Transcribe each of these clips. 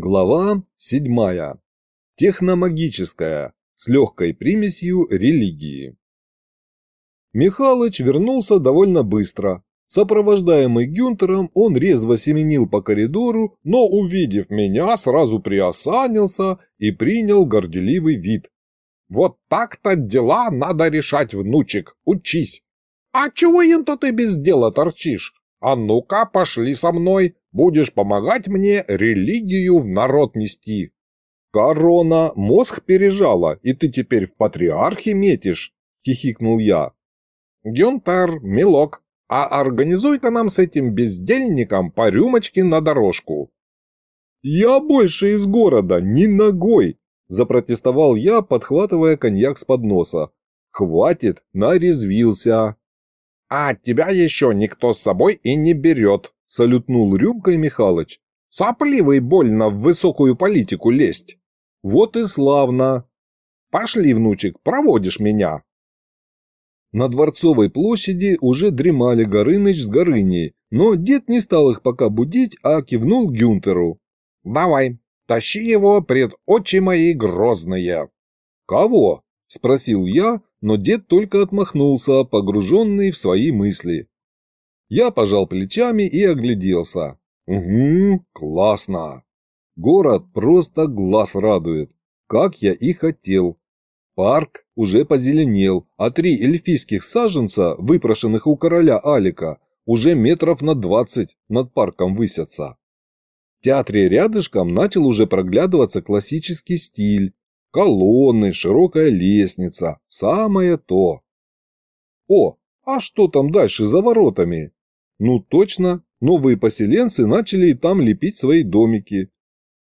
Глава 7. Техномагическая, с легкой примесью религии. Михалыч вернулся довольно быстро. Сопровождаемый Гюнтером, он резво семенил по коридору, но, увидев меня, сразу приосанился и принял горделивый вид. «Вот так-то дела надо решать, внучек, учись!» «А чего ин-то ты без дела торчишь? А ну-ка, пошли со мной, Будешь помогать мне религию в народ нести. Корона мозг пережала, и ты теперь в патриархе метишь, хихикнул я. Гюнтер, милок, а организуй-ка нам с этим бездельником по рюмочке на дорожку. Я больше из города, ни ногой, запротестовал я, подхватывая коньяк с подноса. Хватит, нарезвился. А тебя еще никто с собой и не берет, салютнул рюмкой Михалыч. «Сопливый больно в высокую политику лезть!» «Вот и славно!» «Пошли, внучек, проводишь меня!» На Дворцовой площади уже дремали Горыныч с Горыней, но дед не стал их пока будить, а кивнул Гюнтеру. «Давай, тащи его пред очи мои грозные!» «Кого?» – спросил я, но дед только отмахнулся, погруженный в свои мысли. Я пожал плечами и огляделся. Угу, классно. Город просто глаз радует, как я и хотел. Парк уже позеленел, а три эльфийских саженца, выпрошенных у короля Алика, уже метров на двадцать над парком высятся. В театре рядышком начал уже проглядываться классический стиль. Колонны, широкая лестница, самое то. О, а что там дальше за воротами? Ну точно, новые поселенцы начали и там лепить свои домики.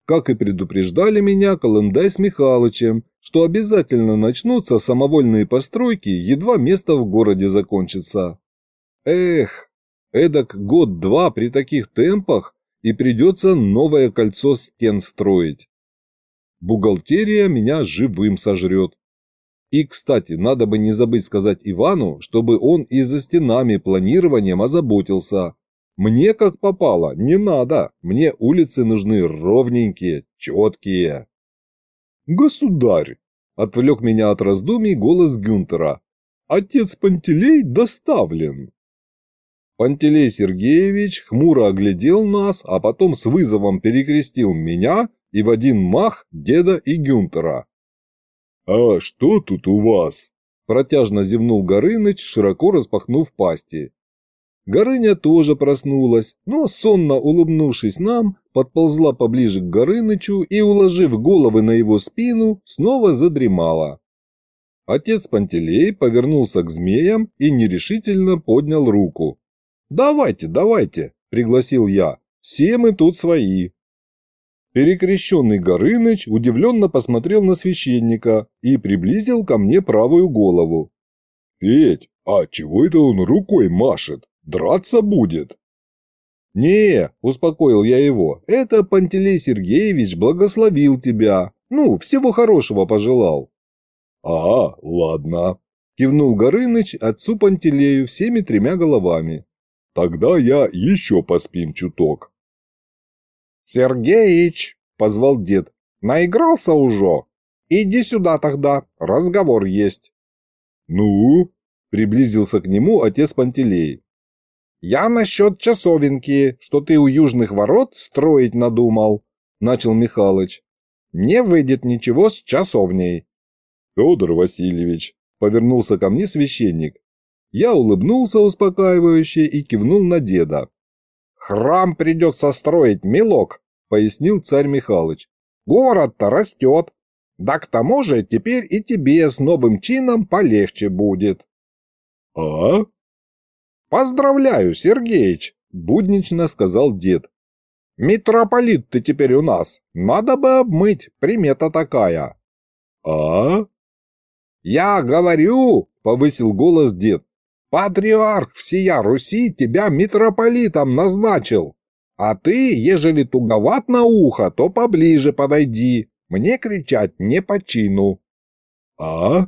Как и предупреждали меня Колымдай с Михалычем, что обязательно начнутся самовольные постройки, едва место в городе закончится. Эх, эдак год-два при таких темпах, и придется новое кольцо стен строить. Бухгалтерия меня живым сожрет. И, кстати, надо бы не забыть сказать Ивану, чтобы он и за стенами планированием озаботился. Мне как попало, не надо, мне улицы нужны ровненькие, четкие. Государь, отвлек меня от раздумий голос Гюнтера. Отец Пантелей доставлен. Пантелей Сергеевич хмуро оглядел нас, а потом с вызовом перекрестил меня и в один мах деда и Гюнтера. «А что тут у вас?» – протяжно зевнул Горыныч, широко распахнув пасти. Горыня тоже проснулась, но, сонно улыбнувшись нам, подползла поближе к Горынычу и, уложив головы на его спину, снова задремала. Отец Пантелей повернулся к змеям и нерешительно поднял руку. «Давайте, давайте», – пригласил я, – «все мы тут свои». Перекрещенный Горыныч удивленно посмотрел на священника и приблизил ко мне правую голову. «Петь, а чего это он рукой машет? Драться будет?» «Не», – успокоил я его, – «это Пантелей Сергеевич благословил тебя. Ну, всего хорошего пожелал». «А, ладно», – кивнул Горыныч отцу Пантелею всеми тремя головами. «Тогда я еще поспим чуток». «Сергеич!» – позвал дед. «Наигрался уже? Иди сюда тогда, разговор есть». «Ну?» – приблизился к нему отец Пантелей. «Я насчет часовенки, что ты у южных ворот строить надумал», – начал Михалыч. «Не выйдет ничего с часовней». «Федор Васильевич», – повернулся ко мне священник. Я улыбнулся успокаивающе и кивнул на деда. «Храм придется строить, милок», — пояснил царь Михалыч. «Город-то растет. Да к тому же теперь и тебе с новым чином полегче будет». «А?» «Поздравляю, Сергеич», — буднично сказал дед. «Митрополит ты теперь у нас. Надо бы обмыть, примета такая». «А?» «Я говорю», — повысил голос дед, Патриарх всея Руси тебя митрополитом назначил. А ты, ежели туговат на ухо, то поближе подойди. Мне кричать не по чину». «А?»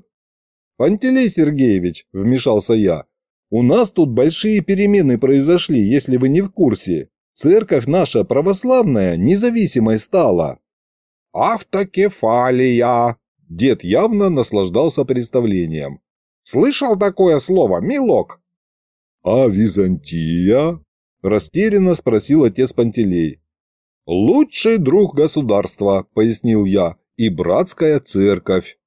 «Пантелей Сергеевич», — вмешался я, — «у нас тут большие перемены произошли, если вы не в курсе. Церковь наша православная независимой стала. Автокефалия. Дед явно наслаждался представлением. Слышал такое слово, милок? А Византия? Растерянно спросил отец Пантелей. «Лучший друг государства», — пояснил я, — «и братская церковь».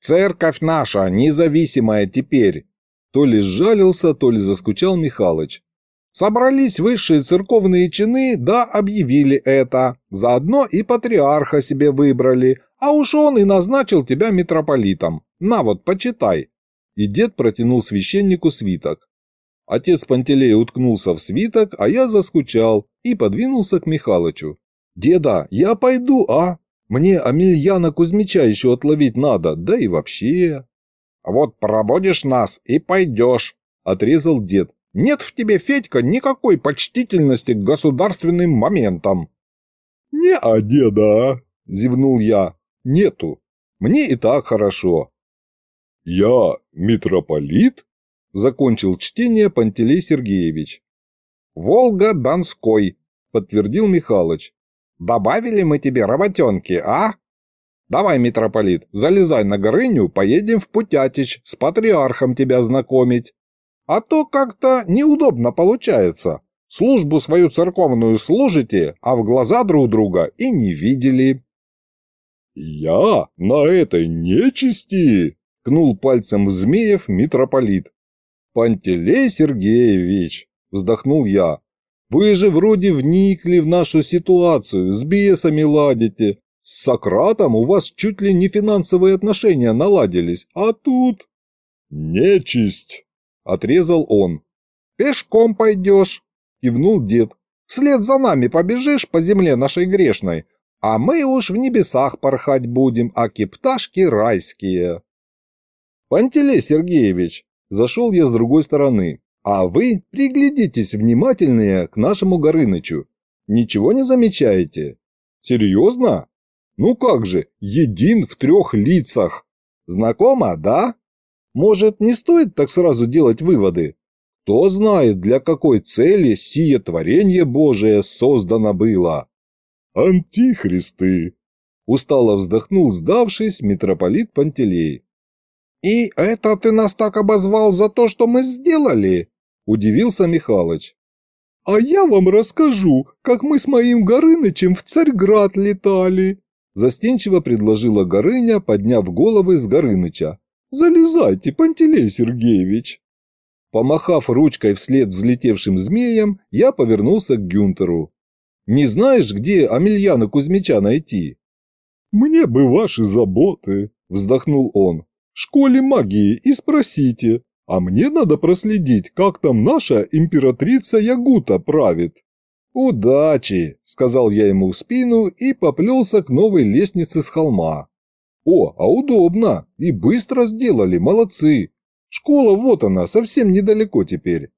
«Церковь наша, независимая теперь», — то ли сжалился, то ли заскучал Михалыч. «Собрались высшие церковные чины, да объявили это. Заодно и патриарха себе выбрали, а уж он и назначил тебя митрополитом. На вот, почитай». И дед протянул священнику свиток. Отец Пантелей уткнулся в свиток, а я заскучал и подвинулся к Михалычу. «Деда, я пойду, а? Мне Амельяна Кузьмича еще отловить надо, да и вообще...» «Вот проводишь нас и пойдешь», — отрезал дед. «Нет в тебе, Федька, никакой почтительности к государственным моментам». «Не-а, деда», — зевнул я. «Нету. Мне и так хорошо». «Я митрополит?» Закончил чтение Пантелей Сергеевич. «Волга Донской», — подтвердил Михалыч. «Добавили мы тебе работенки, а? Давай, митрополит, залезай на Горыню, поедем в Путятич, с патриархом тебя знакомить. А то как-то неудобно получается. Службу свою церковную служите, а в глаза друг друга и не видели». «Я на этой нечисти?» — кнул пальцем в Змеев митрополит. «Пантелей Сергеевич!» – вздохнул я. «Вы же вроде вникли в нашу ситуацию, с бесами ладите. С Сократом у вас чуть ли не финансовые отношения наладились, а тут...» «Нечисть!» – отрезал он. «Пешком пойдешь!» – кивнул дед. «Вслед за нами побежишь по земле нашей грешной, а мы уж в небесах порхать будем, а кепташки райские». «Пантелей Сергеевич, Зашел я с другой стороны. А вы приглядитесь внимательнее к нашему Горынычу. Ничего не замечаете? Серьезно? Ну как же, един в трех лицах. Знакомо, да? Может, не стоит так сразу делать выводы? Кто знает, для какой цели сие творение Божие создано было? Антихристы! Устало вздохнул, сдавшись, митрополит Пантелей. «И это ты нас так обозвал за то, что мы сделали?» – удивился Михалыч. «А я вам расскажу, как мы с моим Горынычем в Царьград летали», – застенчиво предложила Горыня, подняв головы с Горыныча. «Залезайте, Пантелей Сергеевич». Помахав ручкой вслед взлетевшим змеям, я повернулся к Гюнтеру. «Не знаешь, где Амельяна Кузьмича найти?» «Мне бы ваши заботы», – вздохнул он школе магии и спросите, а мне надо проследить, как там наша императрица Ягута правит». «Удачи!» – сказал я ему в спину и поплелся к новой лестнице с холма. «О, а удобно! И быстро сделали, молодцы! Школа вот она, совсем недалеко теперь».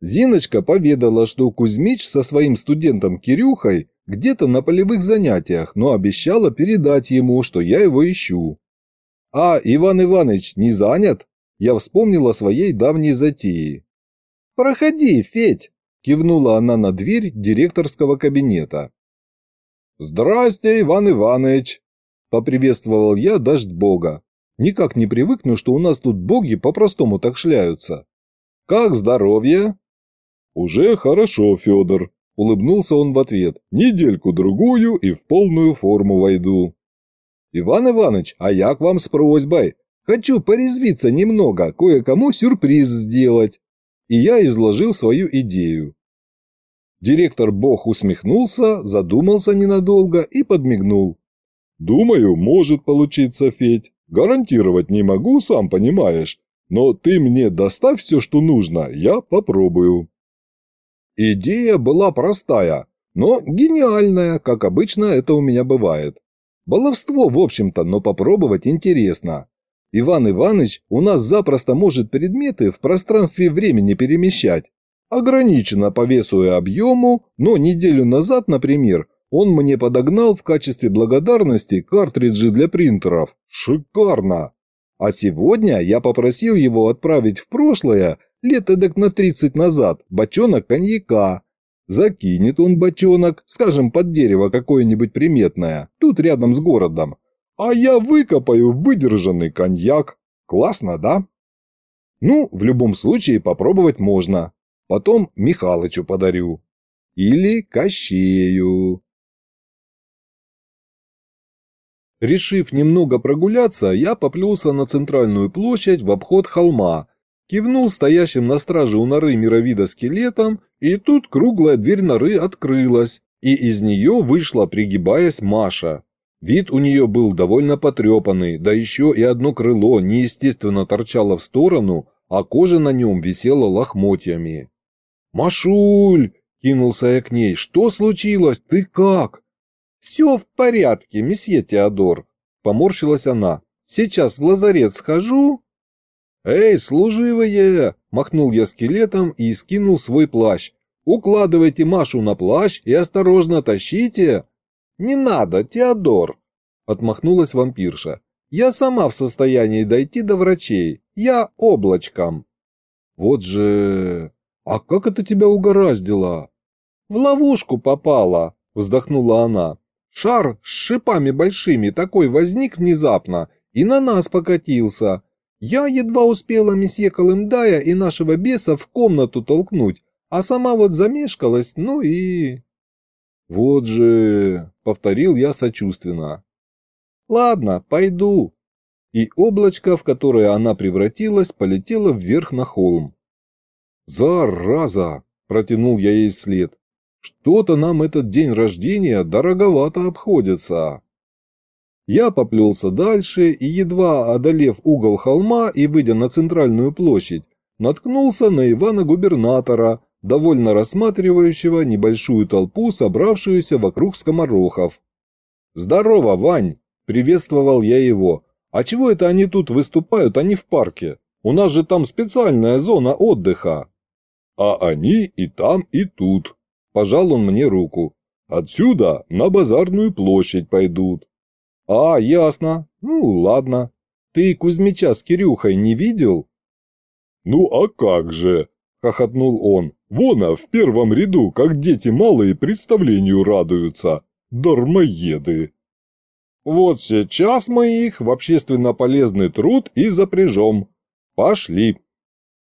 Зиночка поведала, что Кузьмич со своим студентом Кирюхой где-то на полевых занятиях, но обещала передать ему, что я его ищу. «А, Иван Иванович не занят?» Я вспомнил о своей давней затее. «Проходи, Федь!» – кивнула она на дверь директорского кабинета. «Здрасте, Иван Иванович!» – поприветствовал я дождь бога. Никак не привыкну, что у нас тут боги по-простому так шляются. «Как здоровье?» «Уже хорошо, Федор», – улыбнулся он в ответ. «Недельку-другую и в полную форму войду». «Иван Иванович, а я к вам с просьбой. Хочу порезвиться немного, кое-кому сюрприз сделать». И я изложил свою идею. Директор Бог усмехнулся, задумался ненадолго и подмигнул. «Думаю, может получиться, Федь. Гарантировать не могу, сам понимаешь. Но ты мне доставь все, что нужно, я попробую». Идея была простая, но гениальная, как обычно это у меня бывает. Баловство, в общем-то, но попробовать интересно. Иван Иванович у нас запросто может предметы в пространстве времени перемещать. Ограничено по весу и объему, но неделю назад, например, он мне подогнал в качестве благодарности картриджи для принтеров. Шикарно! А сегодня я попросил его отправить в прошлое, лет эдак на 30 назад, бочонок коньяка. Закинет он бочонок, скажем, под дерево какое-нибудь приметное, тут рядом с городом. А я выкопаю выдержанный коньяк. Классно, да? Ну, в любом случае попробовать можно. Потом Михалычу подарю. Или Кощею. Решив немного прогуляться, я поплелся на центральную площадь в обход холма, кивнул стоящим на страже у норы мировида скелетом, и тут круглая дверь норы открылась, и из нее вышла, пригибаясь, Маша. Вид у нее был довольно потрепанный, да еще и одно крыло неестественно торчало в сторону, а кожа на нем висела лохмотьями. «Машуль!» – кинулся я к ней. «Что случилось? Ты как?» «Все в порядке, месье Теодор», – поморщилась она. «Сейчас в лазарет схожу». «Эй, служивые!» – махнул я скелетом и скинул свой плащ. «Укладывайте Машу на плащ и осторожно тащите!» «Не надо, Теодор!» – отмахнулась вампирша. «Я сама в состоянии дойти до врачей. Я облачком». «Вот же... А как это тебя угораздило?» «В ловушку попала», – вздохнула она. Шар с шипами большими такой возник внезапно и на нас покатился. Я едва успела месье Колымдая и нашего беса в комнату толкнуть, а сама вот замешкалась, ну и... «Вот же...» — повторил я сочувственно. «Ладно, пойду». И облачко, в которое она превратилась, полетело вверх на холм. «Зараза!» — протянул я ей вслед. Что-то нам этот день рождения дороговато обходится. Я поплелся дальше и, едва одолев угол холма и выйдя на центральную площадь, наткнулся на Ивана-губернатора, довольно рассматривающего небольшую толпу, собравшуюся вокруг скоморохов. «Здорово, Вань!» – приветствовал я его. «А чего это они тут выступают, а не в парке? У нас же там специальная зона отдыха». «А они и там, и тут», Пожал он мне руку. Отсюда на базарную площадь пойдут. А, ясно. Ну, ладно. Ты Кузьмича с Кирюхой не видел? Ну, а как же? Хохотнул он. Вон, а в первом ряду, как дети малые представлению радуются. Дармоеды. Вот сейчас мы их в общественно полезный труд и запряжем. Пошли.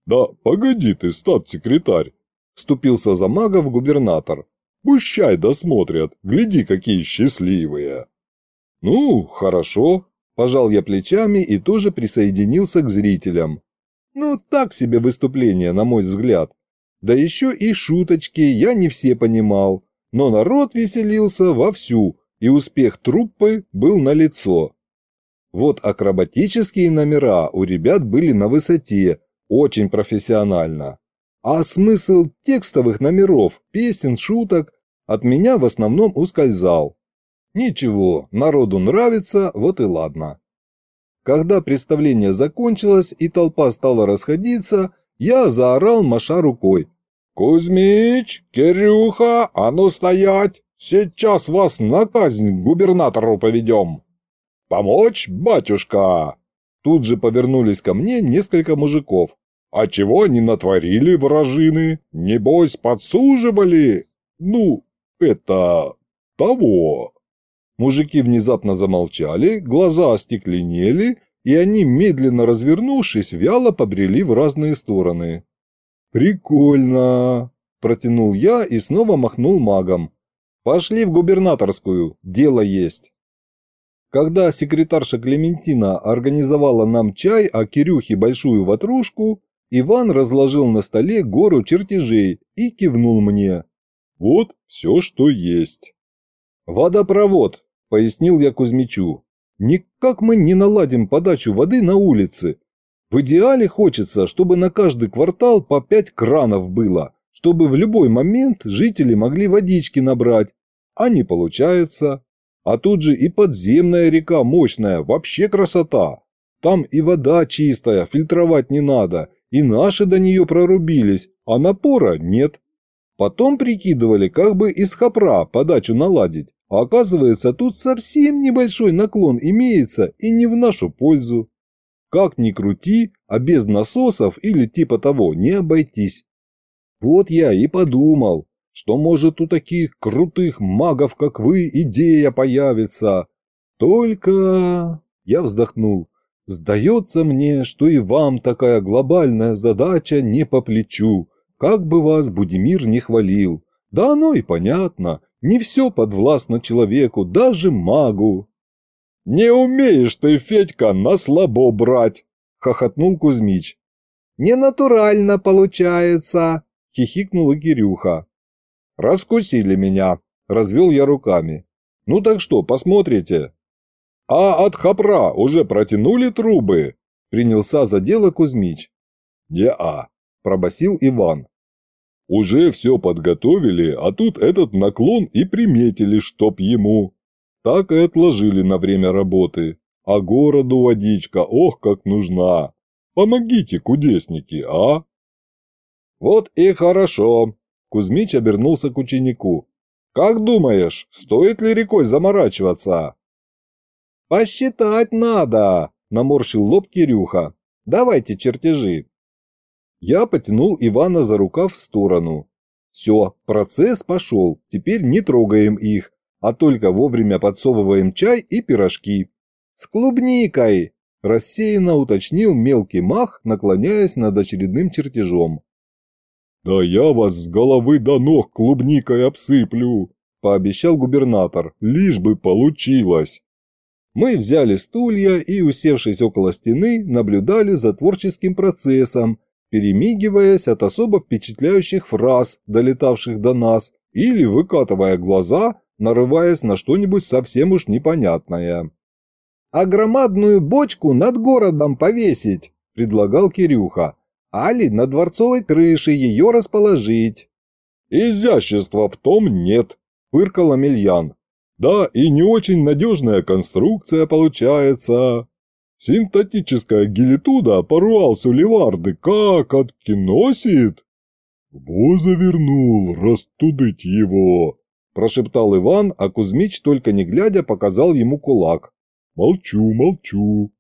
Да погоди ты, стат-секретарь, Вступился за магов губернатор. «Пущай досмотрят, гляди, какие счастливые!» «Ну, хорошо», – пожал я плечами и тоже присоединился к зрителям. «Ну, так себе выступление, на мой взгляд. Да еще и шуточки я не все понимал, но народ веселился вовсю, и успех труппы был налицо. Вот акробатические номера у ребят были на высоте, очень профессионально. А смысл текстовых номеров, песен, шуток от меня в основном ускользал. Ничего, народу нравится, вот и ладно. Когда представление закончилось и толпа стала расходиться, я заорал, маша рукой. «Кузьмич, Кирюха, а ну стоять! Сейчас вас на казнь губернатору поведем!» «Помочь, батюшка?» Тут же повернулись ко мне несколько мужиков. А чего они натворили, вражины? Небось, подсуживали? Ну, это... того. Мужики внезапно замолчали, глаза остекленели, и они, медленно развернувшись, вяло побрели в разные стороны. «Прикольно!» – протянул я и снова махнул магом. «Пошли в губернаторскую, дело есть!» Когда секретарша Клементина организовала нам чай, а Кирюхе большую ватрушку, Иван разложил на столе гору чертежей и кивнул мне. «Вот все, что есть». «Водопровод», – пояснил я Кузьмичу. «Никак мы не наладим подачу воды на улице. В идеале хочется, чтобы на каждый квартал по пять кранов было, чтобы в любой момент жители могли водички набрать. А не получается. А тут же и подземная река мощная, вообще красота. Там и вода чистая, фильтровать не надо, и наши до нее прорубились, а напора нет. Потом прикидывали, как бы из хопра подачу наладить, а оказывается, тут совсем небольшой наклон имеется и не в нашу пользу. Как ни крути, а без насосов или типа того не обойтись. Вот я и подумал, что может у таких крутых магов, как вы, идея появится. Только... Я вздохнул. Сдается мне, что и вам такая глобальная задача не по плечу, как бы вас Будимир не хвалил. Да оно и понятно, не все подвластно человеку, даже магу. «Не умеешь ты, Федька, на слабо брать!» – хохотнул Кузьмич. «Ненатурально получается!» – хихикнула Кирюха. «Раскусили меня!» – развел я руками. «Ну так что, посмотрите?» «А от хапра уже протянули трубы?» – принялся за дело Кузьмич. «Не-а», – пробасил Иван. «Уже все подготовили, а тут этот наклон и приметили, чтоб ему. Так и отложили на время работы. А городу водичка, ох, как нужна. Помогите, кудесники, а? Вот и хорошо. Кузьмич обернулся к ученику. Как думаешь, стоит ли рекой заморачиваться? Посчитать надо, наморщил лоб Кирюха. Давайте чертежи. Я потянул Ивана за рукав в сторону. Все, процесс пошел, теперь не трогаем их, а только вовремя подсовываем чай и пирожки. С клубникой, рассеянно уточнил мелкий мах, наклоняясь над очередным чертежом. «Да я вас с головы до ног клубникой обсыплю», – пообещал губернатор, – «лишь бы получилось». Мы взяли стулья и, усевшись около стены, наблюдали за творческим процессом, перемигиваясь от особо впечатляющих фраз, долетавших до нас, или выкатывая глаза нарываясь на что-нибудь совсем уж непонятное. «А громадную бочку над городом повесить», – предлагал Кирюха. «Али на дворцовой крыше ее расположить». «Изящества в том нет», – фыркал Амельян. «Да, и не очень надежная конструкция получается. Синтетическая гелитуда поруал Суливарды как откиносит». «Во завернул, растудыть его!» Прошептал Иван, а Кузьмич, только не глядя, показал ему кулак. «Молчу, молчу».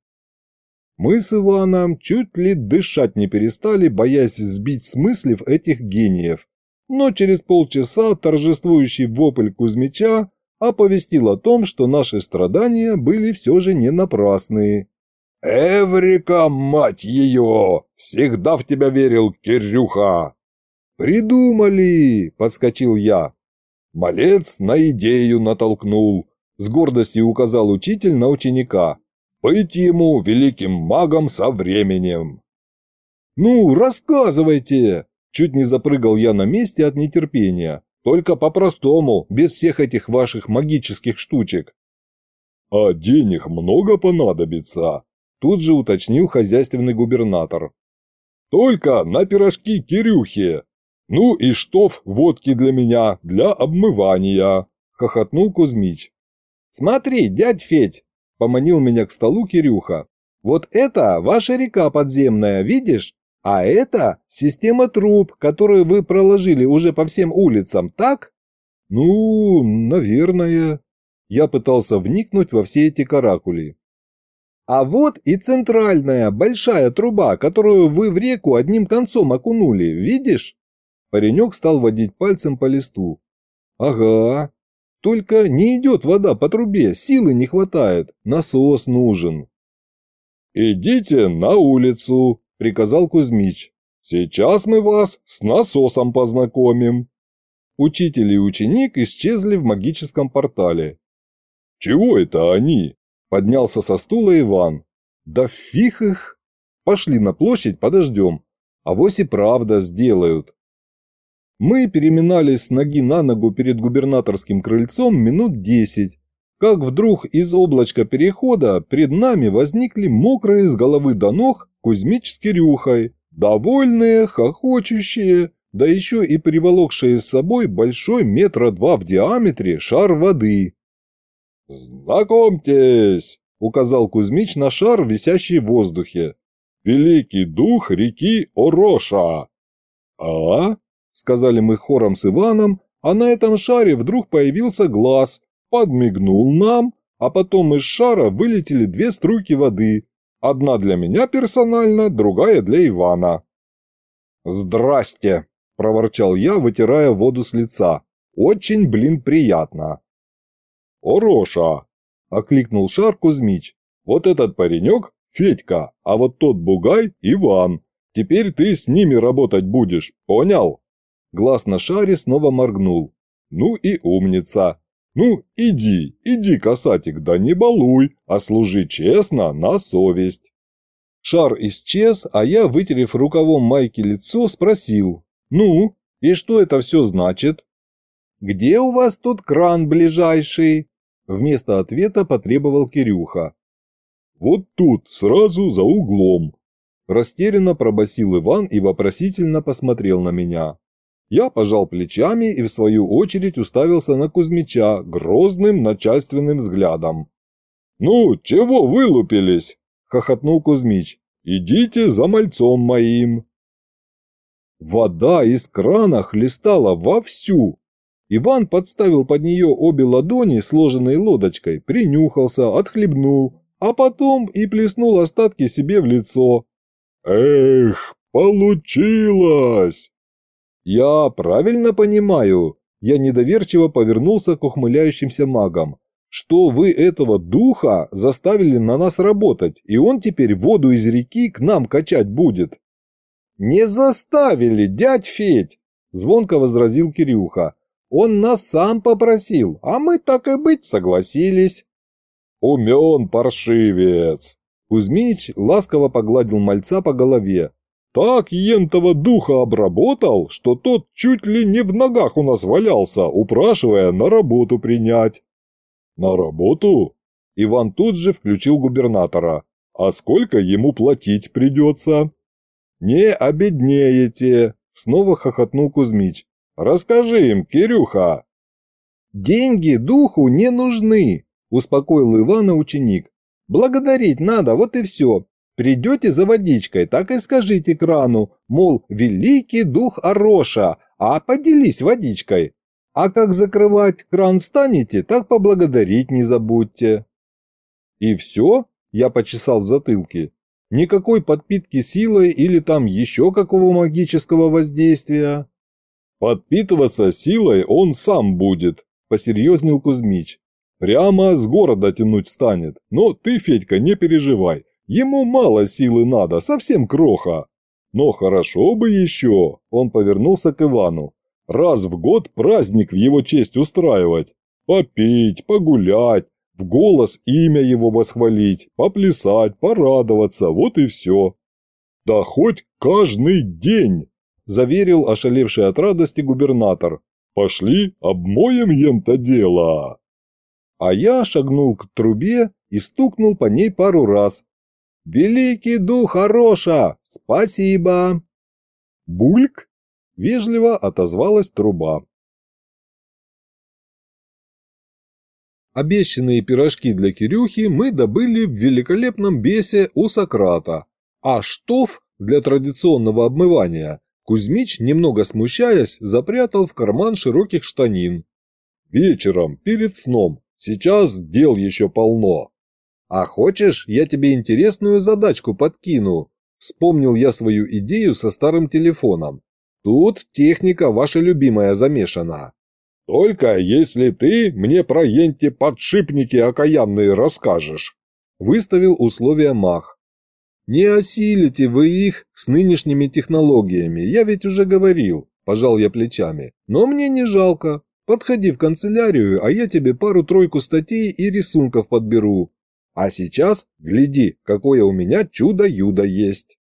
Мы с Иваном чуть ли дышать не перестали, боясь сбить с мыслив этих гениев. Но через полчаса торжествующий вопль Кузьмича оповестил о том, что наши страдания были все же не напрасные. «Эврика, мать ее! Всегда в тебя верил, Кирюха!» «Придумали!» – подскочил я. Малец на идею натолкнул, с гордостью указал учитель на ученика. Быть ему великим магом со временем. «Ну, рассказывайте!» Чуть не запрыгал я на месте от нетерпения. Только по-простому, без всех этих ваших магических штучек. «А денег много понадобится?» Тут же уточнил хозяйственный губернатор. «Только на пирожки Кирюхе, «Ну и штоф водки для меня, для обмывания», – хохотнул Кузьмич. «Смотри, дядь Федь!» – поманил меня к столу Кирюха. «Вот это ваша река подземная, видишь? А это система труб, которую вы проложили уже по всем улицам, так?» «Ну, наверное». Я пытался вникнуть во все эти каракули. «А вот и центральная, большая труба, которую вы в реку одним концом окунули, видишь?» Паренек стал водить пальцем по листу. «Ага. Только не идет вода по трубе, силы не хватает, насос нужен». «Идите на улицу», – приказал Кузьмич. «Сейчас мы вас с насосом познакомим». Учитель и ученик исчезли в магическом портале. «Чего это они?» – поднялся со стула Иван. «Да фиг их! Пошли на площадь, подождем. Авось и правда сделают». Мы переминались с ноги на ногу перед губернаторским крыльцом минут десять, как вдруг из облачка перехода перед нами возникли мокрые с головы до ног Кузьмич с Кирюхой, довольные, хохочущие, да еще и приволокшие с собой большой метра два в диаметре шар воды. «Знакомьтесь!» – указал Кузьмич на шар, висящий в воздухе. «Великий дух реки Ороша!» «А?» сказали мы хором с Иваном, а на этом шаре вдруг появился глаз, подмигнул нам, а потом из шара вылетели две струйки воды. Одна для меня персонально, другая для Ивана. «Здрасте!» – проворчал я, вытирая воду с лица. «Очень, блин, приятно». «Ороша!» – окликнул Шар Кузьмич. «Вот этот паренек – Федька, а вот тот бугай – Иван. Теперь ты с ними работать будешь, понял?» Глаз на шаре снова моргнул. «Ну и умница. Ну, иди, иди, касатик, да не балуй, а служи честно, на совесть». Шар исчез, а я, вытерев рукавом майки лицо, спросил. «Ну, и что это все значит?» «Где у вас тут кран ближайший?» Вместо ответа потребовал Кирюха. «Вот тут, сразу за углом», Растерянно пробасил Иван и вопросительно посмотрел на меня. Я пожал плечами и в свою очередь уставился на Кузьмича грозным начальственным взглядом. «Ну, чего вылупились?» – хохотнул Кузьмич. «Идите за мальцом моим!» Вода из крана хлестала вовсю. Иван подставил под нее обе ладони, сложенные лодочкой, принюхался, отхлебнул, а потом и плеснул остатки себе в лицо. «Эх, получилось!» «Я правильно понимаю?» Я недоверчиво повернулся к ухмыляющимся магам. «Что вы этого духа заставили на нас работать, и он теперь воду из реки к нам качать будет?» «Не заставили, дядь Федь!» – звонко возразил Кирюха. «Он нас сам попросил, а мы так и быть согласились». «Умен паршивец!» Кузьмич ласково погладил мальца по голове. «Так ентого духа обработал, что тот чуть ли не в ногах у нас валялся, упрашивая на работу принять». «На работу?» Иван тут же включил губернатора. «А сколько ему платить придется?» «Не обеднеете!» – снова хохотнул Кузьмич. «Расскажи им, Кирюха!» «Деньги духу не нужны!» – успокоил Ивана ученик. «Благодарить надо, вот и все. Придете за водичкой, так и скажите крану, мол, великий дух Ороша, а поделись водичкой. А как закрывать кран станете, так поблагодарить не забудьте». «И все?» – я почесал в затылке. Никакой подпитки силой или там еще какого магического воздействия. Подпитываться силой он сам будет, посерьезнел Кузьмич. Прямо с города тянуть станет. Но ты, Федька, не переживай. Ему мало силы надо, совсем кроха. Но хорошо бы еще, он повернулся к Ивану, раз в год праздник в его честь устраивать. Попить, погулять, в голос имя его восхвалить, поплясать, порадоваться, вот и все. Да хоть каждый день, заверил ошалевший от радости губернатор. Пошли, обмоем ента дело. А я шагнул к трубе и стукнул по ней пару раз. «Великий дух хороша! Спасибо!» «Бульк!» – вежливо отозвалась труба. Обещанные пирожки для Кирюхи мы добыли в великолепном бесе у Сократа, а штоф для традиционного обмывания Кузьмич, немного смущаясь, запрятал в карман широких штанин. «Вечером, перед сном, сейчас дел еще полно». «А хочешь, я тебе интересную задачку подкину?» Вспомнил я свою идею со старым телефоном. Тут техника ваша любимая замешана. «Только если ты мне про енти-подшипники окаянные расскажешь», – выставил условия Мах. «Не осилите вы их с нынешними технологиями, я ведь уже говорил», – пожал я плечами. «Но мне не жалко. Подходи в канцелярию, а я тебе пару-тройку статей и рисунков подберу. А сейчас гляди, какое у меня чудо-юдо есть».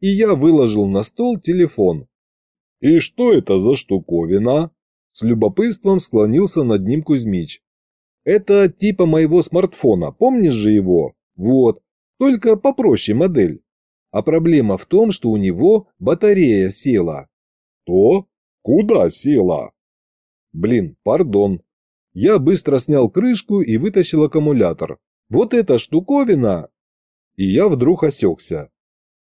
И я выложил на стол телефон. «И что это за штуковина?» С любопытством склонился над ним Кузьмич. «Это типа моего смартфона, помнишь же его? Вот, только попроще модель. А проблема в том, что у него батарея села». «То? Куда села?» «Блин, пардон». Я быстро снял крышку и вытащил аккумулятор. «Вот эта штуковина...» И я вдруг осекся.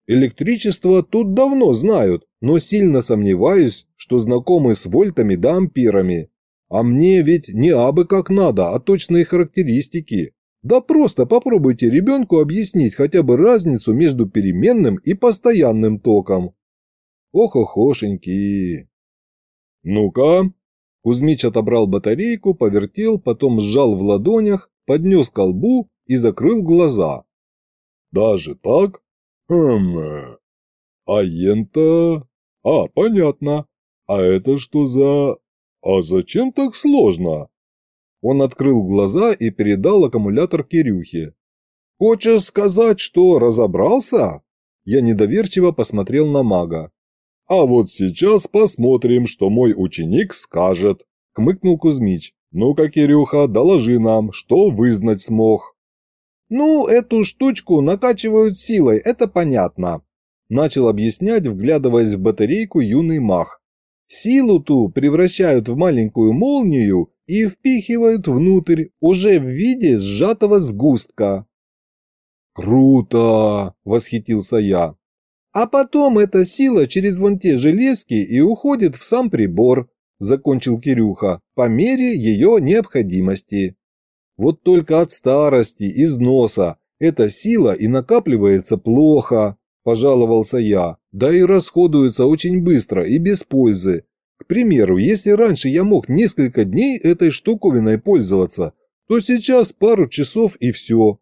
Электричество тут давно знают, но сильно сомневаюсь, что знакомы с вольтами да амперами. А мне ведь не абы как надо, а точные характеристики. Да просто попробуйте ребенку объяснить хотя бы разницу между переменным и постоянным током. Ох, охошеньки. Ну-ка. Кузьмич отобрал батарейку, повертел, потом сжал в ладонях, поднес колбу и закрыл глаза. Даже так? Хм. А ента... А, понятно. А это что за... А зачем так сложно? Он открыл глаза и передал аккумулятор Кирюхе. «Хочешь сказать, что разобрался?» Я недоверчиво посмотрел на мага. «А вот сейчас посмотрим, что мой ученик скажет», – кмыкнул Кузьмич. «Ну-ка, Кирюха, доложи нам, что вызнать смог». «Ну, эту штучку накачивают силой, это понятно», – начал объяснять, вглядываясь в батарейку юный маг. «Силу ту превращают в маленькую молнию и впихивают внутрь уже в виде сжатого сгустка». «Круто!» – восхитился я. «А потом эта сила через вон те железки и уходит в сам прибор», – закончил Кирюха, – «по мере ее необходимости». Вот только от старости, износа, эта сила и накапливается плохо, пожаловался я, да и расходуется очень быстро и без пользы. К примеру, если раньше я мог несколько дней этой штуковиной пользоваться, то сейчас пару часов и все.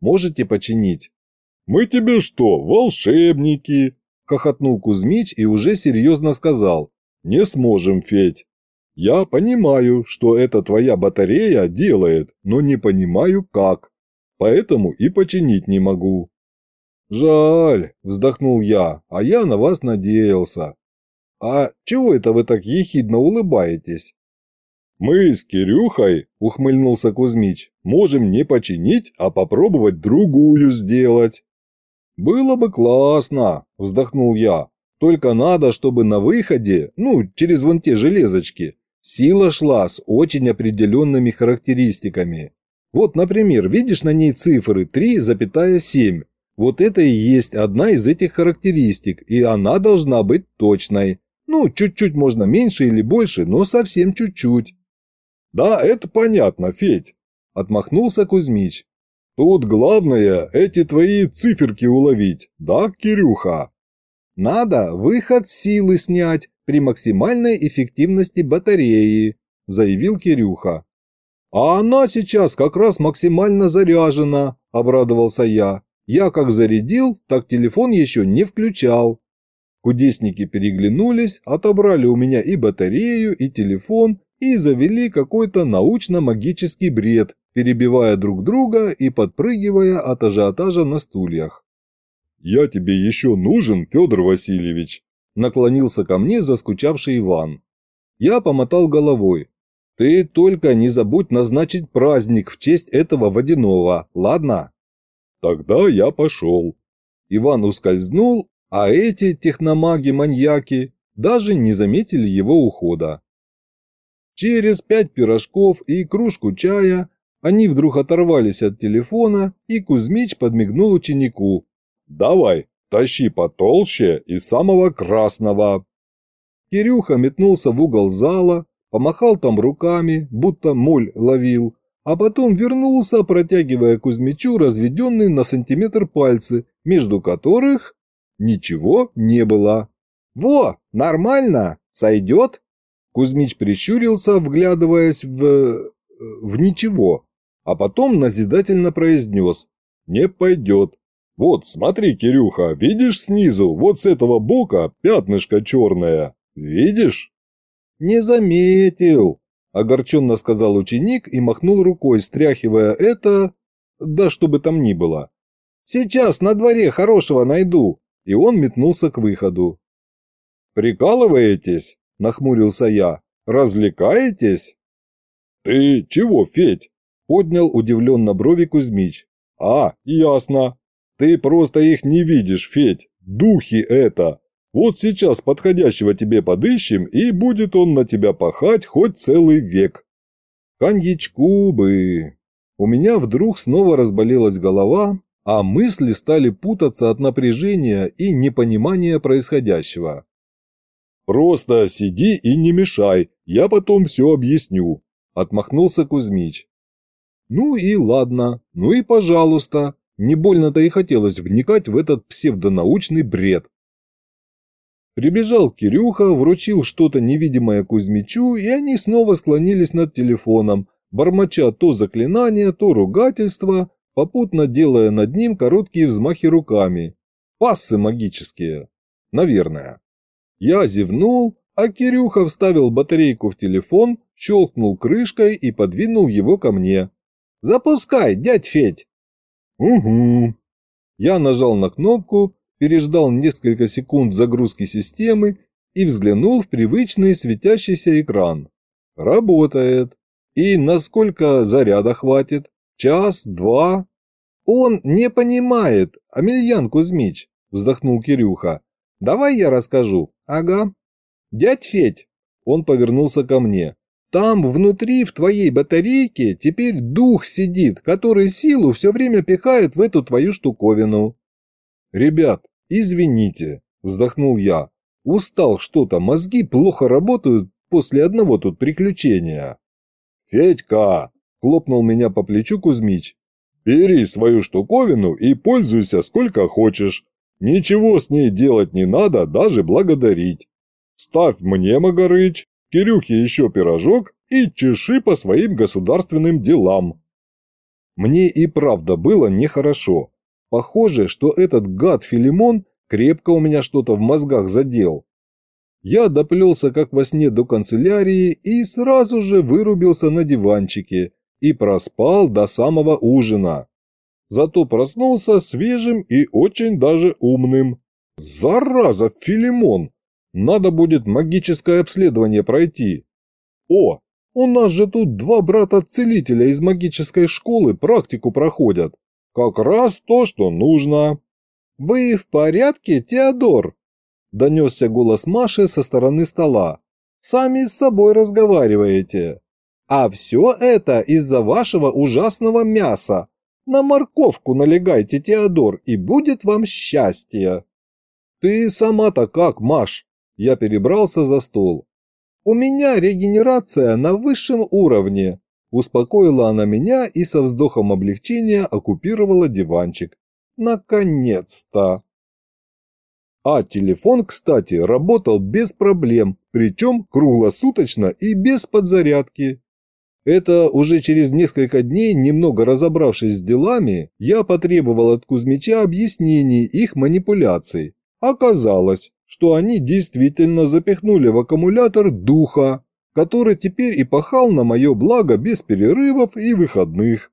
Можете починить? «Мы тебе что, волшебники?» – хохотнул Кузьмич и уже серьезно сказал. «Не сможем, Федь. Я понимаю, что это твоя батарея делает, но не понимаю как. Поэтому и починить не могу». «Жаль», – вздохнул я, – «а я на вас надеялся». «А чего это вы так ехидно улыбаетесь?» «Мы с Кирюхой», – ухмыльнулся Кузьмич, – «можем не починить, а попробовать другую сделать». «Было бы классно», – вздохнул я. «Только надо, чтобы на выходе, ну, через вон те железочки, сила шла с очень определенными характеристиками. Вот, например, видишь на ней цифры 3,7. Вот это и есть одна из этих характеристик, и она должна быть точной. Ну, чуть-чуть можно меньше или больше, но совсем чуть-чуть. «Да, это понятно, Федь», – отмахнулся Кузьмич. «Тут главное эти твои циферки уловить, да, Кирюха?» «Надо выход силы снять при максимальной эффективности батареи», – заявил Кирюха. «А она сейчас как раз максимально заряжена», – обрадовался я. «Я как зарядил, так телефон еще не включал». Кудесники переглянулись, отобрали у меня и батарею, и телефон, и завели какой-то научно-магический бред, перебивая друг друга и подпрыгивая от ажиотажа на стульях. «Я тебе еще нужен, Федор Васильевич?» наклонился ко мне заскучавший Иван. Я помотал головой. «Ты только не забудь назначить праздник в честь этого водяного, ладно?» «Тогда я пошел». Иван ускользнул, а эти техномаги-маньяки даже не заметили его ухода. Через пять пирожков и кружку чая они вдруг оторвались от телефона, и Кузьмич подмигнул ученику. «Давай, тащи потолще и самого красного». Кирюха метнулся в угол зала, помахал там руками, будто моль ловил, а потом вернулся, протягивая Кузьмичу разведенные на сантиметр пальцы, между которых ничего не было. «Во, нормально, сойдет?» Кузьмич прищурился, вглядываясь в... в ничего, а потом назидательно произнес «Не пойдет. Вот, смотри, Кирюха, видишь снизу, вот с этого бока пятнышко черное. Видишь?» «Не заметил», – огорченно сказал ученик и махнул рукой, стряхивая это... да что бы там ни было. «Сейчас на дворе хорошего найду», и он метнулся к выходу. «Прикалываетесь?» – нахмурился я. «Развлекаетесь?» «Ты чего, Федь?» – поднял удивленно брови Кузьмич. «А, ясно. Ты просто их не видишь, Федь. Духи это. Вот сейчас подходящего тебе подыщем, и будет он на тебя пахать хоть целый век». «Коньячку бы!» У меня вдруг снова разболелась голова, а мысли стали путаться от напряжения и непонимания происходящего. «Просто сиди и не мешай, я потом все объясню», – отмахнулся Кузьмич. «Ну и ладно, ну и пожалуйста, не больно-то и хотелось вникать в этот псевдонаучный бред». Прибежал Кирюха, вручил что-то невидимое Кузьмичу, и они снова склонились над телефоном, бормоча то заклинания, то ругательства, попутно делая над ним короткие взмахи руками. Пассы магические. Наверное. Я зевнул, а Кирюха вставил батарейку в телефон, щелкнул крышкой и подвинул его ко мне. «Запускай, дядь Федь!» «Угу». Я нажал на кнопку, переждал несколько секунд загрузки системы и взглянул в привычный светящийся экран. Работает. И насколько заряда хватит? Час, два? Он не понимает, Амельян Кузьмич, вздохнул Кирюха. Давай я расскажу. Ага. Дядь Федь, он повернулся ко мне. Там внутри, в твоей батарейке, теперь дух сидит, который силу все время пихает в эту твою штуковину. Ребят, извините, вздохнул я. Устал что-то, мозги плохо работают после одного тут приключения. «Федька!» – хлопнул меня по плечу Кузьмич. «Бери свою штуковину и пользуйся сколько хочешь. Ничего с ней делать не надо, даже благодарить. Ставь мне, Магарыч, Кирюхе еще пирожок и чеши по своим государственным делам». Мне и правда было нехорошо. Похоже, что этот гад Филимон крепко у меня что-то в мозгах задел. Я доплелся как во сне до канцелярии и сразу же вырубился на диванчике и проспал до самого ужина. Зато проснулся свежим и очень даже умным. Зараза, Филимон! Надо будет магическое обследование пройти. О, у нас же тут два брата-целителя из магической школы практику проходят. Как раз то, что нужно. Вы в порядке, Теодор? Донесся голос Маши со стороны стола. «Сами с собой разговариваете. А все это из-за вашего ужасного мяса. На морковку налегайте, Теодор, и будет вам счастье». «Ты сама-то как, Маш?» Я перебрался за стол. «У меня регенерация на высшем уровне», Успокоила она меня и со вздохом облегчения оккупировала диванчик. Наконец-то! А телефон, кстати, работал без проблем, причем круглосуточно и без подзарядки. Это уже через несколько дней, немного разобравшись с делами, я потребовал от Кузьмича объяснений их манипуляций. Оказалось, что они действительно запихнули в аккумулятор духа, который теперь и пахал на мое благо без перерывов и выходных.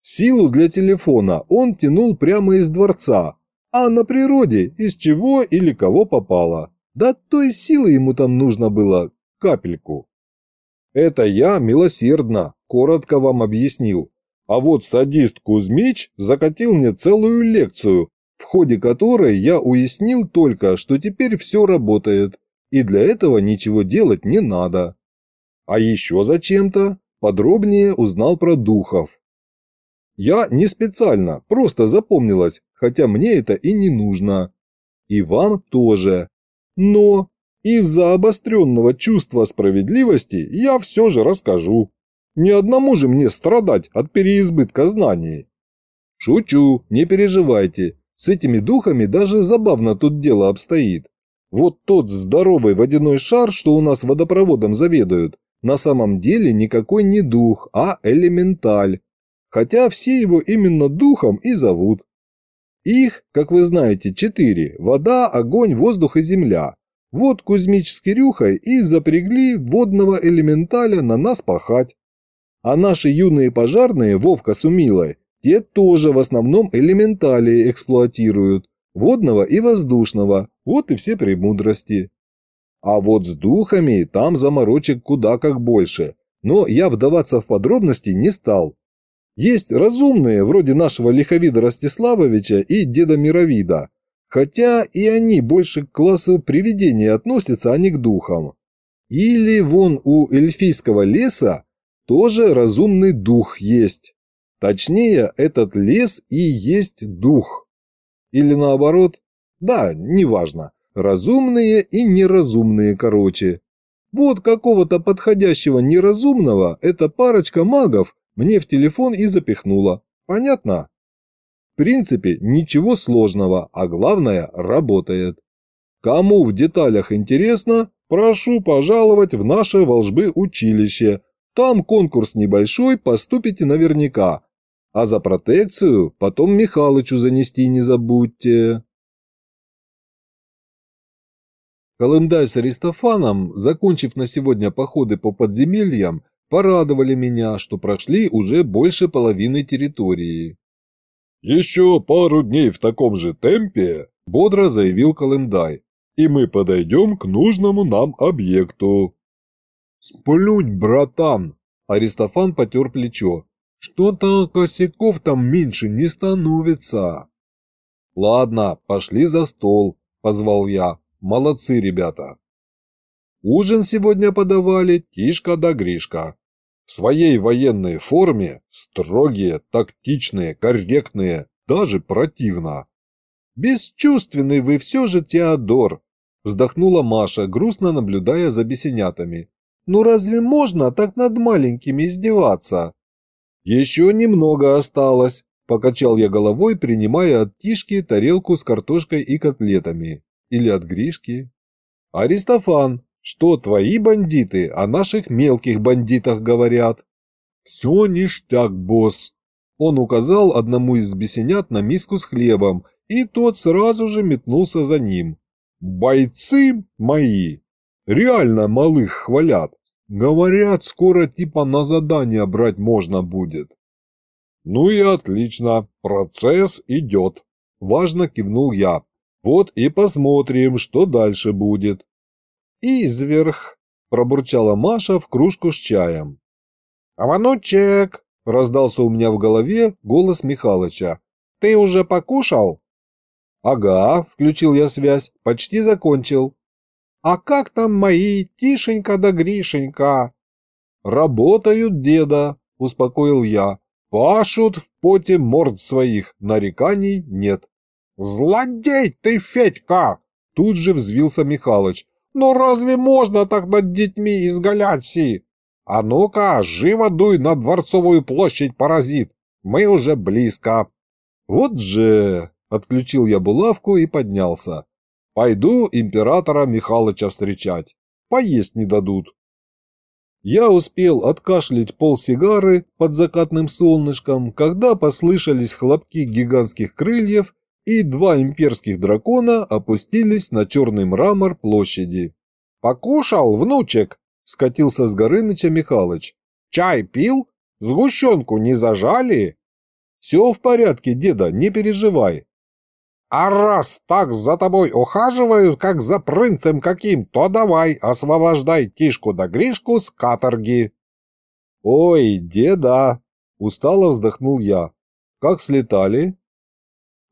Силу для телефона он тянул прямо из дворца, а на природе из чего или кого попало. Да той силы ему там нужно было капельку. Это я милосердно, коротко вам объяснил. А вот садист Кузьмич закатил мне целую лекцию, в ходе которой я уяснил только, что теперь все работает, и для этого ничего делать не надо. А еще зачем-то подробнее узнал про духов. Я не специально, просто запомнилось, хотя мне это и не нужно. И вам тоже. Но из-за обостренного чувства справедливости я все же расскажу. Ни одному же мне страдать от переизбытка знаний. Шучу, не переживайте. С этими духами даже забавно тут дело обстоит. Вот тот здоровый водяной шар, что у нас водопроводом заведуют, на самом деле никакой не дух, а элементаль, хотя все его именно духом и зовут. Их, как вы знаете, четыре – вода, огонь, воздух и земля. Вот Кузьмич с Кирюхой и запрягли водного элементаля на нас пахать. А наши юные пожарные, Вовка с Умилой, те тоже в основном элементали эксплуатируют, водного и воздушного, вот и все премудрости. А вот с духами там заморочек куда как больше, но я вдаваться в подробности не стал, есть разумные, вроде нашего лиховида Ростиславовича и деда Мировида, хотя и они больше к классу привидений относятся, а не к духам. Или вон у эльфийского леса тоже разумный дух есть. Точнее, этот лес и есть дух. Или наоборот? Да, неважно. Разумные и неразумные, короче. Вот какого-то подходящего неразумного эта парочка магов мне в телефон и запихнула. Понятно? В принципе, ничего сложного, а главное, работает. Кому в деталях интересно, прошу пожаловать в наше волжбы училище. Там конкурс небольшой, поступите наверняка. А за протекцию потом Михалычу занести не забудьте. Колымдай с Аристофаном, закончив на сегодня походы по подземельям, порадовали меня, что прошли уже больше половины территории. «Еще пару дней в таком же темпе», – бодро заявил Колымдай, – «и мы подойдем к нужному нам объекту». «Сплюнь, братан!» – Аристофан потер плечо. «Что-то косяков там меньше не становится». «Ладно, пошли за стол», – позвал я. Молодцы, ребята. Ужин сегодня подавали Тишка да Гришка. В своей военной форме, строгие, тактичные, корректные, даже противно. «Бесчувственный вы все же, Теодор!» – вздохнула Маша, грустно наблюдая за бесенятами. «Ну разве можно так над маленькими издеваться?» «Еще немного осталось», – покачал я головой, принимая от Тишки тарелку с картошкой и котлетами. Или от Гришки? Аристофан, что твои бандиты о наших мелких бандитах говорят? Все ништяк, босс. Он указал одному из бесенят на миску с хлебом, и тот сразу же метнулся за ним. Бойцы мои! Реально малых хвалят. Говорят, скоро типа на задание брать можно будет. Ну и отлично, процесс идет. Важно кивнул я, вот и посмотрим, что дальше будет. «Изверх!» – пробурчала Маша в кружку с чаем. «Аванучек!» – раздался у меня в голове голос Михалыча. «Ты уже покушал?» «Ага», – включил я связь, – «почти закончил». «А как там мои Тишенька да Гришенька?» «Работают, деда», – успокоил я. «Пашут в поте морд своих, нареканий нет». «Злодей ты, Федька!» Тут же взвился Михалыч. «Ну разве можно так над детьми изгаляться? А ну-ка, живо дуй на Дворцовую площадь, паразит! Мы уже близко!» «Вот же!» — отключил я булавку и поднялся. «Пойду императора Михалыча встречать. Поесть не дадут». Я успел откашлять пол сигары под закатным солнышком, когда послышались хлопки гигантских крыльев и два имперских дракона опустились на черный мрамор площади. «Покушал, внучек?» – скатился с Горыныча Михалыч. «Чай пил? Сгущенку не зажали?» «Все в порядке, деда, не переживай». «А раз так за тобой ухаживают, как за принцем каким, то давай освобождай Тишку да Гришку с каторги». «Ой, деда!» – устало вздохнул я. «Как слетали?»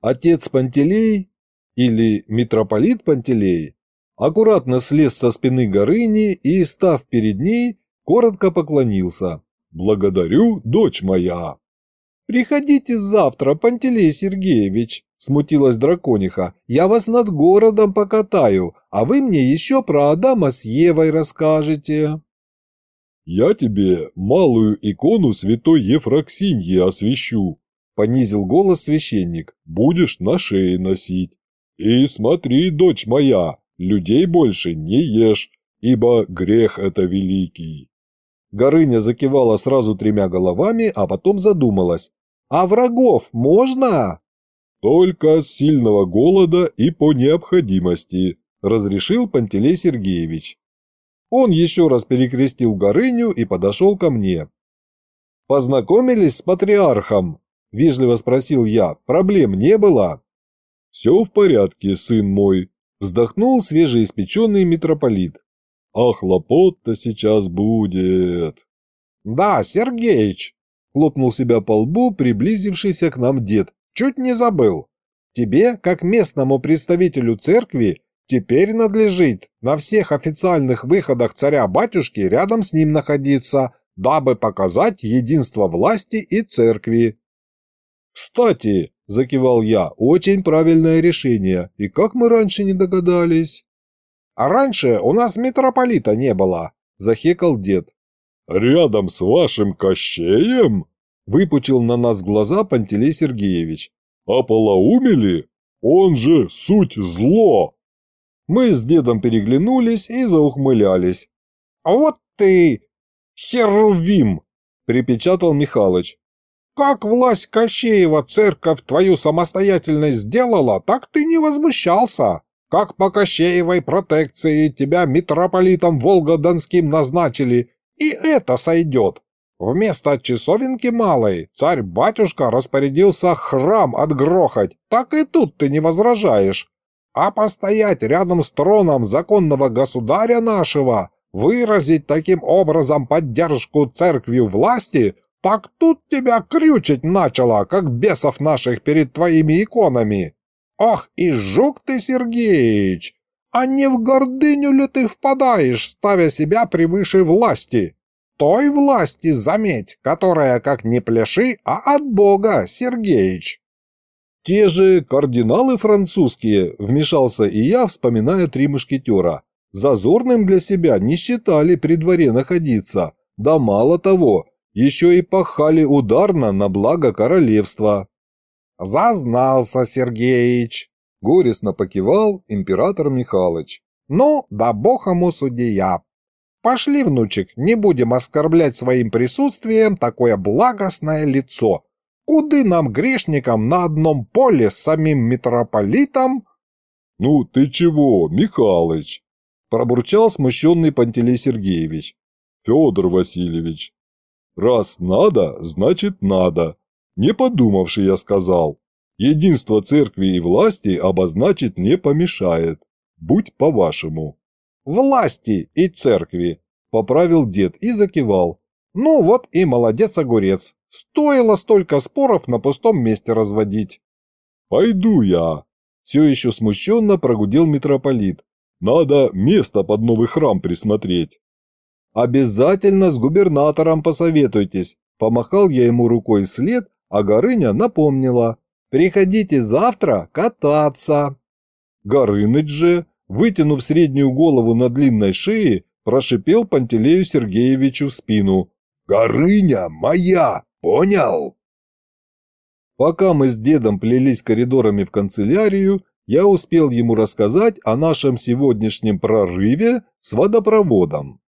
Отец Пантелей, или митрополит Пантелей, аккуратно слез со спины Горыни и, став перед ней, коротко поклонился. «Благодарю, дочь моя!» «Приходите завтра, Пантелей Сергеевич», – смутилась дракониха. «Я вас над городом покатаю, а вы мне еще про Адама с Евой расскажете». «Я тебе малую икону святой Ефраксиньи освящу», – понизил голос священник, – будешь на шее носить. И смотри, дочь моя, людей больше не ешь, ибо грех это великий. Горыня закивала сразу тремя головами, а потом задумалась. «А врагов можно?» «Только с сильного голода и по необходимости», – разрешил Пантелей Сергеевич. Он еще раз перекрестил Горыню и подошел ко мне. «Познакомились с патриархом?» – вежливо спросил я. «Проблем не было?» «Все в порядке, сын мой», – вздохнул свежеиспеченный митрополит. «А хлопот-то сейчас будет». «Да, Сергеич», – хлопнул себя по лбу приблизившийся к нам дед. «Чуть не забыл. Тебе, как местному представителю церкви, теперь надлежит на всех официальных выходах царя-батюшки рядом с ним находиться, дабы показать единство власти и церкви. «Кстати», – закивал я, – «очень правильное решение. И как мы раньше не догадались?» «А раньше у нас митрополита не было», – захекал дед. «Рядом с вашим Кощеем?» – выпучил на нас глаза Пантелей Сергеевич. «Ополоумели? Он же суть зло!» Мы с дедом переглянулись и заухмылялись. «Вот ты, Херувим!» – припечатал Михалыч. «Как власть Кощеева церковь твою самостоятельность сделала, так ты не возмущался. Как по Кощеевой протекции тебя митрополитом Волгодонским назначили, и это сойдет. Вместо часовенки малой царь-батюшка распорядился храм отгрохать, так и тут ты не возражаешь. А постоять рядом с троном законного государя нашего, выразить таким образом поддержку церкви власти, так тут тебя крючить начало, как бесов наших перед твоими иконами. Ох, и жук ты, Сергеич! А не в гордыню ли ты впадаешь, ставя себя превыше власти? той власти, заметь, которая, как не пляши, а от Бога, Сергеич. Те же кардиналы французские, вмешался и я, вспоминая три мушкетера. Зазорным для себя не считали при дворе находиться, да мало того, еще и пахали ударно на благо королевства. «Зазнался, Сергеич!» — горестно покивал император Михалыч. «Ну, да бог ему судья, Пошли, внучек, не будем оскорблять своим присутствием такое благостное лицо. Куды нам, грешникам, на одном поле с самим митрополитом?» «Ну ты чего, Михалыч?» – пробурчал смущенный Пантелей Сергеевич. «Федор Васильевич, раз надо, значит надо. Не подумавши, я сказал. Единство церкви и власти обозначить не помешает. Будь по-вашему» власти и церкви», – поправил дед и закивал. «Ну вот и молодец огурец. Стоило столько споров на пустом месте разводить». «Пойду я», – все еще смущенно прогудел митрополит. «Надо место под новый храм присмотреть». «Обязательно с губернатором посоветуйтесь», – помахал я ему рукой вслед, а Горыня напомнила. «Приходите завтра кататься». Горыныч же, вытянув среднюю голову на длинной шее, прошипел Пантелею Сергеевичу в спину. «Горыня моя, понял?» Пока мы с дедом плелись коридорами в канцелярию, я успел ему рассказать о нашем сегодняшнем прорыве с водопроводом.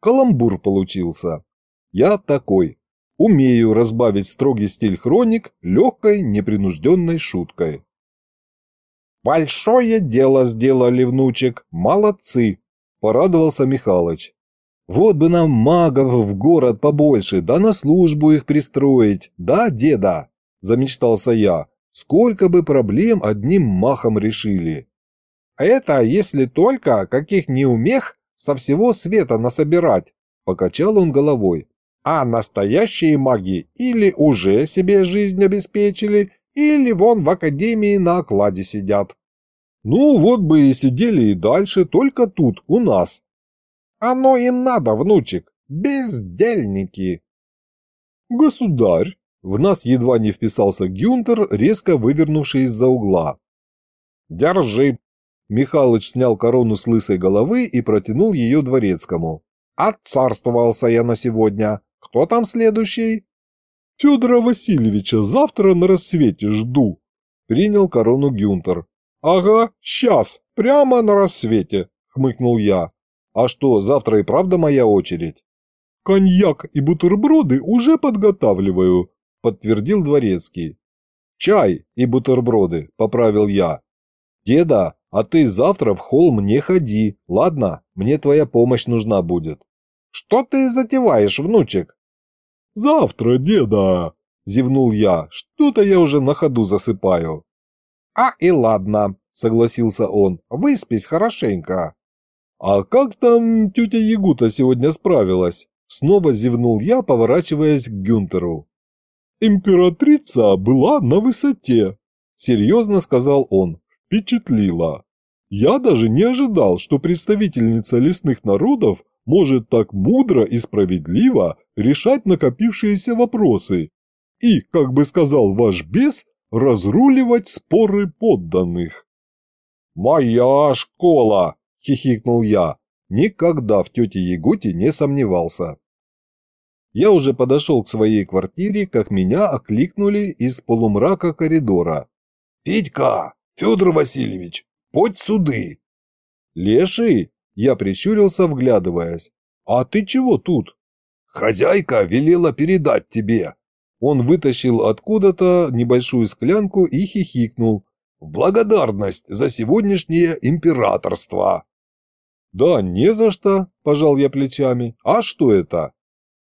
Каламбур получился. Я такой. Умею разбавить строгий стиль хроник легкой непринужденной шуткой. «Большое дело сделали, внучек, молодцы!» – порадовался Михалыч. «Вот бы нам магов в город побольше, да на службу их пристроить, да, деда?» – замечтался я. «Сколько бы проблем одним махом решили!» «Это если только каких неумех со всего света насобирать», – покачал он головой. «А настоящие маги или уже себе жизнь обеспечили, или вон в академии на окладе сидят. Ну, вот бы и сидели и дальше, только тут, у нас. Оно им надо, внучек, бездельники. Государь, в нас едва не вписался Гюнтер, резко вывернувший из-за угла. Держи. Михалыч снял корону с лысой головы и протянул ее дворецкому. Отцарствовался я на сегодня. Кто там следующий? Федора Васильевича завтра на рассвете жду. Принял корону Гюнтер. Ага, сейчас, прямо на рассвете, хмыкнул я. А что, завтра и правда моя очередь? Коньяк и бутерброды уже подготавливаю, подтвердил дворецкий. Чай и бутерброды, поправил я. Деда, а ты завтра в холм не ходи, ладно? Мне твоя помощь нужна будет. Что ты затеваешь, внучек? «Завтра, деда!» – зевнул я. «Что-то я уже на ходу засыпаю». «А и ладно», – согласился он. «Выспись хорошенько». «А как там тетя Ягута сегодня справилась?» Снова зевнул я, поворачиваясь к Гюнтеру. «Императрица была на высоте», – серьезно сказал он. «Впечатлила. Я даже не ожидал, что представительница лесных народов может так мудро и справедливо решать накопившиеся вопросы и, как бы сказал ваш бес, разруливать споры подданных. «Моя школа!» – хихикнул я. Никогда в тете Ягуте не сомневался. Я уже подошел к своей квартире, как меня окликнули из полумрака коридора. «Федька! Федор Васильевич! Подь суды!» Леший? Я прищурился, вглядываясь. А ты чего тут? Хозяйка велела передать тебе. Он вытащил откуда-то небольшую склянку и хихикнул. В благодарность за сегодняшнее императорство. Да, не за что, пожал я плечами. А что это?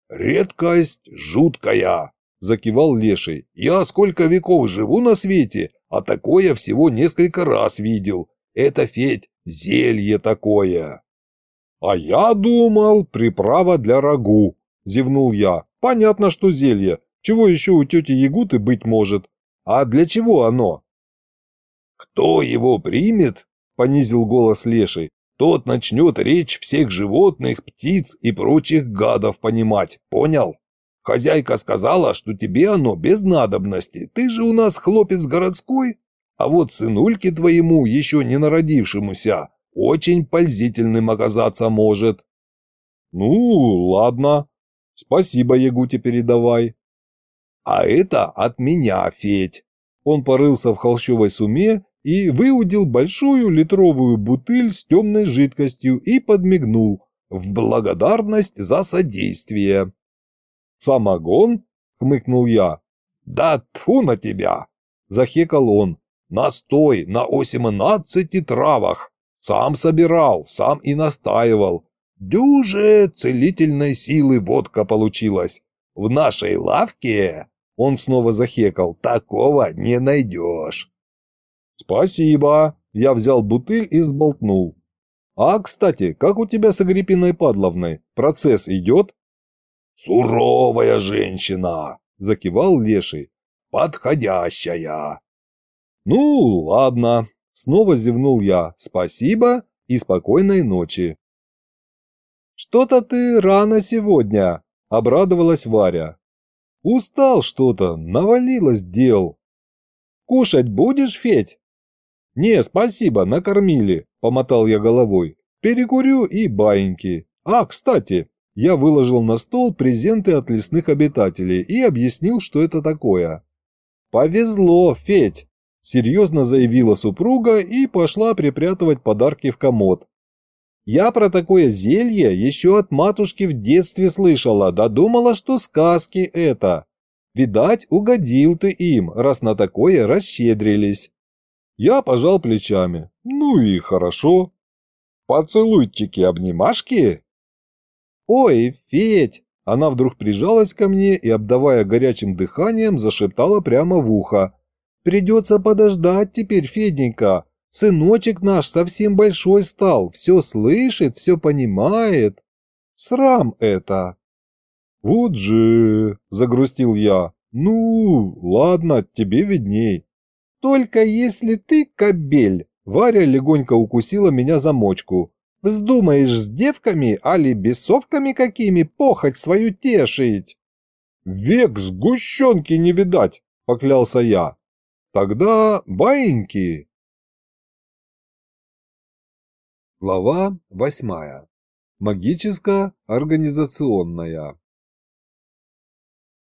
Редкость жуткая, закивал Леший. Я сколько веков живу на свете, а такое всего несколько раз видел. Это, Федь, зелье такое. А я думал, приправа для рагу, зевнул я. Понятно, что зелье. Чего еще у тети Ягуты быть может? А для чего оно? Кто его примет, понизил голос Леший, тот начнет речь всех животных, птиц и прочих гадов понимать, понял? Хозяйка сказала, что тебе оно без надобности, ты же у нас хлопец городской, а вот сынульке твоему, еще не народившемуся, очень пользительным оказаться может. Ну, ладно. Спасибо, Ягуте передавай. А это от меня, Федь. Он порылся в холщовой суме и выудил большую литровую бутыль с темной жидкостью и подмигнул в благодарность за содействие. «Самогон?» – хмыкнул я. «Да тьфу на тебя!» – захекал он. «Настой на осемнадцати травах. Сам собирал, сам и настаивал. Дюже целительной силы водка получилась. В нашей лавке...» Он снова захекал. «Такого не найдешь». «Спасибо!» – я взял бутыль и сболтнул. «А, кстати, как у тебя с Агриппиной Падловной? Процесс идет?» «Суровая женщина!» – закивал Леший. «Подходящая!» «Ну, ладно!» – снова зевнул я. «Спасибо и спокойной ночи!» «Что-то ты рано сегодня!» – обрадовалась Варя. «Устал что-то, навалилось дел!» «Кушать будешь, Федь?» «Не, спасибо, накормили», – помотал я головой. «Перекурю и баиньки. А, кстати, я выложил на стол презенты от лесных обитателей и объяснил, что это такое. «Повезло, Федь!» – серьезно заявила супруга и пошла припрятывать подарки в комод. «Я про такое зелье еще от матушки в детстве слышала, да думала, что сказки это. Видать, угодил ты им, раз на такое расщедрились». Я пожал плечами. «Ну и хорошо». «Поцелуйчики-обнимашки?» «Ой, Федь!» Она вдруг прижалась ко мне и, обдавая горячим дыханием, зашептала прямо в ухо. «Придется подождать теперь, Феденька. Сыночек наш совсем большой стал, все слышит, все понимает. Срам это!» «Вот же!» – загрустил я. «Ну, ладно, тебе видней». «Только если ты кобель!» Варя легонько укусила меня за мочку. Вздумаешь с девками, али бесовками какими похоть свою тешить? Век сгущенки не видать, поклялся я. Тогда баиньки. Глава восьмая. Магическо-организационная.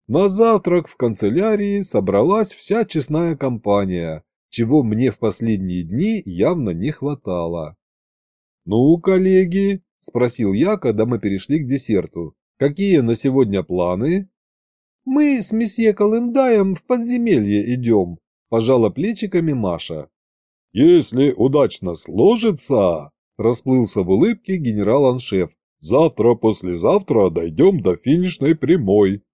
На завтрак в канцелярии собралась вся честная компания, чего мне в последние дни явно не хватало. «Ну, коллеги», – спросил я, когда мы перешли к десерту, – «какие на сегодня планы?» «Мы с месье Колымдаем в подземелье идем», – пожала плечиками Маша. «Если удачно сложится», – расплылся в улыбке генерал-аншеф, – «завтра-послезавтра дойдем до финишной прямой».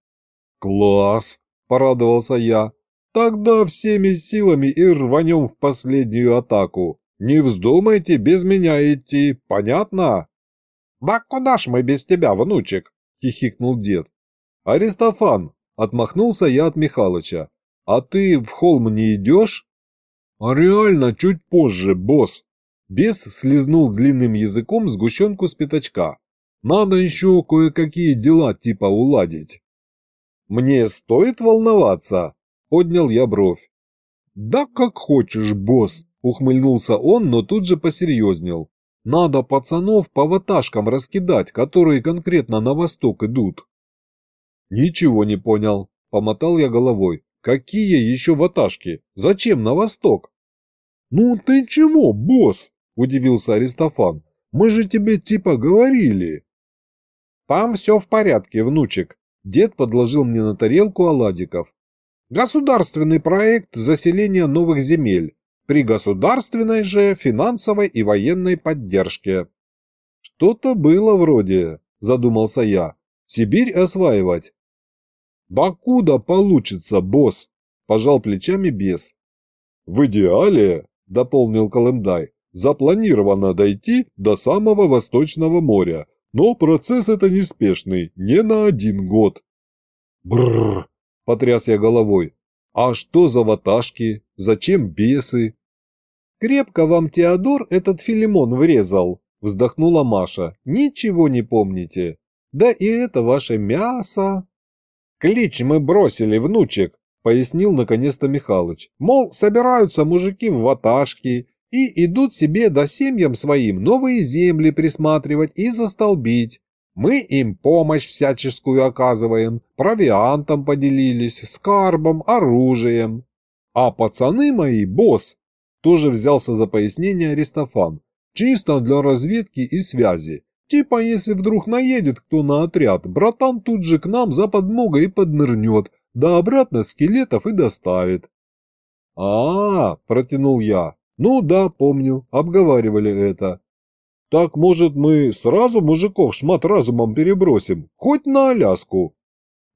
«Класс!» – порадовался я. «Тогда всеми силами и рванем в последнюю атаку. Не вздумайте без меня идти, понятно? Да куда ж мы без тебя, внучек? Хихикнул дед. Аристофан, отмахнулся я от Михалыча. А ты в холм не идешь? А реально чуть позже, босс. Бес слезнул длинным языком сгущенку с пятачка. Надо еще кое-какие дела типа уладить. Мне стоит волноваться? Поднял я бровь. Да как хочешь, босс. Ухмыльнулся он, но тут же посерьезнел. Надо пацанов по ваташкам раскидать, которые конкретно на восток идут. Ничего не понял, помотал я головой. Какие еще ваташки? Зачем на восток? Ну ты чего, босс? удивился Аристофан. «Мы же тебе типа говорили». «Там все в порядке, внучек», – дед подложил мне на тарелку оладиков. «Государственный проект заселения новых земель при государственной же финансовой и военной поддержке». «Что-то было вроде», – задумался я. «Сибирь осваивать». «Да куда получится, босс?» – пожал плечами бес. «В идеале», – дополнил Колымдай, – «запланировано дойти до самого Восточного моря, но процесс это неспешный, не на один год». «Брррр», – потряс я головой, – «а что за ваташки? Зачем бесы?» «Крепко вам Теодор этот Филимон врезал», – вздохнула Маша. «Ничего не помните. Да и это ваше мясо». «Клич мы бросили, внучек», – пояснил наконец-то Михалыч. «Мол, собираются мужики в ваташки и идут себе до семьям своим новые земли присматривать и застолбить. Мы им помощь всяческую оказываем, провиантом поделились, скарбом, оружием. А пацаны мои, босс, тоже взялся за пояснение Аристофан, чисто для разведки и связи. Типа, если вдруг наедет кто на отряд, братан тут же к нам за подмогой и поднырнет, да обратно скелетов и доставит. а, -а, -а протянул я. «Ну да, помню, обговаривали это. Так, может, мы сразу мужиков шмат разумом перебросим, хоть на Аляску?»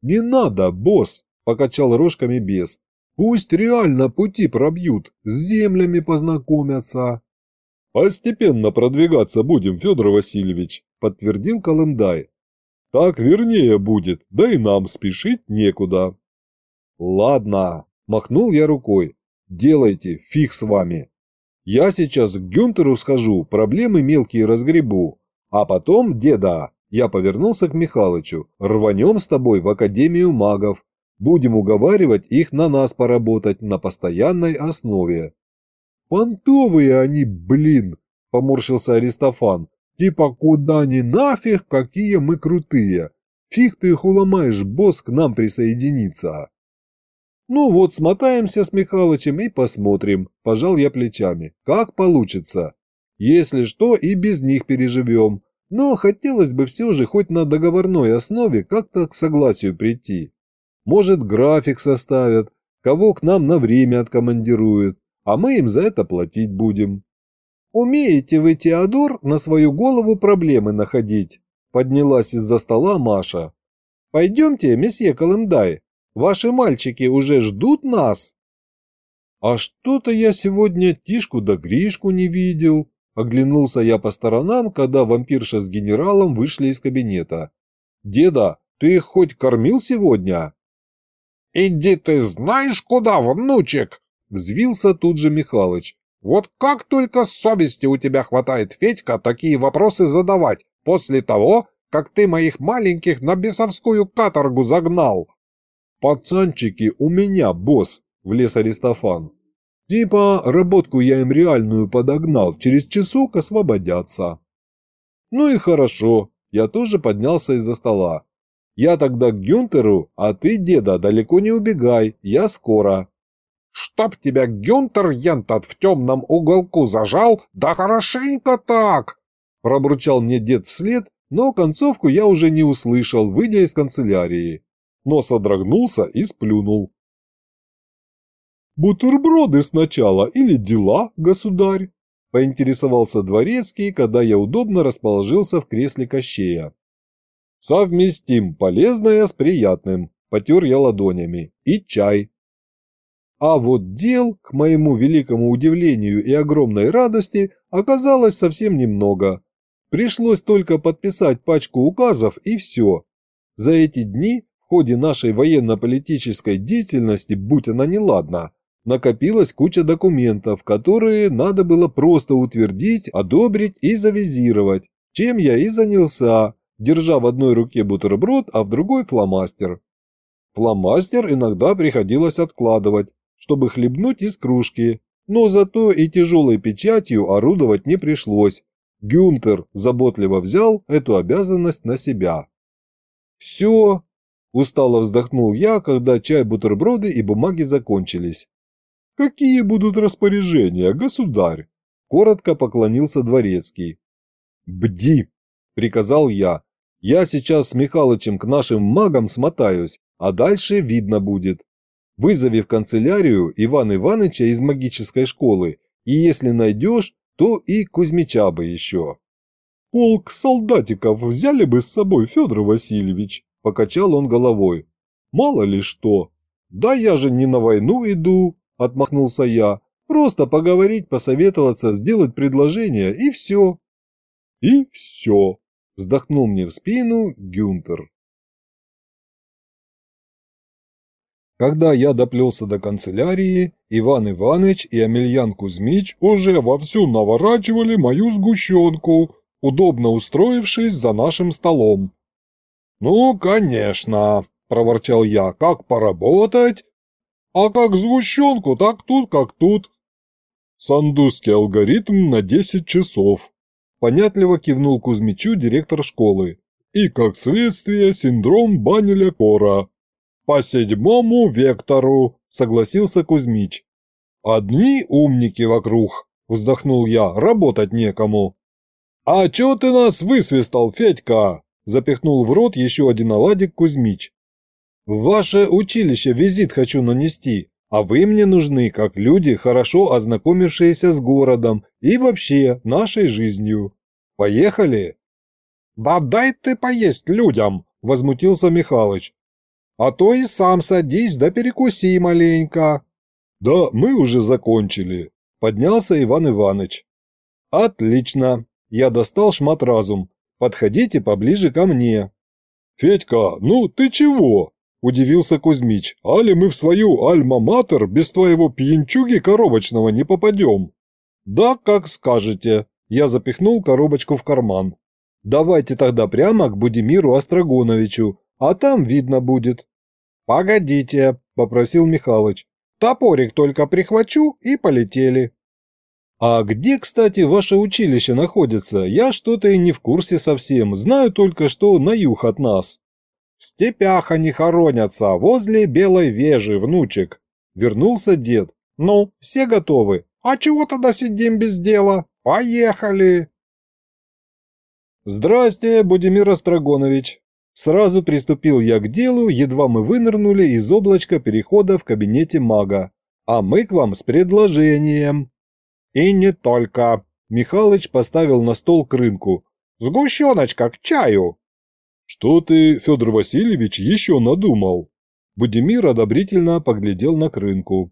«Не надо, босс», – покачал рожками бес. «Пусть реально пути пробьют, с землями познакомятся». «Постепенно продвигаться будем, Федор Васильевич», – подтвердил Колымдай. «Так вернее будет, да и нам спешить некуда». «Ладно», – махнул я рукой, – «делайте, фиг с вами». Я сейчас к Гюнтеру схожу, проблемы мелкие разгребу. А потом, деда, я повернулся к Михалычу, рванем с тобой в Академию магов. Будем уговаривать их на нас поработать на постоянной основе. Понтовые они, блин, поморщился Аристофан. Типа куда ни нафиг, какие мы крутые. Фиг ты их уломаешь, босс к нам присоединиться. «Ну вот, смотаемся с Михалычем и посмотрим», – пожал я плечами. «Как получится. Если что, и без них переживем. Но хотелось бы все же хоть на договорной основе как-то к согласию прийти. Может, график составят, кого к нам на время откомандируют, а мы им за это платить будем». «Умеете вы, Теодор, на свою голову проблемы находить?» – поднялась из-за стола Маша. «Пойдемте, месье Колымдай, Ваши мальчики уже ждут нас?» «А что-то я сегодня Тишку да Гришку не видел», – оглянулся я по сторонам, когда вампирша с генералом вышли из кабинета. «Деда, ты их хоть кормил сегодня?» «Иди ты знаешь куда, внучек!» – взвился тут же Михалыч. «Вот как только совести у тебя хватает, Федька, такие вопросы задавать после того, как ты моих маленьких на бесовскую каторгу загнал!» «Пацанчики у меня, босс», – влез Аристофан. «Типа, работку я им реальную подогнал, через часок освободятся». «Ну и хорошо», – я тоже поднялся из-за стола. «Я тогда к Гюнтеру, а ты, деда, далеко не убегай, я скоро». «Чтоб тебя Гюнтер Ентат в темном уголку зажал, да хорошенько так!» Пробручал мне дед вслед, но концовку я уже не услышал, выйдя из канцелярии но содрогнулся и сплюнул. «Бутерброды сначала или дела, государь?» – поинтересовался дворецкий, когда я удобно расположился в кресле Кощея. «Совместим полезное с приятным», – потер я ладонями, – «и чай». А вот дел, к моему великому удивлению и огромной радости, оказалось совсем немного. Пришлось только подписать пачку указов и все. За эти дни ходе нашей военно-политической деятельности, будь она неладна, накопилась куча документов, которые надо было просто утвердить, одобрить и завизировать, чем я и занялся, держа в одной руке бутерброд, а в другой фломастер. Фломастер иногда приходилось откладывать, чтобы хлебнуть из кружки, но зато и тяжелой печатью орудовать не пришлось. Гюнтер заботливо взял эту обязанность на себя. Все, Устало вздохнул я, когда чай, бутерброды и бумаги закончились. «Какие будут распоряжения, государь?» коротко поклонился дворецкий. «Бди!» – приказал я. «Я сейчас с Михалычем к нашим магам смотаюсь, а дальше видно будет. Вызови в канцелярию Ивана Ивановича из магической школы, и если найдешь, то и Кузьмича бы еще». «Полк солдатиков взяли бы с собой, Федор Васильевич», – покачал он головой. «Мало ли что». «Да я же не на войну иду», – отмахнулся я. «Просто поговорить, посоветоваться, сделать предложение, и все». «И все», – вздохнул мне в спину Гюнтер. Когда я доплелся до канцелярии, Иван Иванович и Амельян Кузьмич уже вовсю наворачивали мою сгущенку, удобно устроившись за нашим столом. «Ну, конечно», – проворчал я, – «как поработать?» «А как сгущенку, так тут, как тут». «Сандузский алгоритм на 10 часов», – понятливо кивнул Кузьмичу директор школы. «И, как следствие, синдром Банеля-Кора». «По седьмому вектору», — согласился Кузьмич. «Одни умники вокруг», — вздохнул я, — «работать некому». «А чё ты нас высвистал, Федька?» — запихнул в рот еще один оладик Кузьмич. «В ваше училище визит хочу нанести, а вы мне нужны как люди, хорошо ознакомившиеся с городом и вообще нашей жизнью. Поехали?» «Да дай ты поесть людям!» – возмутился Михалыч. А то и сам садись да перекуси маленько. Да, мы уже закончили. Поднялся Иван Иванович. Отлично. Я достал шмат разум. Подходите поближе ко мне. Федька, ну ты чего? Удивился Кузьмич. Али мы в свою альма-матер без твоего пьянчуги коробочного не попадем? Да, как скажете. Я запихнул коробочку в карман. Давайте тогда прямо к Будимиру Острогоновичу, а там видно будет. «Погодите», – попросил Михалыч. «Топорик только прихвачу и полетели». «А где, кстати, ваше училище находится? Я что-то и не в курсе совсем. Знаю только, что на юг от нас». «В степях они хоронятся, возле Белой Вежи, внучек». Вернулся дед. «Ну, все готовы? А чего тогда сидим без дела? Поехали!» «Здрасте, Будимир Острогонович», Сразу приступил я к делу, едва мы вынырнули из облачка перехода в кабинете мага. А мы к вам с предложением. И не только. Михалыч поставил на стол к рынку. Сгущеночка к чаю. Что ты, Федор Васильевич, еще надумал? Будимир одобрительно поглядел на крынку.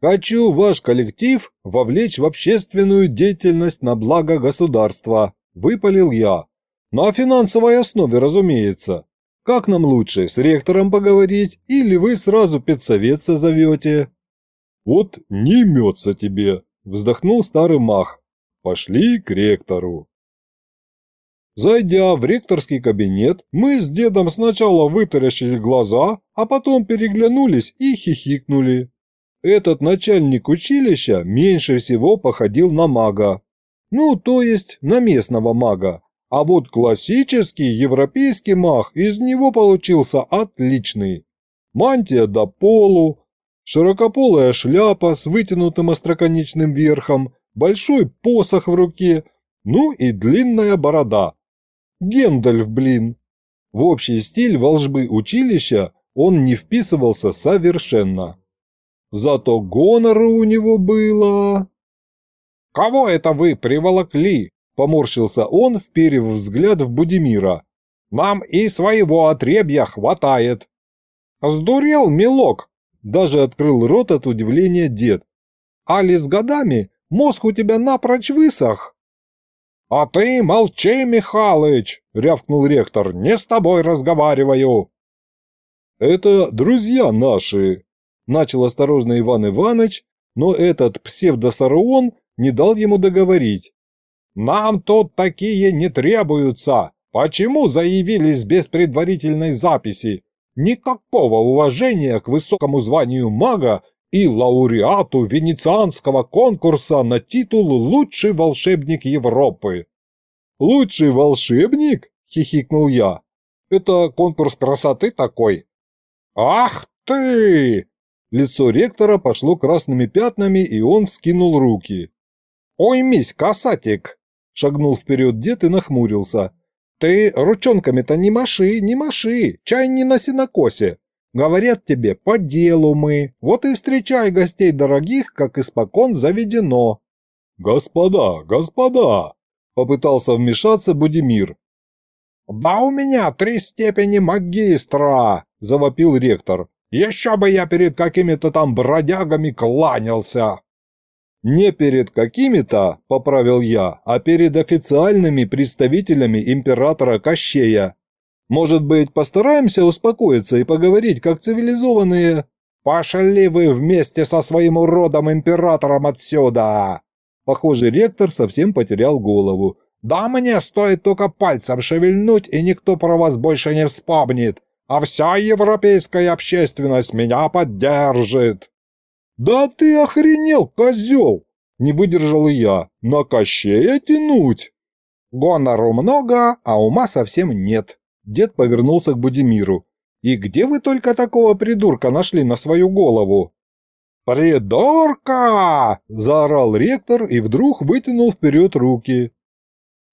«Хочу ваш коллектив вовлечь в общественную деятельность на благо государства», – выпалил я. На финансовой основе, разумеется. Как нам лучше, с ректором поговорить или вы сразу педсовет созовете? Вот не имется тебе, вздохнул старый мах. Пошли к ректору. Зайдя в ректорский кабинет, мы с дедом сначала вытаращили глаза, а потом переглянулись и хихикнули. Этот начальник училища меньше всего походил на мага. Ну, то есть на местного мага, а вот классический европейский мах из него получился отличный. Мантия до полу, широкополая шляпа с вытянутым остроконечным верхом, большой посох в руке, ну и длинная борода. Гендальф, блин. В общий стиль волжбы училища он не вписывался совершенно. Зато гонору у него было... «Кого это вы приволокли?» Поморщился он, вперев взгляд в Будимира. «Нам и своего отребья хватает!» «Сдурел, милок!» Даже открыл рот от удивления дед. «Али с годами мозг у тебя напрочь высох!» «А ты молчи, Михалыч!» — рявкнул ректор. «Не с тобой разговариваю!» «Это друзья наши!» — начал осторожно Иван Иванович, но этот псевдосаруон не дал ему договорить. Нам тут такие не требуются. Почему заявились без предварительной записи? Никакого уважения к высокому званию мага и лауреату венецианского конкурса на титул «Лучший волшебник Европы». «Лучший волшебник?» – хихикнул я. «Это конкурс красоты такой». «Ах ты!» Лицо ректора пошло красными пятнами, и он вскинул руки. «Уймись, касатик!» Шагнул вперед дед и нахмурился. «Ты ручонками-то не маши, не маши, чай не на синокосе. Говорят тебе, по делу мы, вот и встречай гостей дорогих, как испокон заведено». «Господа, господа!» – попытался вмешаться Будимир. «Да у меня три степени магистра!» – завопил ректор. «Еще бы я перед какими-то там бродягами кланялся!» «Не перед какими-то, — поправил я, — а перед официальными представителями императора Кощея. Может быть, постараемся успокоиться и поговорить как цивилизованные...» «Пошли вы вместе со своим уродом-императором отсюда!» Похоже, ректор совсем потерял голову. «Да мне стоит только пальцем шевельнуть, и никто про вас больше не вспомнит, а вся европейская общественность меня поддержит!» «Да ты охренел, козел!» Не выдержал я. «На Кощея тянуть!» «Гонору много, а ума совсем нет!» Дед повернулся к Будимиру. «И где вы только такого придурка нашли на свою голову?» «Придурка!» – заорал ректор и вдруг вытянул вперед руки.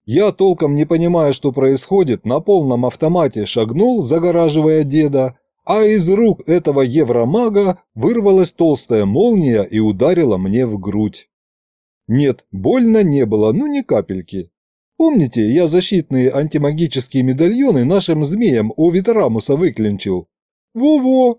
Я, толком не понимая, что происходит, на полном автомате шагнул, загораживая деда, а из рук этого евромага вырвалась толстая молния и ударила мне в грудь. Нет, больно не было, ну ни капельки. Помните, я защитные антимагические медальоны нашим змеям у Ветерамуса выклинчил? Во-во!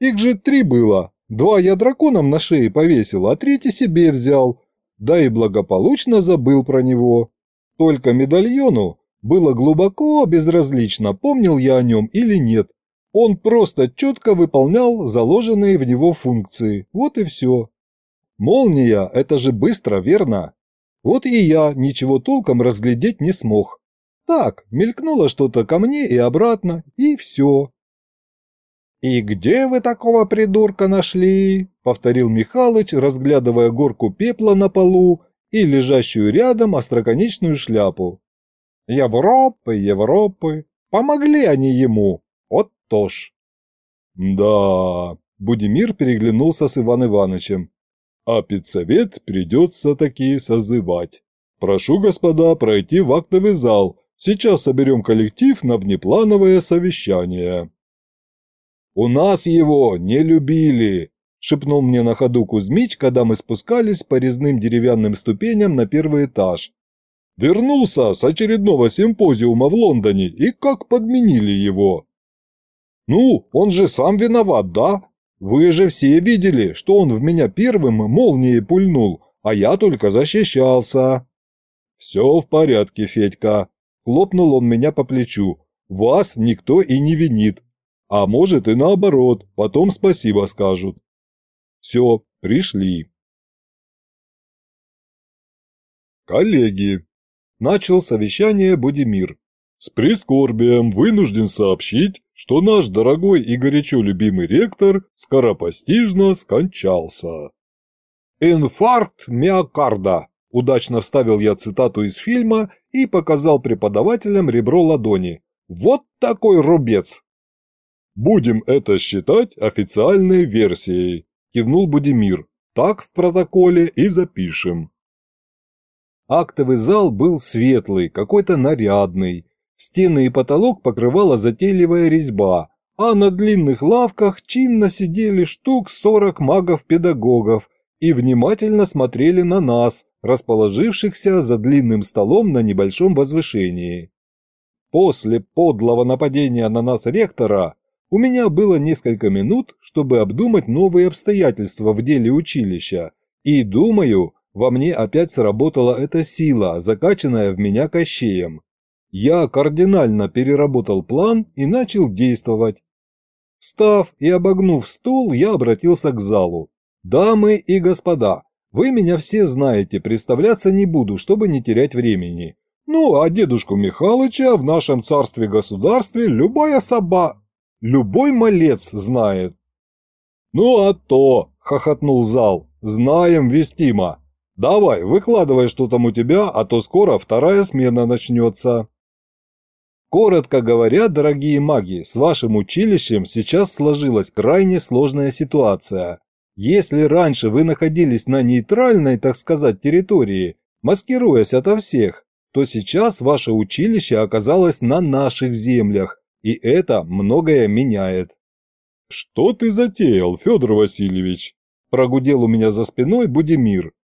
Их же три было. Два я драконам на шее повесил, а третий себе взял. Да и благополучно забыл про него. Только медальону было глубоко безразлично, помнил я о нем или нет. Он просто четко выполнял заложенные в него функции. Вот и все. Молния – это же быстро, верно? Вот и я ничего толком разглядеть не смог. Так, мелькнуло что-то ко мне и обратно, и все. «И где вы такого придурка нашли?» – повторил Михалыч, разглядывая горку пепла на полу и лежащую рядом остроконечную шляпу. «Европы, Европы, помогли они ему, вот то ж». «Да...» – Будимир переглянулся с Иван Ивановичем. «А педсовет придется таки созывать. Прошу, господа, пройти в актовый зал. Сейчас соберем коллектив на внеплановое совещание». «У нас его не любили», – шепнул мне на ходу Кузьмич, когда мы спускались по резным деревянным ступеням на первый этаж. «Вернулся с очередного симпозиума в Лондоне и как подменили его». «Ну, он же сам виноват, да? Вы же все видели, что он в меня первым молнией пульнул, а я только защищался». «Все в порядке, Федька», – хлопнул он меня по плечу. «Вас никто и не винит, а может и наоборот, потом спасибо скажут. Все, пришли. Коллеги, начал совещание Будимир. С прискорбием вынужден сообщить, что наш дорогой и горячо любимый ректор скоропостижно скончался. «Инфаркт миокарда», – удачно вставил я цитату из фильма и показал преподавателям ребро ладони. «Вот такой рубец!» «Будем это считать официальной версией», – кивнул Будимир. «Так в протоколе и запишем». Актовый зал был светлый, какой-то нарядный. Стены и потолок покрывала затейливая резьба, а на длинных лавках чинно сидели штук сорок магов-педагогов и внимательно смотрели на нас, расположившихся за длинным столом на небольшом возвышении. После подлого нападения на нас ректора у меня было несколько минут, чтобы обдумать новые обстоятельства в деле училища, и, думаю, во мне опять сработала эта сила, закачанная в меня кощеем. Я кардинально переработал план и начал действовать. Встав и обогнув стул, я обратился к залу. «Дамы и господа, вы меня все знаете, представляться не буду, чтобы не терять времени. Ну, а дедушку Михалыча в нашем царстве-государстве любая соба... Любой малец знает. Ну а то, хохотнул зал, знаем вестимо. Давай, выкладывай, что там у тебя, а то скоро вторая смена начнется. Коротко говоря, дорогие маги, с вашим училищем сейчас сложилась крайне сложная ситуация. Если раньше вы находились на нейтральной, так сказать, территории, маскируясь ото всех, то сейчас ваше училище оказалось на наших землях, и это многое меняет. «Что ты затеял, Федор Васильевич?» – прогудел у меня за спиной Будимир.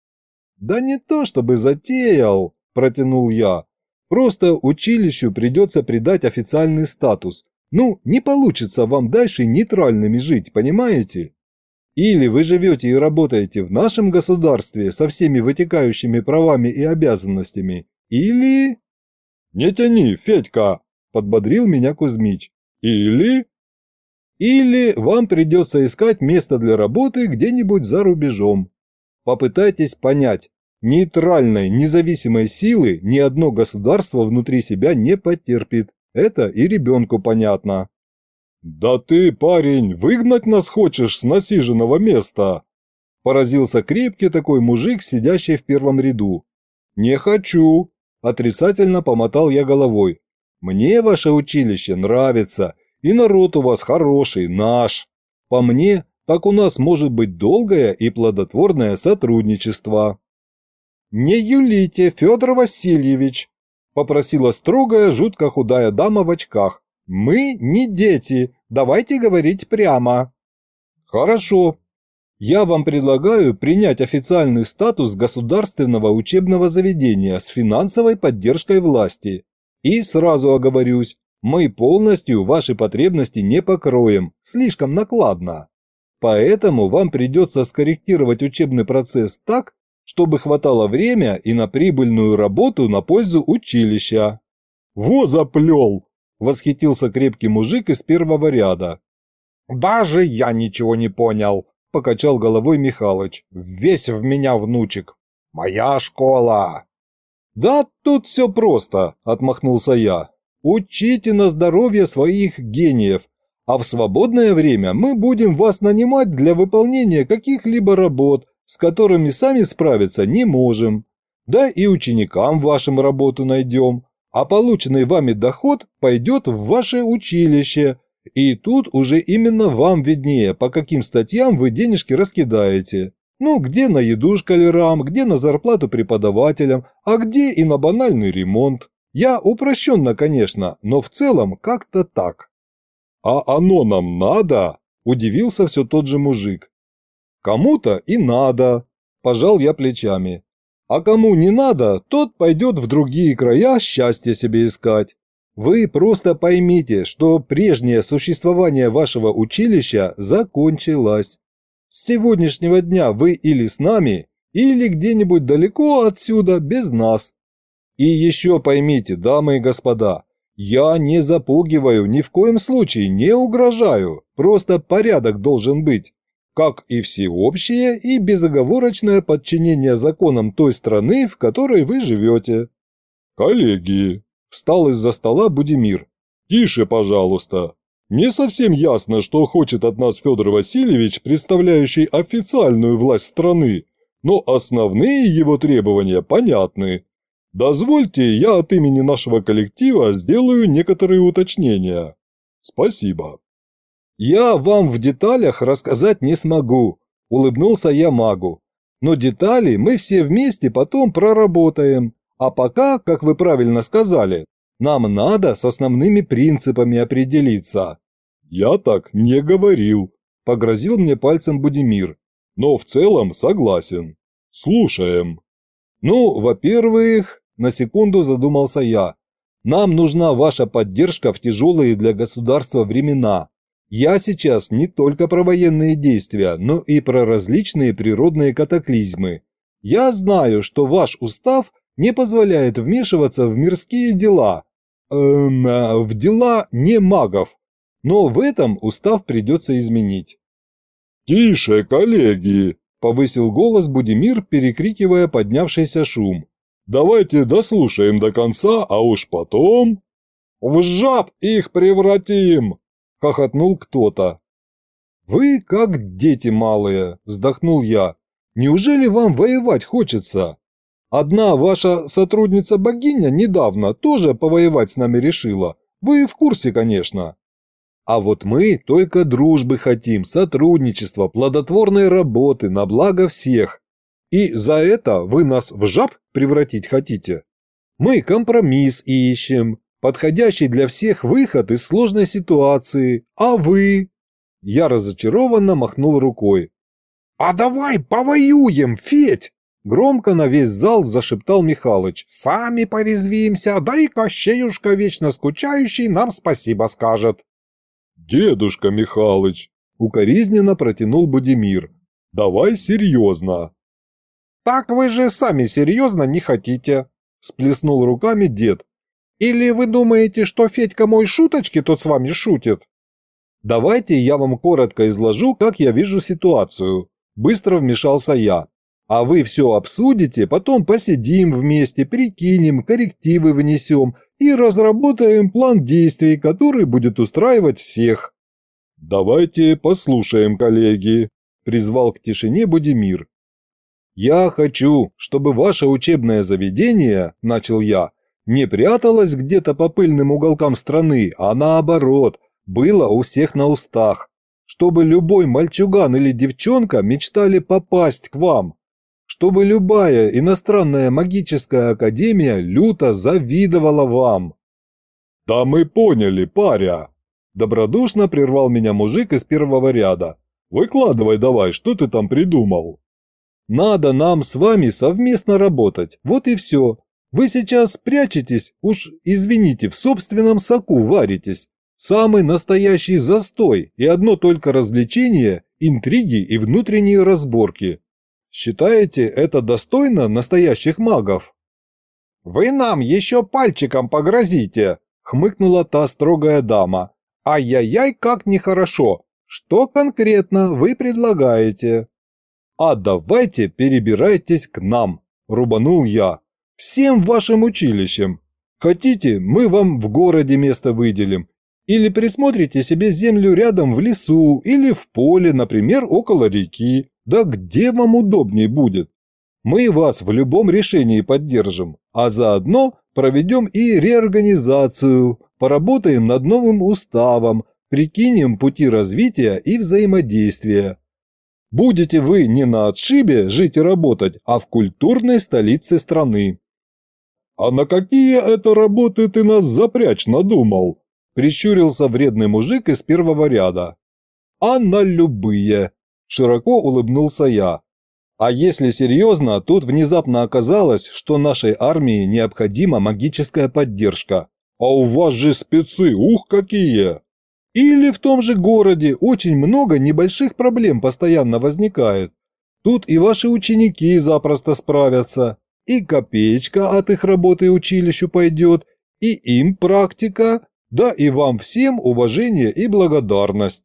«Да не то чтобы затеял», – протянул я. «Просто училищу придется придать официальный статус. Ну, не получится вам дальше нейтральными жить, понимаете? Или вы живете и работаете в нашем государстве со всеми вытекающими правами и обязанностями, или...» «Не тяни, Федька!» – подбодрил меня Кузьмич. «Или...» «Или вам придется искать место для работы где-нибудь за рубежом. Попытайтесь понять, нейтральной, независимой силы ни одно государство внутри себя не потерпит. Это и ребенку понятно». «Да ты, парень, выгнать нас хочешь с насиженного места!» Поразился крепкий такой мужик, сидящий в первом ряду. «Не хочу!» Отрицательно помотал я головой. «Мне ваше училище нравится, и народ у вас хороший, наш. По мне, так у нас может быть долгое и плодотворное сотрудничество». «Не юлите, Федор Васильевич!» – попросила строгая, жутко худая дама в очках. «Мы не дети, давайте говорить прямо». «Хорошо. Я вам предлагаю принять официальный статус государственного учебного заведения с финансовой поддержкой власти. И сразу оговорюсь, мы полностью ваши потребности не покроем, слишком накладно. Поэтому вам придется скорректировать учебный процесс так, чтобы хватало время и на прибыльную работу на пользу училища. «Во заплел!» – восхитился крепкий мужик из первого ряда. «Даже я ничего не понял», – покачал головой Михалыч. «Весь в меня внучек. Моя школа!» «Да тут все просто», – отмахнулся я. «Учите на здоровье своих гениев, а в свободное время мы будем вас нанимать для выполнения каких-либо работ, с которыми сами справиться не можем. Да и ученикам вашим работу найдем, а полученный вами доход пойдет в ваше училище, и тут уже именно вам виднее, по каким статьям вы денежки раскидаете. Ну, где на еду шкалерам, где на зарплату преподавателям, а где и на банальный ремонт. Я упрощенно, конечно, но в целом как-то так. «А оно нам надо?» – удивился все тот же мужик. Кому-то и надо, пожал я плечами. А кому не надо, тот пойдет в другие края счастья себе искать. Вы просто поймите, что прежнее существование вашего училища закончилось. С сегодняшнего дня вы или с нами, или где-нибудь далеко отсюда без нас. И еще поймите, дамы и господа, я не запугиваю, ни в коем случае не угрожаю, просто порядок должен быть как и всеобщее и безоговорочное подчинение законам той страны, в которой вы живете. «Коллеги!» – встал из-за стола Будимир. «Тише, пожалуйста. Не совсем ясно, что хочет от нас Федор Васильевич, представляющий официальную власть страны, но основные его требования понятны. Дозвольте, я от имени нашего коллектива сделаю некоторые уточнения. Спасибо». «Я вам в деталях рассказать не смогу», – улыбнулся я магу. «Но детали мы все вместе потом проработаем. А пока, как вы правильно сказали, нам надо с основными принципами определиться». «Я так не говорил», – погрозил мне пальцем Будимир. «Но в целом согласен. Слушаем». «Ну, во-первых, на секунду задумался я. Нам нужна ваша поддержка в тяжелые для государства времена. Я сейчас не только про военные действия, но и про различные природные катаклизмы. Я знаю, что ваш устав не позволяет вмешиваться в мирские дела, эм, э, в дела не магов, но в этом устав придется изменить. «Тише, коллеги!» – повысил голос Будимир, перекрикивая поднявшийся шум. «Давайте дослушаем до конца, а уж потом...» «В жаб их превратим!» – хохотнул кто-то. «Вы как дети малые», – вздохнул я. «Неужели вам воевать хочется? Одна ваша сотрудница-богиня недавно тоже повоевать с нами решила. Вы в курсе, конечно. А вот мы только дружбы хотим, сотрудничества, плодотворной работы на благо всех. И за это вы нас в жаб превратить хотите? Мы компромисс ищем, подходящий для всех выход из сложной ситуации, а вы...» Я разочарованно махнул рукой. «А давай повоюем, Федь!» Громко на весь зал зашептал Михалыч. «Сами порезвимся, да и Кощеюшка, вечно скучающий, нам спасибо скажет». «Дедушка Михалыч!» – укоризненно протянул Будимир. «Давай серьезно!» «Так вы же сами серьезно не хотите!» – сплеснул руками дед. «Или вы думаете, что Федька мой шуточки тут с вами шутит?» «Давайте я вам коротко изложу, как я вижу ситуацию», – быстро вмешался я. «А вы все обсудите, потом посидим вместе, прикинем, коррективы внесем и разработаем план действий, который будет устраивать всех». «Давайте послушаем, коллеги», – призвал к тишине Будимир. «Я хочу, чтобы ваше учебное заведение, – начал я, – не пряталось где-то по пыльным уголкам страны, а наоборот, было у всех на устах, чтобы любой мальчуган или девчонка мечтали попасть к вам, чтобы любая иностранная магическая академия люто завидовала вам». «Да мы поняли, паря!» Добродушно прервал меня мужик из первого ряда. «Выкладывай давай, что ты там придумал?» Надо нам с вами совместно работать, вот и все. Вы сейчас прячетесь, уж извините, в собственном соку варитесь. Самый настоящий застой и одно только развлечение, интриги и внутренние разборки. Считаете это достойно настоящих магов? «Вы нам еще пальчиком погрозите!» – хмыкнула та строгая дама. «Ай-яй-яй, как нехорошо! Что конкретно вы предлагаете?» «А давайте перебирайтесь к нам», – рубанул я. «Всем вашим училищем. Хотите, мы вам в городе место выделим. Или присмотрите себе землю рядом в лесу или в поле, например, около реки. Да где вам удобнее будет? Мы вас в любом решении поддержим, а заодно проведем и реорганизацию, поработаем над новым уставом, прикинем пути развития и взаимодействия. Будете вы не на отшибе жить и работать, а в культурной столице страны. «А на какие это работы ты нас запрячь надумал?» – прищурился вредный мужик из первого ряда. «А на любые!» – широко улыбнулся я. А если серьезно, тут внезапно оказалось, что нашей армии необходима магическая поддержка. А у вас же спецы, ух какие! Или в том же городе очень много небольших проблем постоянно возникает. Тут и ваши ученики запросто справятся, и копеечка от их работы училищу пойдет, и им практика, да и вам всем уважение и благодарность.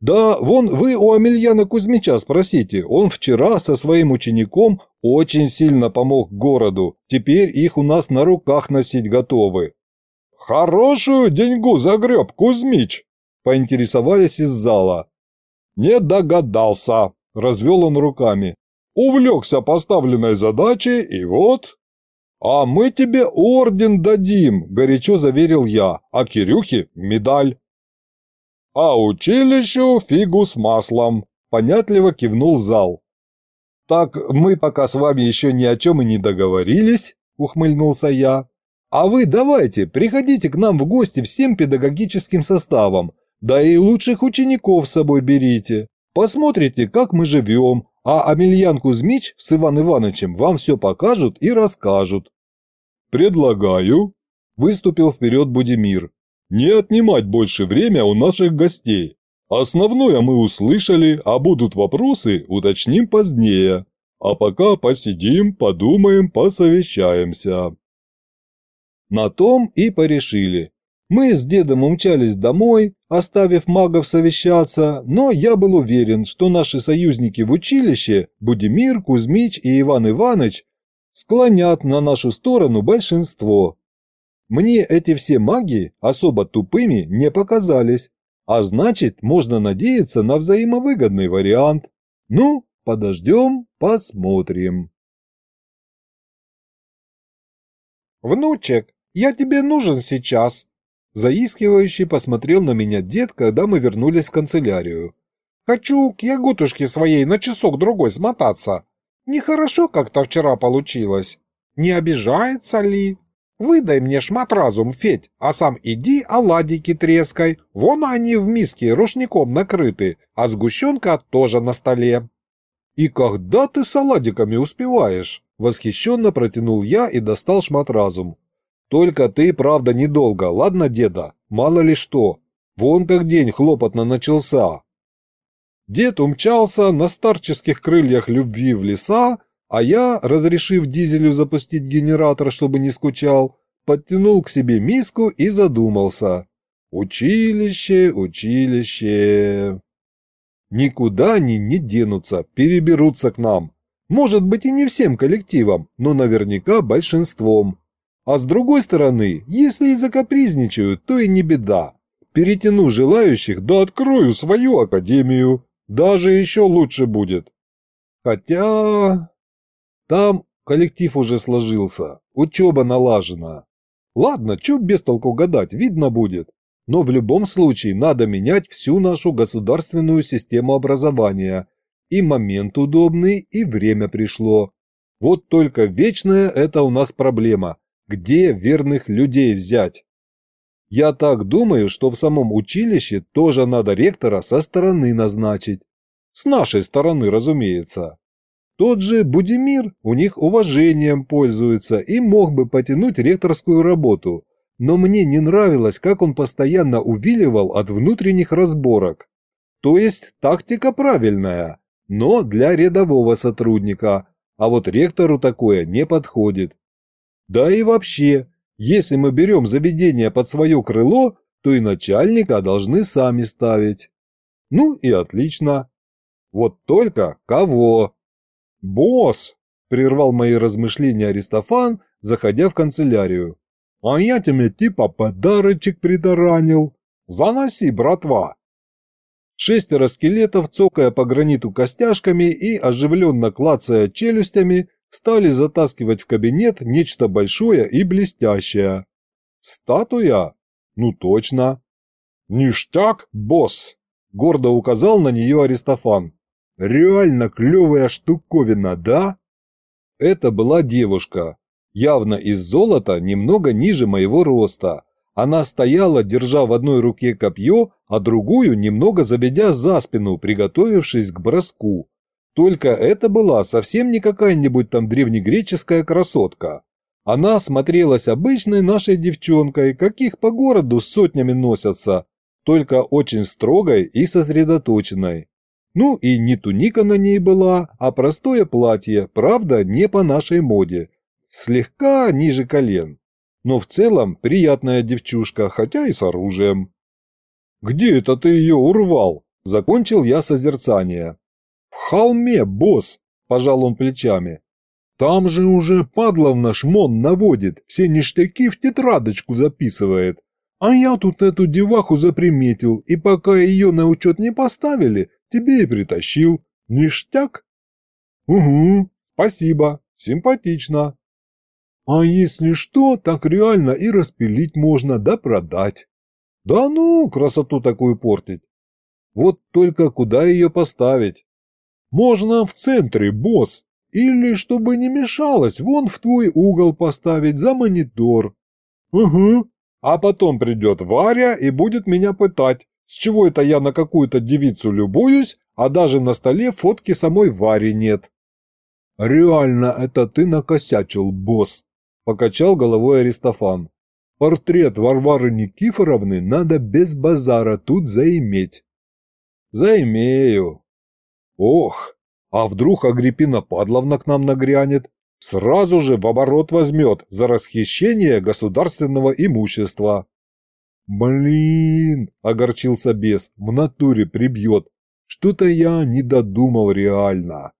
Да, вон вы у Амельяна Кузьмича спросите, он вчера со своим учеником очень сильно помог городу, теперь их у нас на руках носить готовы. «Хорошую деньгу загреб, Кузьмич!» – поинтересовались из зала. «Не догадался», – развел он руками. «Увлекся поставленной задачей, и вот...» «А мы тебе орден дадим», – горячо заверил я, «а Кирюхе – медаль». «А училищу фигу с маслом», – понятливо кивнул зал. «Так мы пока с вами еще ни о чем и не договорились», – ухмыльнулся я. А вы давайте, приходите к нам в гости всем педагогическим составом, да и лучших учеников с собой берите. Посмотрите, как мы живем, а Амельян Кузьмич с Иван Ивановичем вам все покажут и расскажут». «Предлагаю», – выступил вперед Будимир, – «не отнимать больше время у наших гостей. Основное мы услышали, а будут вопросы, уточним позднее. А пока посидим, подумаем, посовещаемся». На том и порешили. Мы с дедом умчались домой, оставив магов совещаться, но я был уверен, что наши союзники в училище, Будимир, Кузьмич и Иван Иванович, склонят на нашу сторону большинство. Мне эти все маги особо тупыми не показались, а значит, можно надеяться на взаимовыгодный вариант. Ну, подождем, посмотрим. «Внучек, я тебе нужен сейчас!» Заискивающий посмотрел на меня дед, когда мы вернулись в канцелярию. «Хочу к ягутушке своей на часок-другой смотаться. Нехорошо как-то вчера получилось. Не обижается ли? Выдай мне шмат-разум, Федь, а сам иди оладики трескай. Вон они в миске рушником накрыты, а сгущенка тоже на столе. «И когда ты с оладиками успеваешь?» Восхищенно протянул я и достал шмат-разум. «Только ты, правда, недолго, ладно, деда? Мало ли что. Вон как день хлопотно начался». Дед умчался на старческих крыльях любви в леса, а я, разрешив дизелю запустить генератор, чтобы не скучал, подтянул к себе миску и задумался. Училище, училище. Никуда они не денутся, переберутся к нам. Может быть и не всем коллективом, но наверняка большинством. А с другой стороны, если и закапризничают, то и не беда. Перетяну желающих, да открою свою академию. Даже еще лучше будет. Хотя... Там коллектив уже сложился, учеба налажена. Ладно, чё без толку гадать, видно будет. Но в любом случае надо менять всю нашу государственную систему образования. И момент удобный, и время пришло. Вот только вечная это у нас проблема. Где верных людей взять? Я так думаю, что в самом училище тоже надо ректора со стороны назначить. С нашей стороны, разумеется. Тот же Будимир у них уважением пользуется и мог бы потянуть ректорскую работу, но мне не нравилось, как он постоянно увиливал от внутренних разборок. То есть тактика правильная, но для рядового сотрудника, а вот ректору такое не подходит. Да и вообще, если мы берем заведение под свое крыло, то и начальника должны сами ставить. Ну и отлично. Вот только кого? «Босс!» – прервал мои размышления Аристофан, заходя в канцелярию. «А я тебе типа подарочек притаранил. Заноси, братва!» Шестеро скелетов, цокая по граниту костяшками и оживленно клацая челюстями, стали затаскивать в кабинет нечто большое и блестящее. «Статуя? Ну точно!» «Ништяк, босс!» – гордо указал на нее Аристофан. Реально клевая штуковина, да? Это была девушка, явно из золота, немного ниже моего роста. Она стояла, держа в одной руке копье, а другую немного заведя за спину, приготовившись к броску. Только это была совсем не какая-нибудь там древнегреческая красотка. Она смотрелась обычной нашей девчонкой, каких по городу сотнями носятся, только очень строгой и сосредоточенной. Ну и не туника на ней была, а простое платье, правда, не по нашей моде. Слегка ниже колен. Но в целом приятная девчушка, хотя и с оружием. «Где это ты ее урвал?» – закончил я созерцание. «В холме, босс!» – пожал он плечами. «Там же уже Падловна шмон наводит, все ништяки в тетрадочку записывает. А я тут эту деваху заприметил, и пока ее на учет не поставили, Тебе и притащил. Ништяк? Угу, спасибо, симпатично. А если что, так реально и распилить можно, да продать. Да ну, красоту такую портить. Вот только куда ее поставить? Можно в центре, босс. Или, чтобы не мешалось, вон в твой угол поставить за монитор. Угу. А потом придет Варя и будет меня пытать, с чего это я на какую-то девицу любуюсь, а даже на столе фотки самой Вари нет? Реально, это ты накосячил, босс, покачал головой Аристофан. Портрет Варвары Никифоровны надо без базара тут заиметь. Заимею. Ох, а вдруг Агриппина Падловна к нам нагрянет? Сразу же в оборот возьмет за расхищение государственного имущества. «Блин!» – огорчился бес, в натуре прибьет. Что-то я не додумал реально.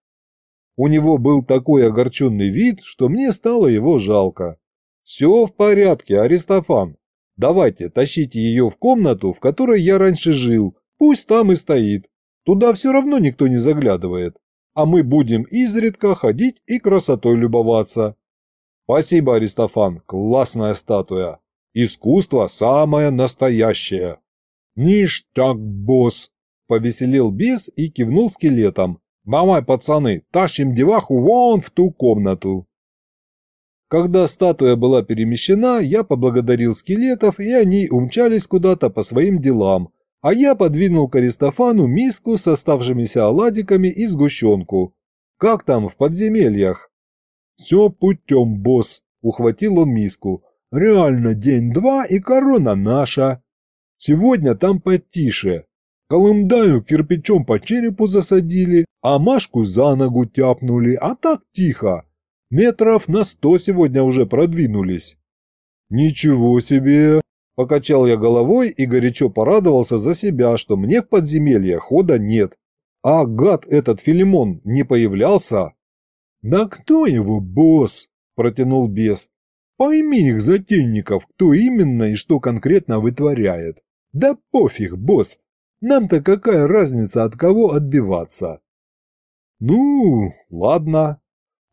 У него был такой огорченный вид, что мне стало его жалко. «Все в порядке, Аристофан. Давайте, тащите ее в комнату, в которой я раньше жил. Пусть там и стоит. Туда все равно никто не заглядывает. А мы будем изредка ходить и красотой любоваться». «Спасибо, Аристофан, классная статуя». Искусство самое настоящее. Ништяк, босс, повеселел бес и кивнул скелетом. Давай, пацаны, тащим деваху вон в ту комнату. Когда статуя была перемещена, я поблагодарил скелетов, и они умчались куда-то по своим делам, а я подвинул к Аристофану миску с оставшимися оладиками и сгущенку. Как там в подземельях? «Все путем, босс», — ухватил он миску. «Реально день-два и корона наша. Сегодня там потише. Колымдаю кирпичом по черепу засадили, а Машку за ногу тяпнули, а так тихо. Метров на сто сегодня уже продвинулись». «Ничего себе!» Покачал я головой и горячо порадовался за себя, что мне в подземелье хода нет. А гад этот Филимон не появлялся? «Да кто его босс?» – протянул бес. «Пойми их, затейников, кто именно и что конкретно вытворяет. Да пофиг, босс, нам-то какая разница, от кого отбиваться?» «Ну, ладно.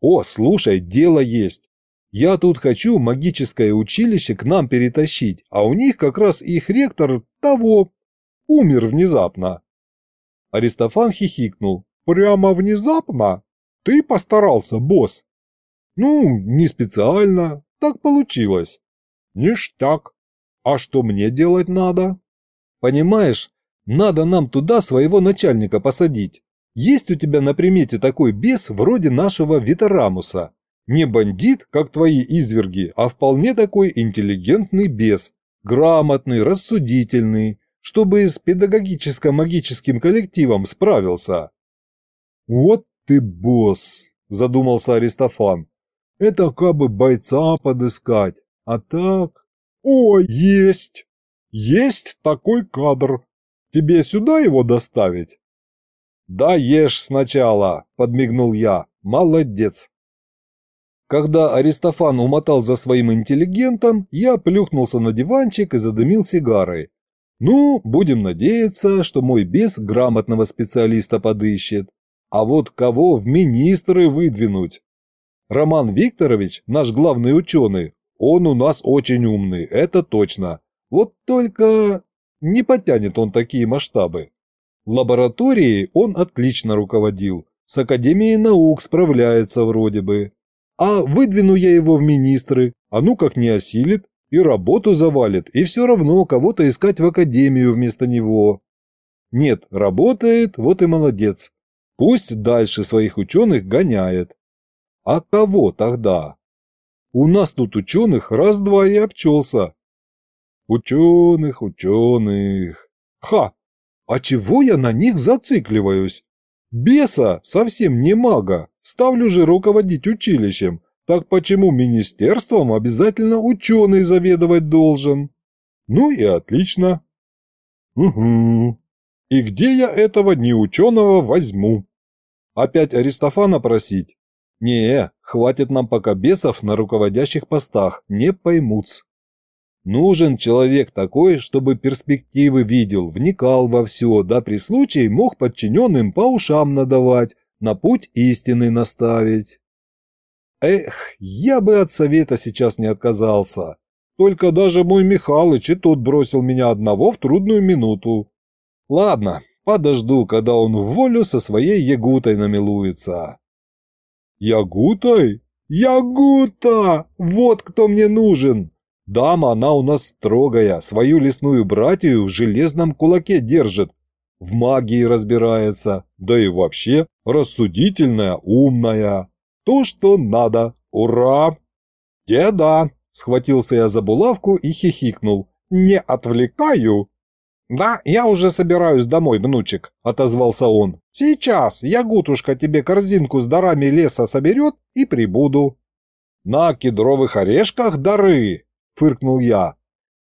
О, слушай, дело есть. Я тут хочу магическое училище к нам перетащить, а у них как раз их ректор того умер внезапно. Аристофан хихикнул. Прямо внезапно? Ты постарался, босс. Ну, не специально, так получилось. Ништяк. А что мне делать надо? Понимаешь, надо нам туда своего начальника посадить. Есть у тебя на примете такой бес вроде нашего Витерамуса. Не бандит, как твои изверги, а вполне такой интеллигентный бес, грамотный, рассудительный, чтобы с педагогическо-магическим коллективом справился. Вот ты босс, задумался Аристофан. Это как бы бойца подыскать, а так... Ой, есть! Есть такой кадр. Тебе сюда его доставить? Да ешь сначала, подмигнул я. Молодец. Когда Аристофан умотал за своим интеллигентом, я плюхнулся на диванчик и задымил сигарой. Ну, будем надеяться, что мой бес грамотного специалиста подыщет. А вот кого в министры выдвинуть? Роман Викторович, наш главный ученый, он у нас очень умный, это точно. Вот только не потянет он такие масштабы. Лабораторией он отлично руководил, с Академией наук справляется вроде бы. А выдвину я его в министры, а ну как не осилит, и работу завалит, и все равно кого-то искать в академию вместо него. Нет, работает, вот и молодец. Пусть дальше своих ученых гоняет. А кого тогда? У нас тут ученых раз-два и обчелся. Ученых, ученых. Ха! А чего я на них зацикливаюсь? Беса совсем не мага, ставлю же руководить училищем, так почему министерством обязательно ученый заведовать должен? Ну и отлично. Угу. И где я этого неученого возьму? Опять Аристофана просить? Не, хватит нам пока бесов на руководящих постах, не поймутся. Нужен человек такой, чтобы перспективы видел, вникал во все, да при случае мог подчиненным по ушам надавать, на путь истины наставить. Эх, я бы от совета сейчас не отказался. Только даже мой Михалыч и тот бросил меня одного в трудную минуту. Ладно, подожду, когда он в волю со своей ягутой намилуется. Ягутой? Ягута! Вот кто мне нужен! Дама, она у нас строгая, свою лесную братью в железном кулаке держит, в магии разбирается, да и вообще рассудительная, умная. То, что надо. Ура! Деда! Схватился я за булавку и хихикнул. Не отвлекаю? Да, я уже собираюсь домой, внучек, отозвался он. Сейчас Ягутушка тебе корзинку с дарами леса соберет и прибуду. На кедровых орешках дары, фыркнул я.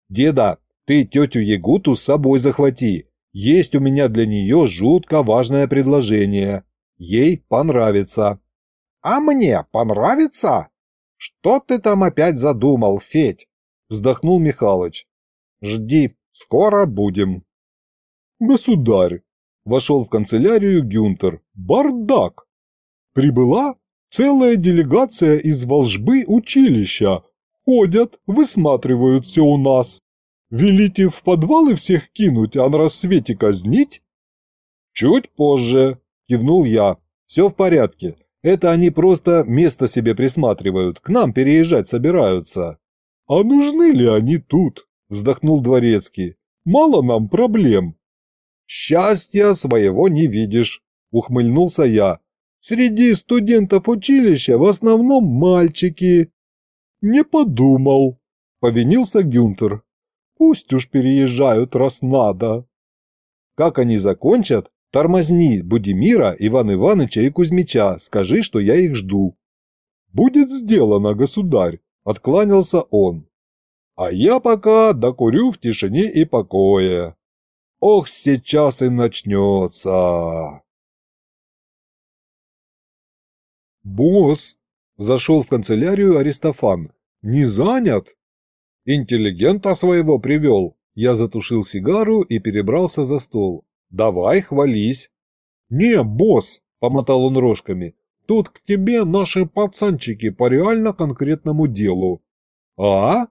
«Деда, ты тетю Ягуту с собой захвати. Есть у меня для нее жутко важное предложение. Ей понравится». «А мне понравится?» «Что ты там опять задумал, Федь?» Вздохнул Михалыч. «Жди, скоро будем». «Государь!» Вошел в канцелярию Гюнтер. «Бардак!» «Прибыла целая делегация из Волжбы училища, Ходят, высматривают все у нас. Велите в подвалы всех кинуть, а на рассвете казнить? Чуть позже, кивнул я. Все в порядке. Это они просто место себе присматривают, к нам переезжать собираются. А нужны ли они тут? Вздохнул Дворецкий. Мало нам проблем. Счастья своего не видишь, ухмыльнулся я. Среди студентов училища в основном мальчики. Не подумал, повинился Гюнтер. Пусть уж переезжают, раз надо. Как они закончат, тормозни Будимира, Ивана Ивановича и Кузьмича, скажи, что я их жду. Будет сделано, государь, откланялся он. А я пока докурю в тишине и покое. Ох, сейчас и начнется. «Босс!» – зашел в канцелярию Аристофан. «Не занят?» «Интеллигента своего привел». Я затушил сигару и перебрался за стол. «Давай, хвались». «Не, босс!» – помотал он рожками. «Тут к тебе наши пацанчики по реально конкретному делу». «А?»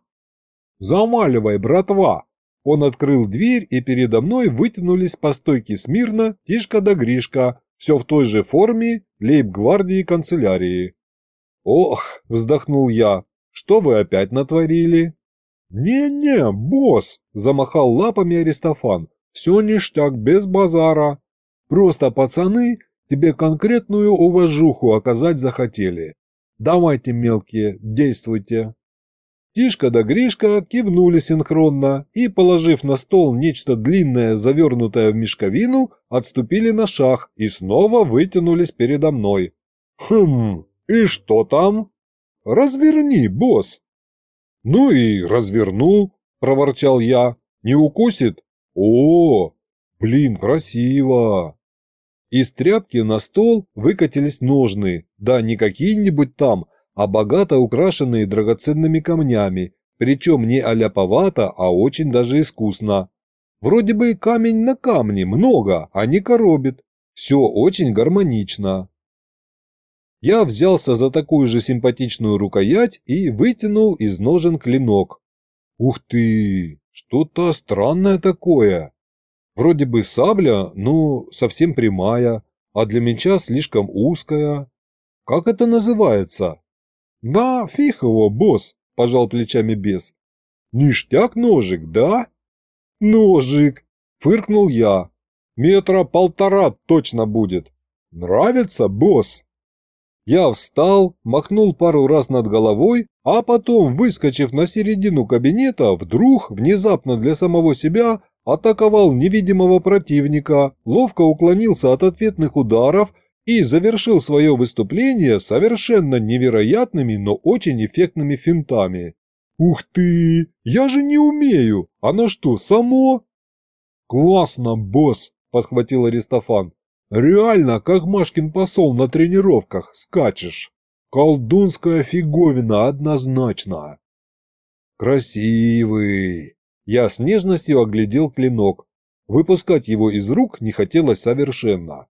«Замаливай, братва!» Он открыл дверь, и передо мной вытянулись по стойке смирно Тишка да Гришка, все в той же форме лейб-гвардии канцелярии. «Ох!» – вздохнул я. «Что вы опять натворили?» «Не-не, босс!» – замахал лапами Аристофан. «Все ништяк, без базара. Просто пацаны тебе конкретную уважуху оказать захотели. Давайте, мелкие, действуйте». Тишка да Гришка кивнули синхронно и, положив на стол нечто длинное, завернутое в мешковину, отступили на шаг и снова вытянулись передо мной. «Хм, и что там?» «Разверни, босс!» «Ну и разверну», – проворчал я. «Не укусит?» «О, блин, красиво!» Из тряпки на стол выкатились ножны, да не какие-нибудь там, а богато украшенные драгоценными камнями, причем не аляповато, а очень даже искусно. Вроде бы камень на камне много, а не коробит. Все очень гармонично. Я взялся за такую же симпатичную рукоять и вытянул из ножен клинок. Ух ты, что-то странное такое. Вроде бы сабля, но совсем прямая, а для меча слишком узкая. Как это называется? «Да, фиг его, босс», – пожал плечами бес. «Ништяк ножик, да?» «Ножик», – фыркнул я. «Метра полтора точно будет. Нравится, босс?» Я встал, махнул пару раз над головой, а потом, выскочив на середину кабинета, вдруг, внезапно для самого себя, атаковал невидимого противника, ловко уклонился от ответных ударов – и завершил свое выступление совершенно невероятными, но очень эффектными финтами. «Ух ты! Я же не умею! Оно что, само?» «Классно, босс!» – подхватил Аристофан. «Реально, как Машкин посол на тренировках, скачешь. Колдунская фиговина однозначно!» «Красивый!» Я с нежностью оглядел клинок. Выпускать его из рук не хотелось совершенно.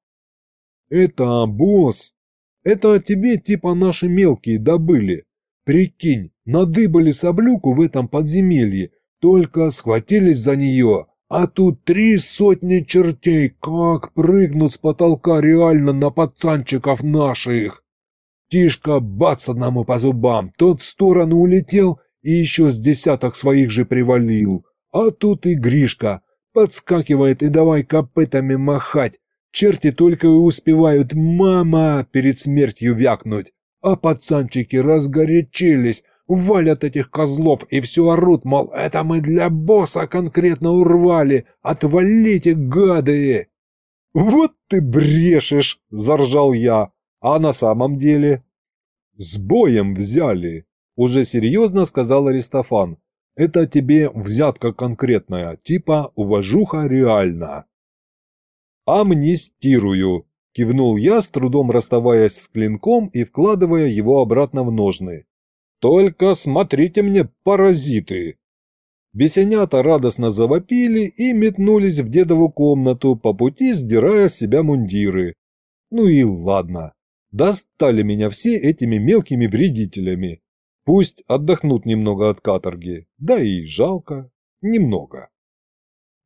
«Это босс! Это тебе типа наши мелкие добыли. Прикинь, надыбали соблюку в этом подземелье, только схватились за нее, а тут три сотни чертей как прыгнут с потолка реально на пацанчиков наших!» Тишка бац одному по зубам, тот в сторону улетел и еще с десяток своих же привалил. А тут и Гришка подскакивает и давай копытами махать, Черти только и успевают «мама» перед смертью вякнуть, а пацанчики разгорячились, валят этих козлов и все орут, мол, это мы для босса конкретно урвали, отвалите, гады! «Вот ты брешешь!» – заржал я. «А на самом деле?» «С боем взяли!» – уже серьезно сказал Аристофан. «Это тебе взятка конкретная, типа уважуха реально». «Амнистирую!» – кивнул я, с трудом расставаясь с клинком и вкладывая его обратно в ножны. «Только смотрите мне, паразиты!» Бесенята радостно завопили и метнулись в дедову комнату, по пути сдирая с себя мундиры. Ну и ладно, достали меня все этими мелкими вредителями. Пусть отдохнут немного от каторги, да и жалко, немного.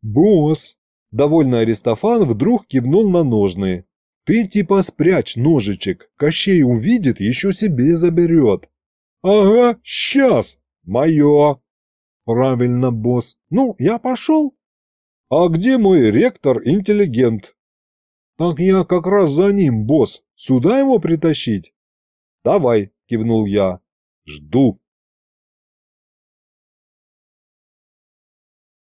«Босс!» Довольный Аристофан вдруг кивнул на ножны. Ты типа спрячь ножичек, Кощей увидит, еще себе заберет. Ага, сейчас, мое. Правильно, босс. Ну, я пошел. А где мой ректор-интеллигент? Так я как раз за ним, босс. Сюда его притащить? Давай, кивнул я. Жду.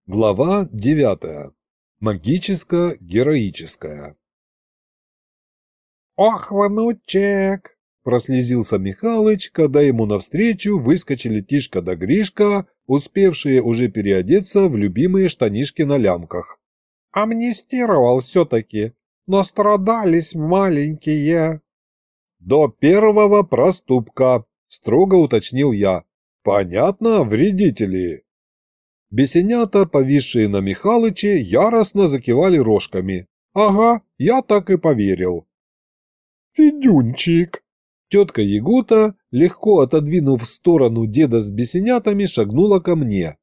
Глава девятая. Магическо-героическая. «Ох, внучек!» – прослезился Михалыч, когда ему навстречу выскочили Тишка да Гришка, успевшие уже переодеться в любимые штанишки на лямках. «Амнистировал все-таки, но страдались маленькие». «До первого проступка», – строго уточнил я. «Понятно, вредители?» Бесенята, повисшие на Михалыче, яростно закивали рожками. «Ага, я так и поверил». «Федюнчик!» Тетка Ягута, легко отодвинув в сторону деда с бесенятами, шагнула ко мне.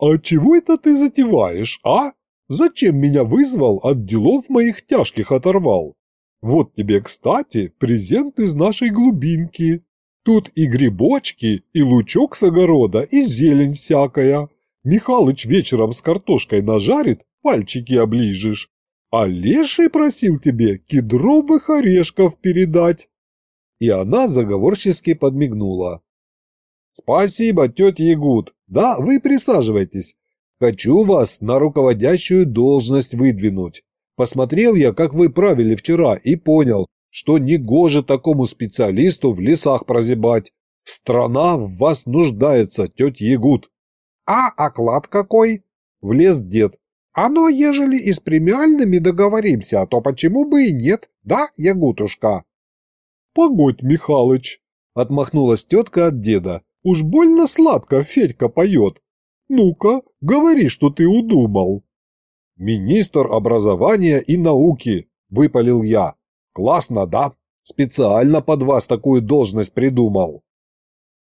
«А чего это ты затеваешь, а? Зачем меня вызвал, от делов моих тяжких оторвал? Вот тебе, кстати, презент из нашей глубинки. Тут и грибочки, и лучок с огорода, и зелень всякая. Михалыч вечером с картошкой нажарит, пальчики оближешь. А леший просил тебе кедровых орешков передать. И она заговорчески подмигнула. «Спасибо, тетя Ягуд. Да, вы присаживайтесь. Хочу вас на руководящую должность выдвинуть. Посмотрел я, как вы правили вчера, и понял, что не гоже такому специалисту в лесах прозябать. Страна в вас нуждается, тетя Ягуд. «А оклад какой?» – влез дед. «Оно, ежели и с премиальными договоримся, то почему бы и нет, да, Ягутушка?» «Погодь, Михалыч!» – отмахнулась тетка от деда. «Уж больно сладко Федька поет. Ну-ка, говори, что ты удумал». «Министр образования и науки», – выпалил я. «Классно, да? Специально под вас такую должность придумал».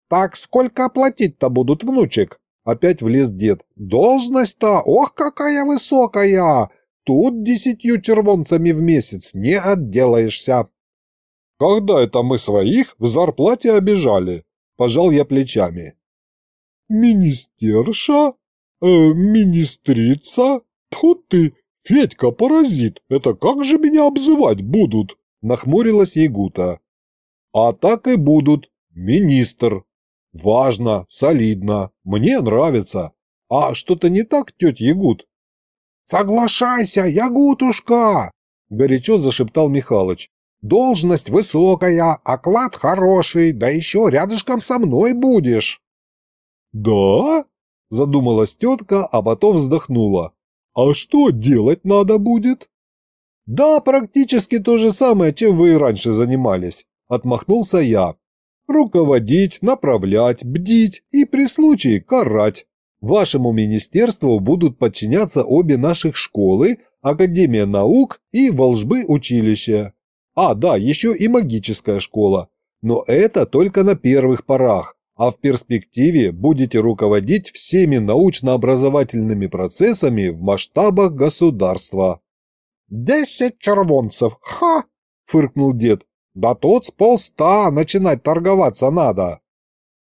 «Так сколько оплатить-то будут, внучек?» Опять влез дед. «Должность-то, ох, какая высокая! Тут десятью червонцами в месяц не отделаешься!» «Когда это мы своих в зарплате обижали?» Пожал я плечами. «Министерша? Э, министрица? Тьфу ты, Федька, паразит, это как же меня обзывать будут?» Нахмурилась Ягута. «А так и будут. Министр. Важно, солидно, мне нравится. А что-то не так, тетя Ягут? Соглашайся, Ягутушка! Горячо зашептал Михалыч. Должность высокая, оклад хороший, да еще рядышком со мной будешь. Да? Задумалась тетка, а потом вздохнула. А что делать надо будет? Да, практически то же самое, чем вы и раньше занимались, отмахнулся я. Руководить, направлять, бдить и при случае карать. Вашему министерству будут подчиняться обе наших школы, Академия наук и Волжбы училище. А, да, еще и магическая школа. Но это только на первых порах, а в перспективе будете руководить всеми научно-образовательными процессами в масштабах государства. «Десять червонцев! Ха!» – фыркнул дед. Да тут с полста начинать торговаться надо.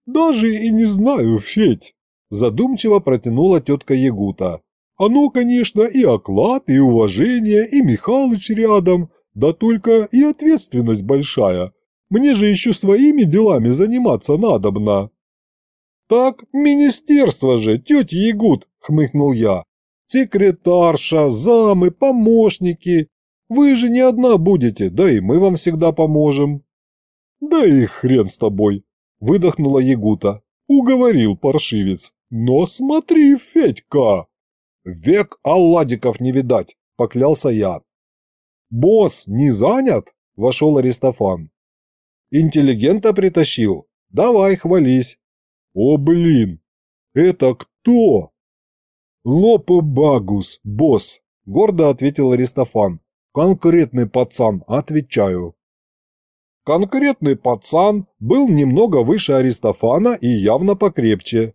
Даже и не знаю, Федь, задумчиво протянула тетка Ягута. Оно, конечно, и оклад, и уважение, и Михалыч рядом, да только и ответственность большая. Мне же еще своими делами заниматься надобно. Так, министерство же, тетя Ягут, хмыкнул я. Секретарша, замы, помощники, вы же не одна будете, да и мы вам всегда поможем». «Да и хрен с тобой», – выдохнула Ягута. Уговорил паршивец. «Но смотри, Федька!» «Век Алладиков не видать», – поклялся я. «Босс, не занят?» – вошел Аристофан. «Интеллигента притащил? Давай, хвались». «О, блин! Это кто?» «Лопе-багус, босс», – гордо ответил Аристофан. Конкретный пацан, отвечаю. Конкретный пацан был немного выше Аристофана и явно покрепче.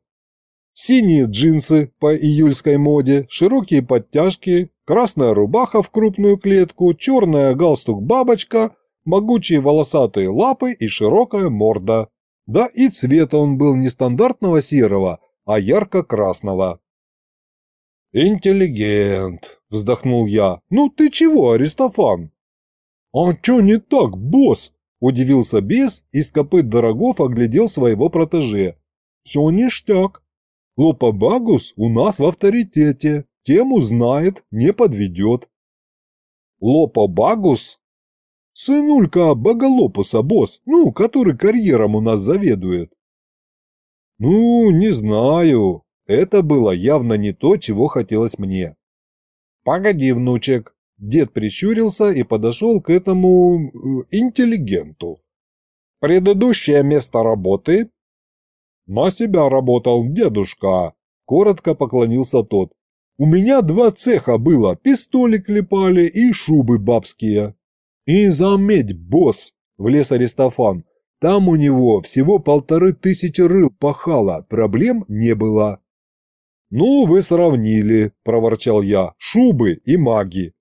Синие джинсы по июльской моде, широкие подтяжки, Красная рубаха в крупную клетку, черная галстук-бабочка, могучие волосатые лапы и широкая морда. Да и цвета он был не стандартного серого, а ярко-красного. «Интеллигент», – вздохнул я. «Ну ты чего, Аристофан?» «А чё не так, босс?» – удивился бес и с копыт дорогов оглядел своего протеже. «Все ништяк. Лопабагус у нас в авторитете, тему знает, не подведет». «Лопабагус?» «Сынулька Боголопуса, босс, ну, который карьером у нас заведует». «Ну, не знаю. Это было явно не то, чего хотелось мне». «Погоди, внучек». Дед прищурился и подошел к этому... Э, интеллигенту. «Предыдущее место работы?» «На себя работал, дедушка», – коротко поклонился тот. «У меня два цеха было, пистоли клепали и шубы бабские». «И заметь, босс!» – влез Аристофан. Там у него всего полторы тысячи рыл пахало, проблем не было. «Ну, вы сравнили», – проворчал я, – «шубы и маги».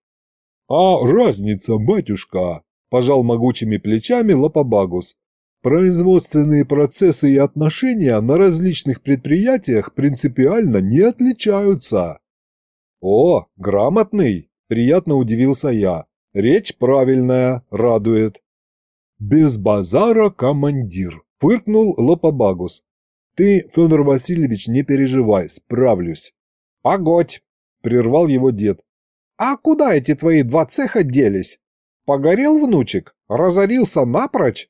«А разница, батюшка», – пожал могучими плечами Лопобагус. «Производственные процессы и отношения на различных предприятиях принципиально не отличаются». «О, грамотный!» – приятно удивился я. «Речь правильная, радует». «Без базара, командир!» – фыркнул Лопобагус. «Ты, Федор Васильевич, не переживай, справлюсь». «Погодь!» – прервал его дед. «А куда эти твои два цеха делись? Погорел внучек? Разорился напрочь?»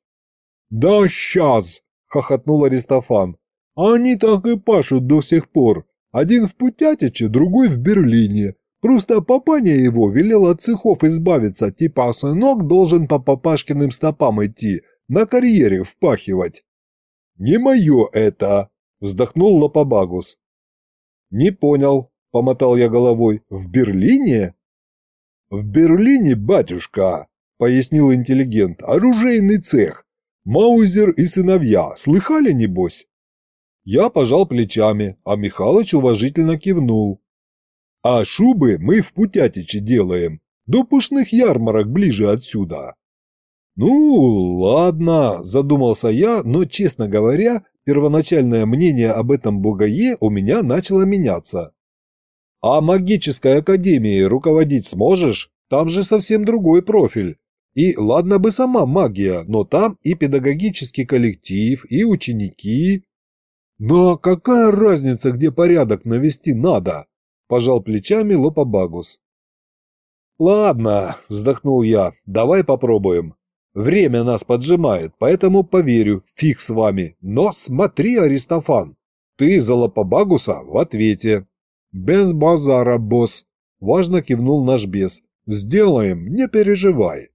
«Да сейчас!» – хохотнул Аристофан. «Они так и пашут до сих пор. Один в Путятиче, другой в Берлине. Просто папаня его велел от цехов избавиться, типа сынок должен по папашкиным стопам идти, на карьере впахивать. «Не мое это!» – вздохнул Лопобагус. «Не понял», – помотал я головой. «В Берлине?» «В Берлине, батюшка!» – пояснил интеллигент. «Оружейный цех. Маузер и сыновья. Слыхали, небось?» Я пожал плечами, а Михалыч уважительно кивнул. А шубы мы в Путятиче делаем, до пушных ярмарок ближе отсюда. Ну, ладно, задумался я, но, честно говоря, первоначальное мнение об этом бугае у меня начало меняться. А магической академией руководить сможешь? Там же совсем другой профиль. И ладно бы сама магия, но там и педагогический коллектив, и ученики. Но какая разница, где порядок навести надо? пожал плечами Лопабагус. «Ладно», – вздохнул я, – «давай попробуем. Время нас поджимает, поэтому поверю, фиг с вами. Но смотри, Аристофан, ты за Лопабагуса в ответе». «Без базара, босс», – важно кивнул наш бес. «Сделаем, не переживай».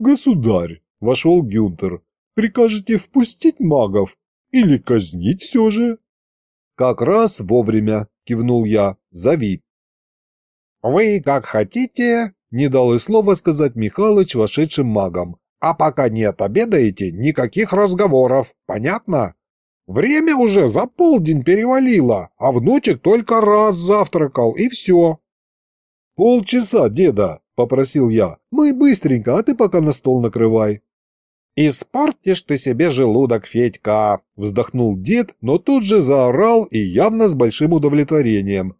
«Государь», – вошел Гюнтер, – «прикажете впустить магов или казнить все же?» «Как раз вовремя», кивнул я. «Зови». «Вы как хотите», – не дал и слова сказать Михалыч вошедшим магом. «А пока не отобедаете, никаких разговоров, понятно? Время уже за полдень перевалило, а внучек только раз завтракал, и все». «Полчаса, деда», – попросил я. «Мы быстренько, а ты пока на стол накрывай». «Испортишь ты себе желудок, Федька!» – вздохнул дед, но тут же заорал и явно с большим удовлетворением.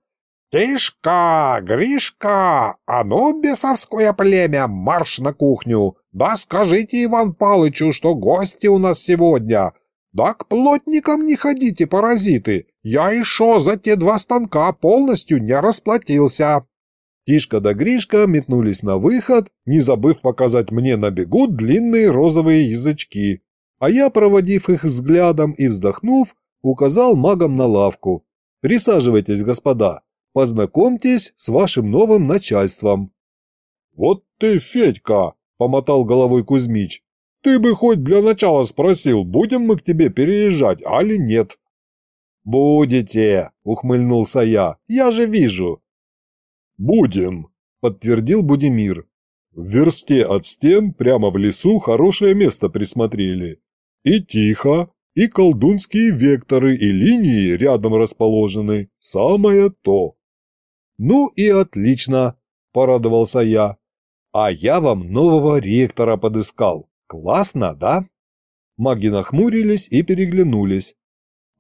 «Тишка, Гришка, а ну, бесовское племя, марш на кухню! Да скажите Иван Палычу, что гости у нас сегодня! Да к плотникам не ходите, паразиты! Я еще за те два станка полностью не расплатился!» Тишка да Гришка метнулись на выход, не забыв показать мне на бегу длинные розовые язычки. А я, проводив их взглядом и вздохнув, указал магам на лавку. «Присаживайтесь, господа, познакомьтесь с вашим новым начальством». «Вот ты, Федька!» – помотал головой Кузьмич. «Ты бы хоть для начала спросил, будем мы к тебе переезжать, али нет?» «Будете!» – ухмыльнулся я. «Я же вижу, «Будем», – подтвердил Будимир. «В версте от стен прямо в лесу хорошее место присмотрели. И тихо, и колдунские векторы и линии рядом расположены. Самое то». Ну и отлично, порадовался я. А я вам нового ректора подыскал. Классно, да? Маги нахмурились и переглянулись.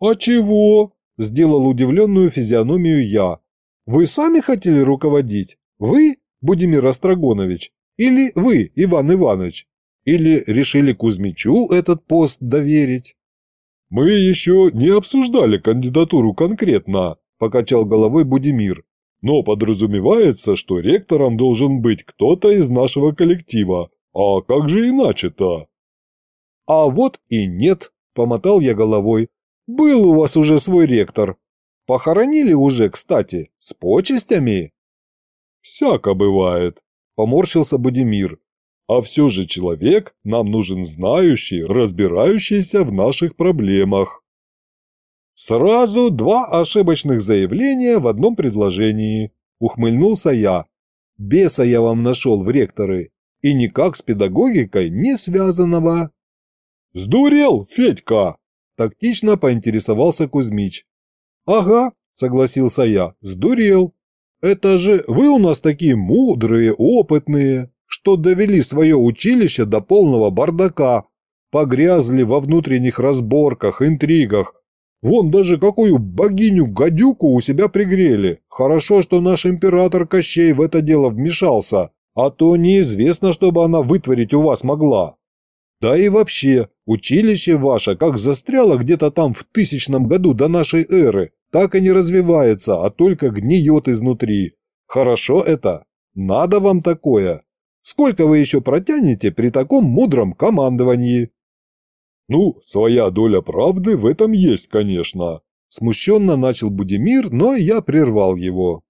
«А чего?» – сделал удивленную физиономию я. «Вы сами хотели руководить? Вы, Будимир Острогонович? Или вы, Иван Иванович? Или решили Кузьмичу этот пост доверить?» «Мы еще не обсуждали кандидатуру конкретно», – покачал головой Будимир. «Но подразумевается, что ректором должен быть кто-то из нашего коллектива. А как же иначе-то?» «А вот и нет», – помотал я головой. «Был у вас уже свой ректор. Похоронили уже, кстати, с почестями?» «Всяко бывает», – поморщился Будимир. «А все же человек нам нужен знающий, разбирающийся в наших проблемах». «Сразу два ошибочных заявления в одном предложении», – ухмыльнулся я. «Беса я вам нашел в ректоры, и никак с педагогикой не связанного». «Сдурел, Федька!» – тактично поинтересовался Кузьмич. «Ага», – согласился я, – «сдурел. Это же вы у нас такие мудрые, опытные, что довели свое училище до полного бардака, погрязли во внутренних разборках, интригах. Вон даже какую богиню-гадюку у себя пригрели. Хорошо, что наш император Кощей в это дело вмешался, а то неизвестно, чтобы она вытворить у вас могла. Да и вообще, училище ваше как застряло где-то там в тысячном году до нашей эры, так и не развивается, а только гниет изнутри. Хорошо это? Надо вам такое? Сколько вы еще протянете при таком мудром командовании? Ну, своя доля правды в этом есть, конечно. Смущенно начал Будимир, но я прервал его.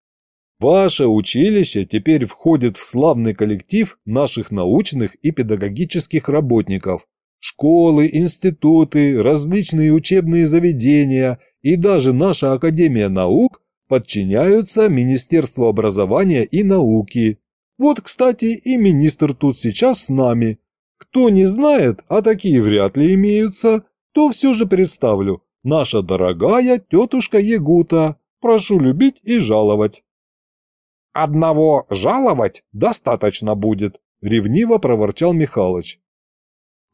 Ваше училище теперь входит в славный коллектив наших научных и педагогических работников. Школы, институты, различные учебные заведения и даже наша Академия наук подчиняются Министерству образования и науки. Вот, кстати, и министр тут сейчас с нами. Кто не знает, а такие вряд ли имеются, то все же представлю. Наша дорогая тетушка Ягута. Прошу любить и жаловать. «Одного жаловать достаточно будет», – ревниво проворчал Михалыч.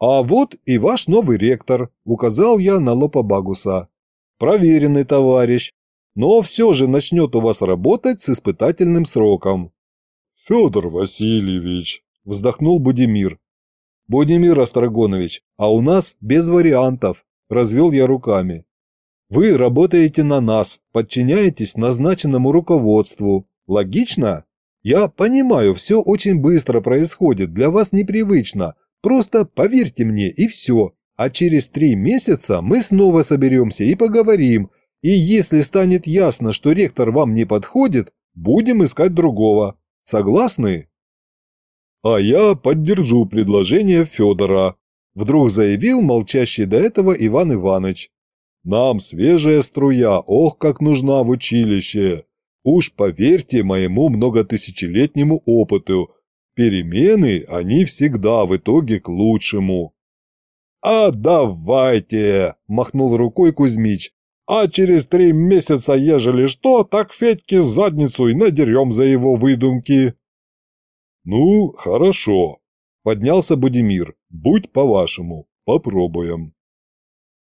«А вот и ваш новый ректор», – указал я на Лопабагуса. «Проверенный товарищ, но все же начнет у вас работать с испытательным сроком». «Федор Васильевич», – вздохнул Будимир. «Будимир Острогонович, а у нас без вариантов», – развел я руками. «Вы работаете на нас, подчиняетесь назначенному руководству, Логично? Я понимаю, все очень быстро происходит, для вас непривычно. Просто поверьте мне и все. А через три месяца мы снова соберемся и поговорим. И если станет ясно, что ректор вам не подходит, будем искать другого. Согласны? А я поддержу предложение Федора, вдруг заявил молчащий до этого Иван Иванович. Нам свежая струя, ох, как нужна в училище. Уж поверьте моему многотысячелетнему опыту, перемены, они всегда в итоге к лучшему. «А давайте!» – махнул рукой Кузьмич. «А через три месяца, ежели что, так Федьке задницу и надерем за его выдумки». «Ну, хорошо», – поднялся Будимир. «Будь по-вашему, попробуем».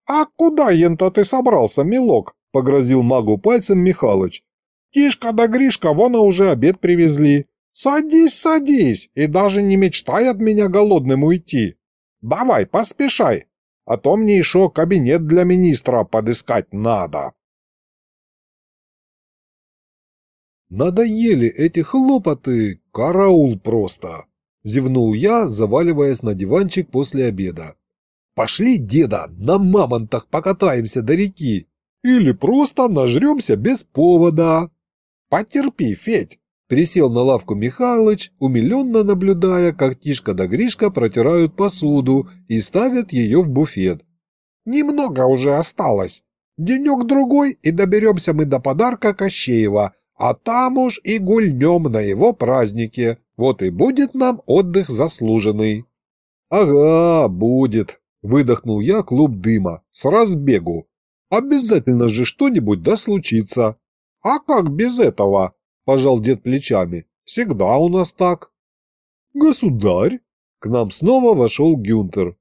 «А куда, ента, ты собрался, милок?» – погрозил магу пальцем Михалыч. Тишка да Гришка вон уже обед привезли. Садись, садись, и даже не мечтай от меня голодным уйти. Давай, поспешай, а то мне еще кабинет для министра подыскать надо. Надоели эти хлопоты, караул просто. Зевнул я, заваливаясь на диванчик после обеда. Пошли, деда, на мамонтах покатаемся до реки. Или просто нажремся без повода. «Потерпи, Федь!» Присел на лавку Михалыч, умиленно наблюдая, как Тишка да Гришка протирают посуду и ставят ее в буфет. «Немного уже осталось. Денек-другой, и доберемся мы до подарка Кощеева, а там уж и гульнем на его празднике. Вот и будет нам отдых заслуженный». «Ага, будет», — выдохнул я клуб дыма, с разбегу. «Обязательно же что-нибудь да случится». «А как без этого?» – пожал дед плечами. Всегда у нас так. Государь? К нам снова вошел Гюнтер.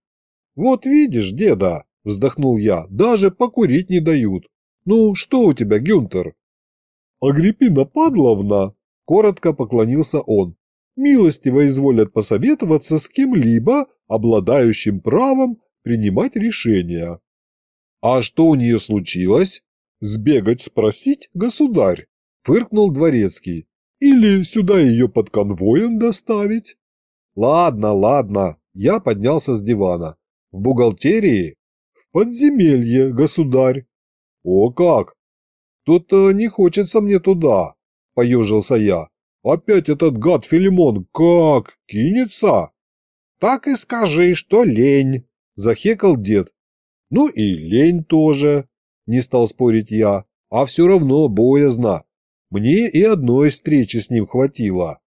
Вот видишь, деда, вздохнул я, даже покурить не дают. Ну, что у тебя, Гюнтер? Агриппина Падловна, коротко поклонился он, милостиво изволят посоветоваться с кем-либо, обладающим правом принимать решения. А что у нее случилось? Сбегать спросить, государь, фыркнул дворецкий. Или сюда ее под конвоем доставить? Ладно, ладно, я поднялся с дивана. В бухгалтерии? В подземелье, государь. О как! Тут-то не хочется мне туда, поежился я. Опять этот гад Филимон как кинется? Так и скажи, что лень, захекал дед. Ну и лень тоже, не стал спорить я, а все равно боязно. Мне и одной встречи с ним хватило.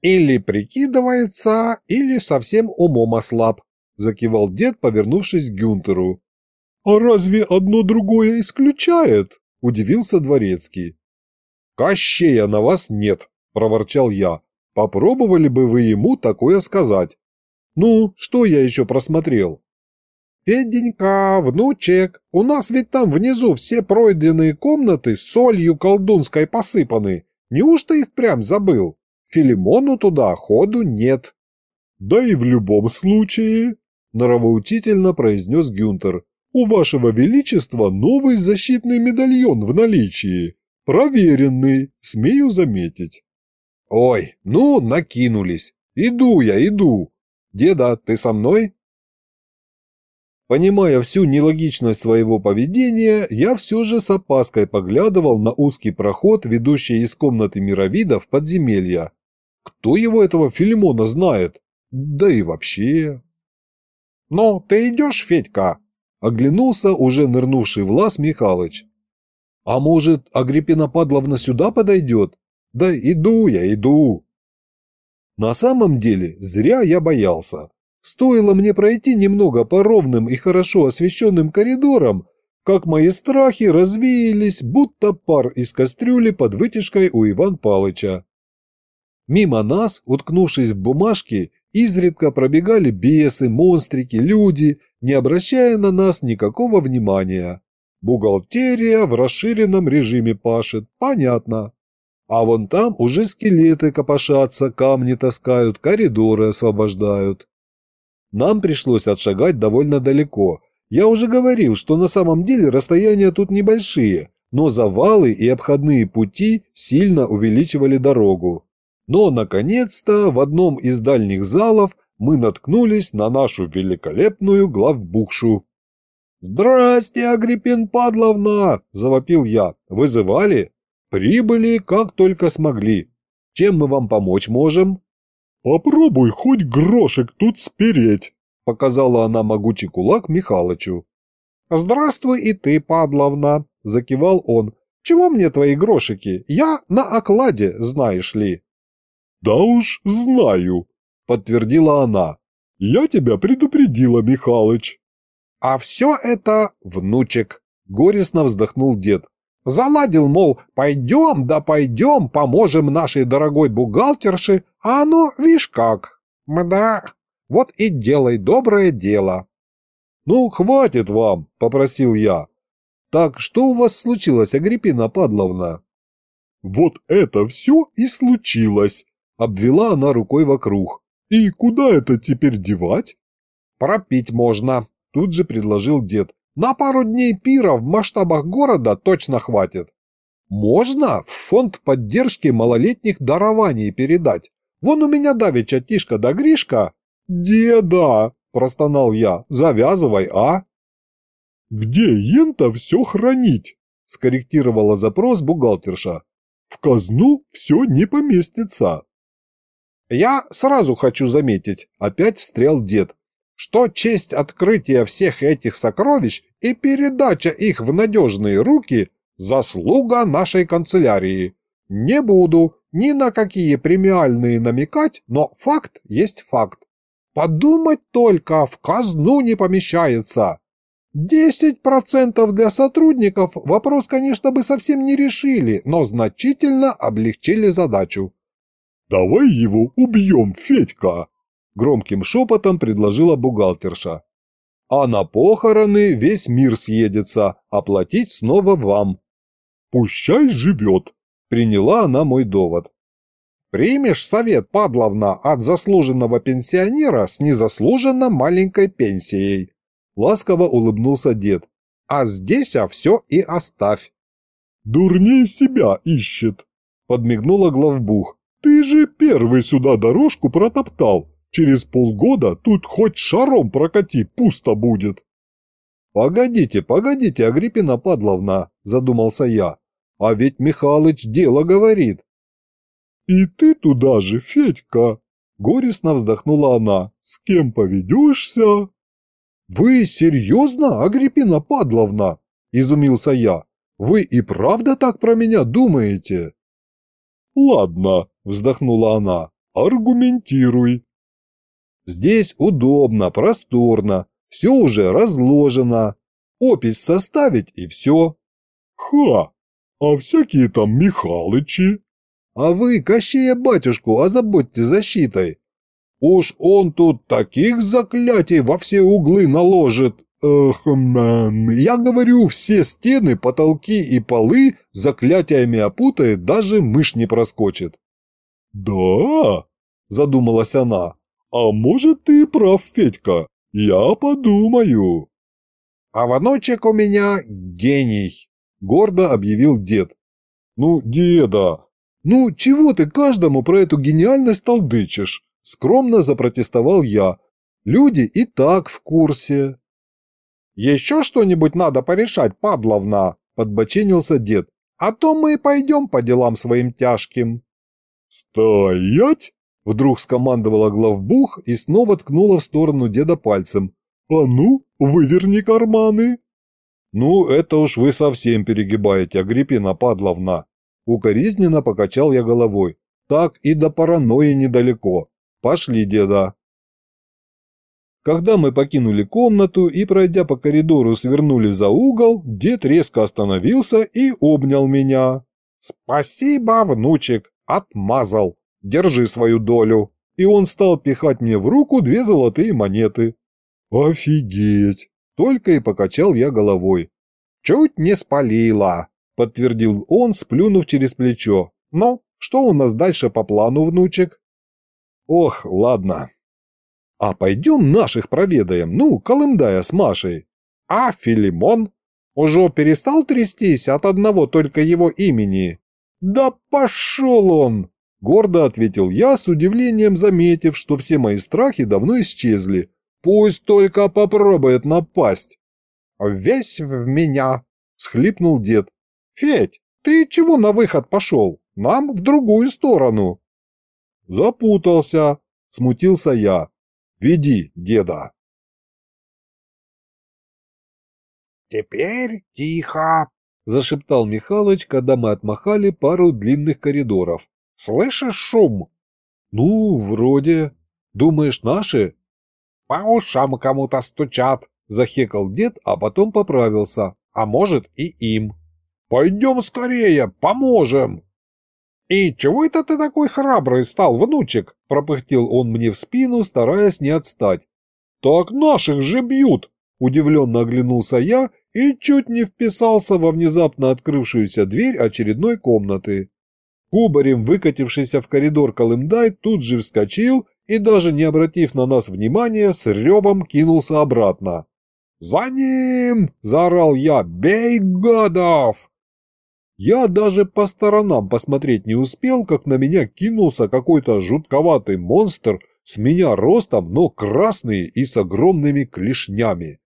Или прикидывается, или совсем умом ослаб, закивал дед, повернувшись к Гюнтеру. А разве одно другое исключает? Удивился дворецкий. Кощея на вас нет, проворчал я. Попробовали бы вы ему такое сказать. Ну, что я еще просмотрел? «Феденька, внучек, у нас ведь там внизу все пройденные комнаты солью колдунской посыпаны. Неужто и впрямь забыл? Филимону туда ходу нет». «Да и в любом случае», – норовоучительно произнес Гюнтер, – «у вашего величества новый защитный медальон в наличии. Проверенный, смею заметить». «Ой, ну, накинулись. Иду я, иду. Деда, ты со мной?» Понимая всю нелогичность своего поведения, я все же с опаской поглядывал на узкий проход, ведущий из комнаты мировида в подземелья. Кто его этого Филимона знает? Да и вообще... «Ну, ты идешь, Федька?» – оглянулся уже нырнувший в лаз Михалыч. «А может, Агриппина Падловна сюда подойдет? Да иду я, иду!» На самом деле, зря я боялся. Стоило мне пройти немного по ровным и хорошо освещенным коридорам, как мои страхи развеялись, будто пар из кастрюли под вытяжкой у Иван Палыча. Мимо нас, уткнувшись в бумажки, изредка пробегали бесы, монстрики, люди, не обращая на нас никакого внимания. Бухгалтерия в расширенном режиме пашет, понятно. А вон там уже скелеты копошатся, камни таскают, коридоры освобождают. Нам пришлось отшагать довольно далеко. Я уже говорил, что на самом деле расстояния тут небольшие, но завалы и обходные пути сильно увеличивали дорогу. Но, наконец-то, в одном из дальних залов мы наткнулись на нашу великолепную главбухшу. «Здрасте, Агриппин Падловна!» – завопил я. «Вызывали?» «Прибыли, как только смогли. Чем мы вам помочь можем?» «Попробуй хоть грошек тут спереть», – показала она могучий кулак Михалычу. «Здравствуй и ты, падловна», – закивал он. «Чего мне твои грошики? Я на окладе, знаешь ли». «Да уж знаю», – подтвердила она. «Я тебя предупредила, Михалыч». «А все это внучек», – горестно вздохнул дед. Заладил, мол, пойдем, да пойдем, поможем нашей дорогой бухгалтерше, а оно, вишь как. Мда, вот и делай доброе дело. Ну, хватит вам, попросил я. Так что у вас случилось, Агриппина Падловна? Вот это все и случилось, обвела она рукой вокруг. И куда это теперь девать? Пропить можно, тут же предложил дед. На пару дней пира в масштабах города точно хватит. Можно в фонд поддержки малолетних дарований передать. Вон у меня давеча Тишка да Гришка. Деда, простонал я, завязывай, а? Где ента все хранить? Скорректировала запрос бухгалтерша. В казну все не поместится. Я сразу хочу заметить, опять встрял дед, что честь открытия всех этих сокровищ и передача их в надежные руки – заслуга нашей канцелярии. Не буду ни на какие премиальные намекать, но факт есть факт. Подумать только, в казну не помещается. Десять процентов для сотрудников вопрос, конечно, бы совсем не решили, но значительно облегчили задачу. «Давай его убьем, Федька!» Громким шепотом предложила бухгалтерша. «А на похороны весь мир съедется, оплатить снова вам». «Пущай живет», — приняла она мой довод. «Примешь совет, Падловна, от заслуженного пенсионера с незаслуженно маленькой пенсией?» Ласково улыбнулся дед. «А здесь а все и оставь». «Дурней себя ищет», — подмигнула главбух. «Ты же первый сюда дорожку протоптал. Через полгода тут хоть шаром прокати, пусто будет». «Погодите, погодите, Агриппина Падловна», – задумался я. «А ведь Михалыч дело говорит». «И ты туда же, Федька!» – горестно вздохнула она. «С кем поведешься?» «Вы серьезно, Агриппина Падловна?» – изумился я. «Вы и правда так про меня думаете?» «Ладно», – вздохнула она, – «аргументируй». «Здесь удобно, просторно, все уже разложено. Опись составить и все». «Ха! А всякие там Михалычи?» «А вы, Кощея батюшку, озаботьте защитой. Уж он тут таких заклятий во все углы наложит. Эх, мэм, я говорю, все стены, потолки и полы заклятиями опутает, даже мышь не проскочит. Да, задумалась она. А может ты прав, Федька, я подумаю. А внучек у меня гений, гордо объявил дед. Ну, деда, ну чего ты каждому про эту гениальность толдычишь? Скромно запротестовал я. Люди и так в курсе. «Еще что-нибудь надо порешать, падловна», – подбочинился дед. «А то мы пойдем по делам своим тяжким». «Стоять!» – вдруг скомандовала главбух и снова ткнула в сторону деда пальцем. «А ну, выверни карманы!» «Ну, это уж вы совсем перегибаете, Агриппина Падловна!» Укоризненно покачал я головой. «Так и до паранойи недалеко. «Пошли, деда!» Когда мы покинули комнату и, пройдя по коридору, свернули за угол, дед резко остановился и обнял меня. «Спасибо, внучек, отмазал. Держи свою долю». И он стал пихать мне в руку две золотые монеты. «Офигеть!» Только и покачал я головой. «Чуть не спалила», — подтвердил он, сплюнув через плечо. «Ну, что у нас дальше по плану, внучек?» Ох, ладно. А пойдем наших проведаем, ну, Колымдая с Машей. А Филимон? Уже перестал трястись от одного только его имени? Да пошел он! Гордо ответил я, с удивлением заметив, что все мои страхи давно исчезли. Пусть только попробует напасть. «Весь в меня!» – схлипнул дед. «Федь, ты чего на выход пошел? Нам в другую сторону!» «Запутался», – смутился я. «Веди, деда». «Теперь тихо», – зашептал Михалыч, когда мы отмахали пару длинных коридоров. «Слышишь шум?» «Ну, вроде. Думаешь, наши?» «По ушам кому-то стучат», – захекал дед, а потом поправился. «А может, и им». «Пойдем скорее, поможем!» «И чего это ты такой храбрый стал, внучек?» – пропыхтел он мне в спину, стараясь не отстать. «Так наших же бьют!» – удивленно оглянулся я и чуть не вписался во внезапно открывшуюся дверь очередной комнаты. Кубарем, выкатившийся в коридор Колымдай, тут же вскочил и, даже не обратив на нас внимания, с ревом кинулся обратно. «За ним!» – заорал я. «Бей гадов!» Я даже по сторонам посмотреть не успел, как на меня кинулся какой-то жутковатый монстр с меня ростом, но красный и с огромными клешнями.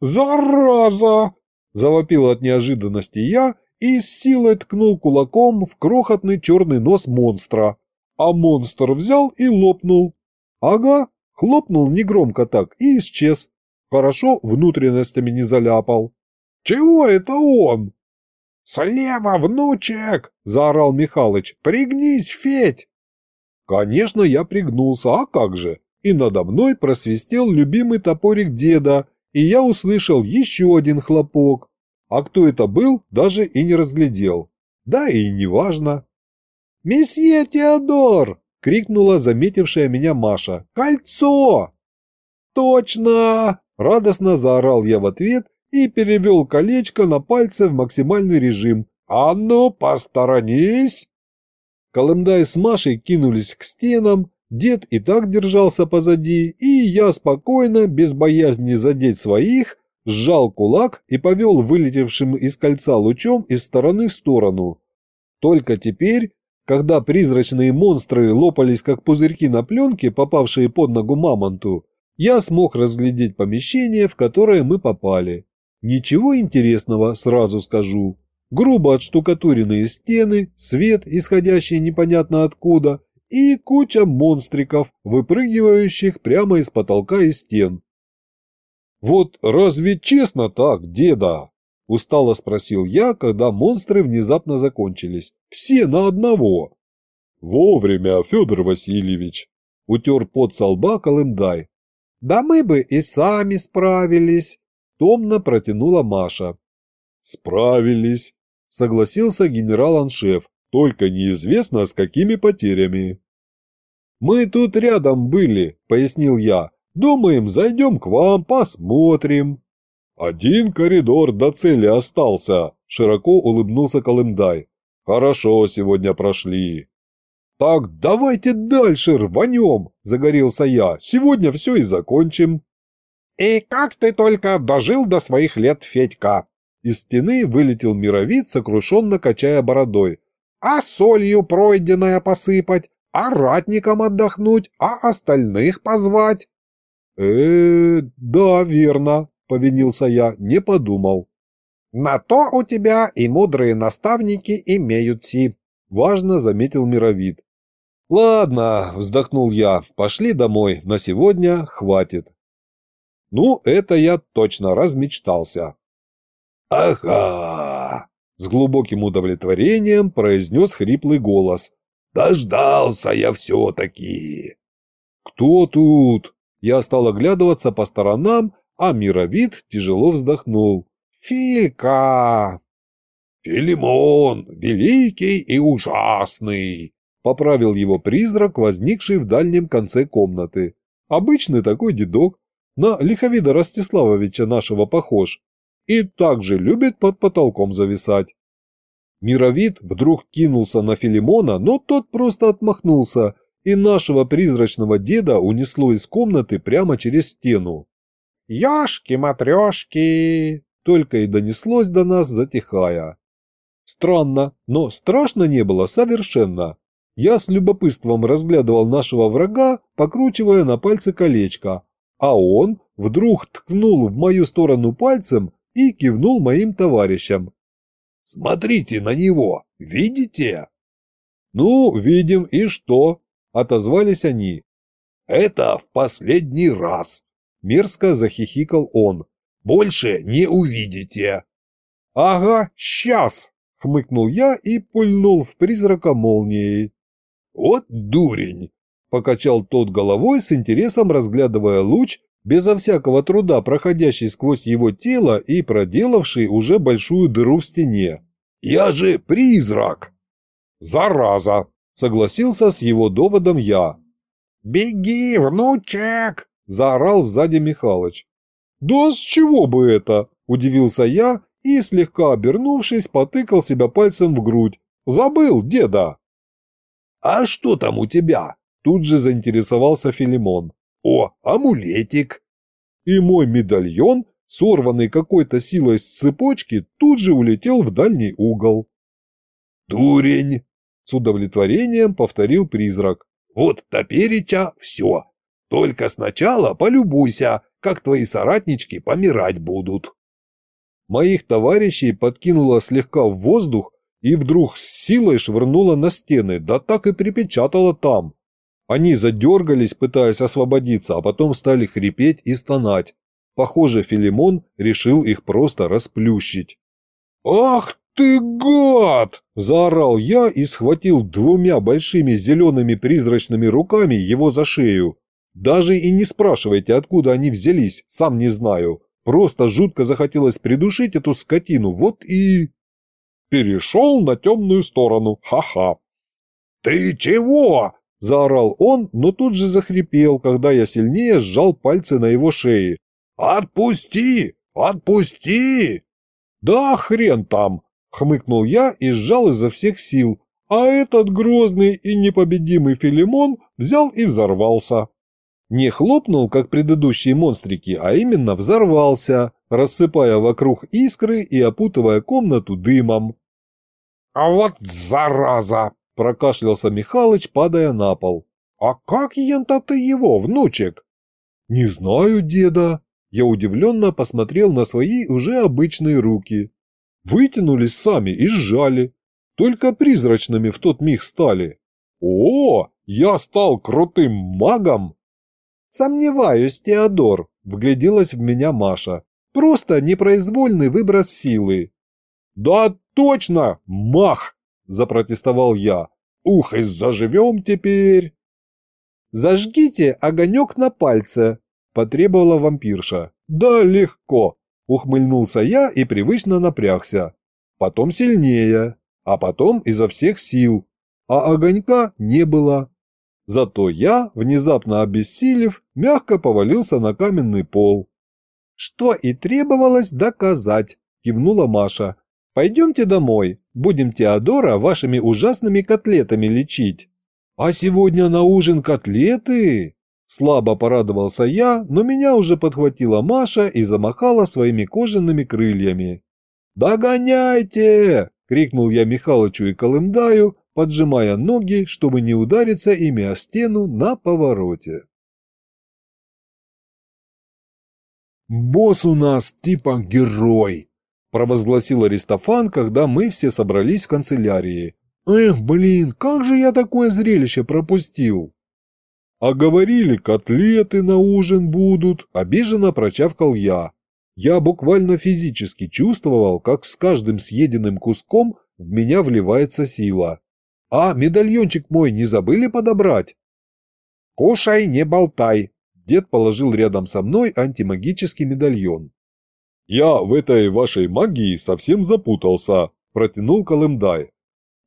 «Зараза!» – завопил от неожиданности я и с силой ткнул кулаком в крохотный черный нос монстра. А монстр взял и лопнул. Ага, хлопнул негромко так и исчез. Хорошо внутренностями не заляпал. «Чего это он?» «Слева, внучек!» – заорал Михалыч. «Пригнись, Федь!» Конечно, я пригнулся, а как же? И надо мной просвистел любимый топорик деда, и я услышал еще один хлопок. А кто это был, даже и не разглядел. Да и не важно. «Месье Теодор!» — крикнула заметившая меня Маша. «Кольцо!» «Точно!» — радостно заорал я в ответ и перевел колечко на пальце в максимальный режим. «А ну, посторонись!» Колымдай с Машей кинулись к стенам, дед и так держался позади, и я спокойно, без боязни задеть своих, сжал кулак и повел вылетевшим из кольца лучом из стороны в сторону. Только теперь, когда призрачные монстры лопались как пузырьки на пленке, попавшие под ногу мамонту, я смог разглядеть помещение, в которое мы попали. Ничего интересного, сразу скажу. Грубо отштукатуренные стены, свет, исходящий непонятно откуда, и куча монстриков, выпрыгивающих прямо из потолка и стен. «Вот разве честно так, деда?» – устало спросил я, когда монстры внезапно закончились. «Все на одного!» «Вовремя, Федор Васильевич!» – утер под со лба Колымдай. «Да мы бы и сами справились!» – томно протянула Маша. «Справились!» – согласился генерал-аншеф, только неизвестно с какими потерями. «Мы тут рядом были», – пояснил я, Думаем, зайдем к вам, посмотрим». «Один коридор до цели остался», – широко улыбнулся Колымдай. «Хорошо сегодня прошли». «Так давайте дальше рванем», – загорелся я. «Сегодня все и закончим». «И как ты только дожил до своих лет, Федька?» Из стены вылетел мировид, сокрушенно качая бородой. «А солью пройденное посыпать, а ратникам отдохнуть, а остальных позвать?» э да, верно», — повинился я, не подумал. «На то у тебя и мудрые наставники имеются», — важно заметил Мировид. «Ладно», — вздохнул я, — «пошли домой, на сегодня хватит». Ну, это я точно размечтался. «Ага!» — с глубоким удовлетворением произнес хриплый голос. «Дождался я все-таки!» «Кто тут?» Я стал оглядываться по сторонам, а Мировид тяжело вздохнул. «Филька!» «Филимон, великий и ужасный!» Поправил его призрак, возникший в дальнем конце комнаты. Обычный такой дедок, на Лиховида Ростиславовича нашего похож. И также любит под потолком зависать. Мировид вдруг кинулся на Филимона, но тот просто отмахнулся и нашего призрачного деда унесло из комнаты прямо через стену. «Ёшки-матрёшки!» только и донеслось до нас, затихая. Странно, но страшно не было совершенно. Я с любопытством разглядывал нашего врага, покручивая на пальце колечко, а он вдруг ткнул в мою сторону пальцем и кивнул моим товарищам. «Смотрите на него! Видите?» «Ну, видим, и что?» Отозвались они. «Это в последний раз!» Мерзко захихикал он. «Больше не увидите!» «Ага, сейчас!» — хмыкнул я и пульнул в призрака молнией. «Вот дурень!» — покачал тот головой с интересом, разглядывая луч, безо всякого труда проходящий сквозь его тело и проделавший уже большую дыру в стене. «Я же призрак!» «Зараза!» Согласился с его доводом я. «Беги, внучек!» – заорал сзади Михалыч. «Да с чего бы это?» – удивился я и, слегка обернувшись, потыкал себя пальцем в грудь. «Забыл, деда!» «А что там у тебя?» – тут же заинтересовался Филимон. «О, амулетик!» И мой медальон, сорванный какой-то силой с цепочки, тут же улетел в дальний угол. «Дурень!» С удовлетворением повторил призрак. «Вот топереча все. Только сначала полюбуйся, как твои соратнички помирать будут». Моих товарищей подкинуло слегка в воздух и вдруг с силой швырнуло на стены, да так и припечатало там. Они задергались, пытаясь освободиться, а потом стали хрипеть и стонать. Похоже, Филимон решил их просто расплющить. «Ах «Ты гад!» – заорал я и схватил двумя большими зелеными призрачными руками его за шею. Даже и не спрашивайте, откуда они взялись, сам не знаю. Просто жутко захотелось придушить эту скотину, вот и... Перешел на темную сторону, ха-ха. «Ты чего?» – заорал он, но тут же захрипел, когда я сильнее сжал пальцы на его шее. «Отпусти! Отпусти!» «Да хрен там!» – хмыкнул я и сжал изо всех сил, а этот грозный и непобедимый Филимон взял и взорвался. Не хлопнул, как предыдущие монстрики, а именно взорвался, рассыпая вокруг искры и опутывая комнату дымом. «А вот зараза!» – прокашлялся Михалыч, падая на пол. «А как ента ты его, внучек?» «Не знаю, деда». Я удивленно посмотрел на свои уже обычные руки. Вытянулись сами и сжали. Только призрачными в тот миг стали. «О, я стал крутым магом!» «Сомневаюсь, Теодор», – вгляделась в меня Маша. «Просто непроизвольный выброс силы». «Да точно, мах!» – запротестовал я. «Ух, и заживем теперь!» «Зажгите огонек на пальце», – потребовала вампирша. «Да легко», – ухмыльнулся я и привычно напрягся. Потом сильнее, а потом изо всех сил, а огонька не было. Зато я, внезапно обессилев, мягко повалился на каменный пол. «Что и требовалось доказать», – кивнула Маша. «Пойдемте домой, будем Теодора вашими ужасными котлетами лечить». «А сегодня на ужин котлеты?» Слабо порадовался я, но меня уже подхватила Маша и замахала своими кожаными крыльями. «Догоняйте!» – крикнул я Михалычу и Колымдаю, поджимая ноги, чтобы не удариться ими о стену на повороте. «Босс у нас типа герой», – провозгласил Аристофан, когда мы все собрались в канцелярии. «Эх, блин, как же я такое зрелище пропустил!» «А говорили, котлеты на ужин будут», – обиженно прочавкал я. Я буквально физически чувствовал, как с каждым съеденным куском в меня вливается сила. «А, медальончик мой не забыли подобрать?» «Кушай, не болтай!» Дед положил рядом со мной антимагический медальон. «Я в этой вашей магии совсем запутался», – протянул Колымдай.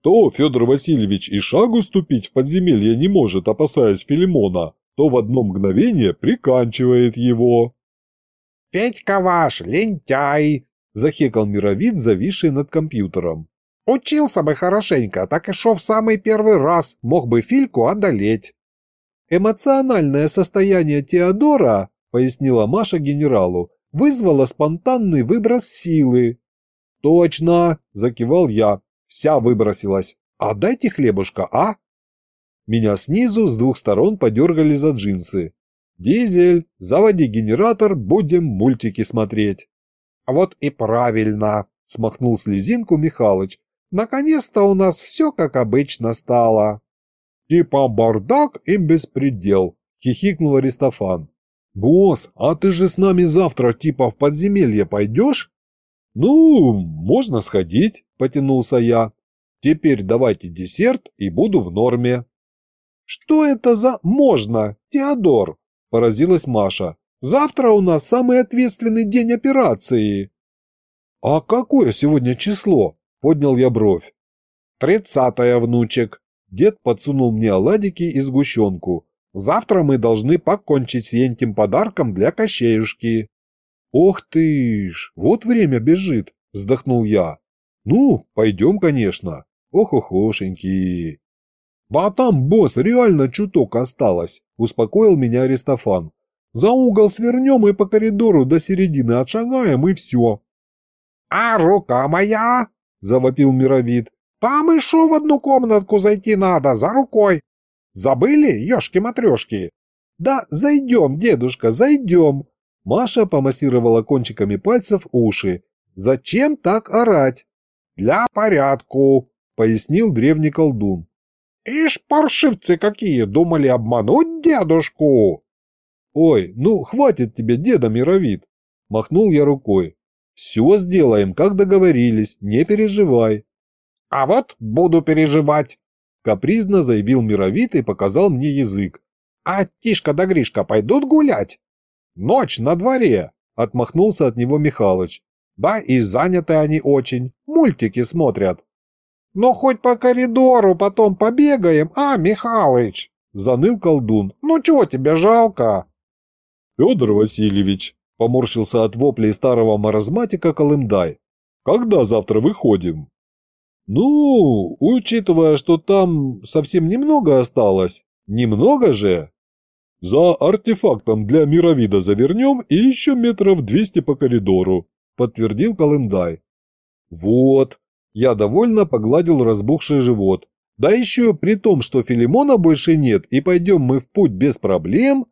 «То Федор Васильевич и шагу ступить в подземелье не может, опасаясь Филимона, то в одно мгновение приканчивает его». «Федька ваш, лентяй!» – захекал мировид, зависший над компьютером. Учился бы хорошенько, так и шел в самый первый раз, мог бы Фильку одолеть. Эмоциональное состояние Теодора, пояснила Маша генералу, вызвало спонтанный выброс силы. Точно, закивал я, вся выбросилась. Отдайте хлебушка, а? Меня снизу с двух сторон подергали за джинсы. «Дизель, заводи генератор, будем мультики смотреть». «А «Вот и правильно», – смахнул слезинку Михалыч. Наконец-то у нас все как обычно стало. Типа бардак и беспредел, хихикнул Аристофан. Босс, а ты же с нами завтра типа в подземелье пойдешь? Ну, можно сходить, потянулся я. Теперь давайте десерт и буду в норме. Что это за «можно», Теодор? Поразилась Маша. Завтра у нас самый ответственный день операции. А какое сегодня число? Поднял я бровь. «Тридцатая, внучек!» Дед подсунул мне оладики и сгущенку. «Завтра мы должны покончить с этим подарком для Кощеюшки». «Ох ты ж, вот время бежит!» – вздохнул я. «Ну, пойдем, конечно. Ох-охошеньки!» «А там, босс, реально чуток осталось», – успокоил меня Аристофан. «За угол свернем и по коридору до середины отшагаем, и все». «А рука моя?» Завопил мировид. «Там еще в одну комнатку зайти надо, за рукой. Забыли, ешки-матрешки?» «Да, зайдем, дедушка, зайдем!» Маша помассировала кончиками пальцев уши. «Зачем так орать?» «Для порядку», — пояснил древний колдун. «Ишь, паршивцы какие, думали обмануть дедушку!» «Ой, ну хватит тебе, деда мировид!» Махнул я рукой. Все сделаем, как договорились, не переживай. А вот буду переживать, капризно заявил Мировит и показал мне язык. А Тишка да Гришка пойдут гулять? Ночь на дворе, – отмахнулся от него Михалыч. «Да и заняты они очень, мультики смотрят». «Но хоть по коридору потом побегаем, а, Михалыч?» – заныл колдун. «Ну чего тебе жалко?» «Федор Васильевич», – поморщился от воплей старого маразматика Колымдай. «Когда завтра выходим?» «Ну, учитывая, что там совсем немного осталось. Немного же?» «За артефактом для мировида завернем и еще метров двести по коридору», – подтвердил Колымдай. «Вот». Я довольно погладил разбухший живот. Да еще при том, что Филимона больше нет и пойдем мы в путь без проблем.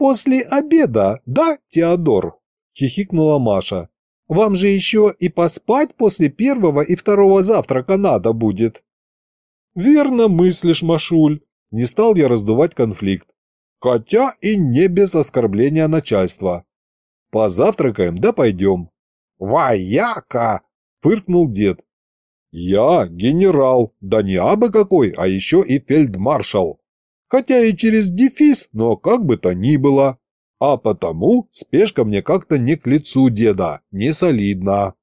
После обеда, да, Теодор? Хихикнула Маша. Вам же еще и поспать после первого и второго завтрака надо будет. Верно мыслишь, Машуль. Не стал я раздувать конфликт. Хотя и не без оскорбления начальства. Позавтракаем, да пойдем. Вояка! Фыркнул дед. Я генерал, да не абы какой, а еще и фельдмаршал. Хотя и через дефис, но как бы то ни было. А потому спешка мне как-то не к лицу деда, не солидно.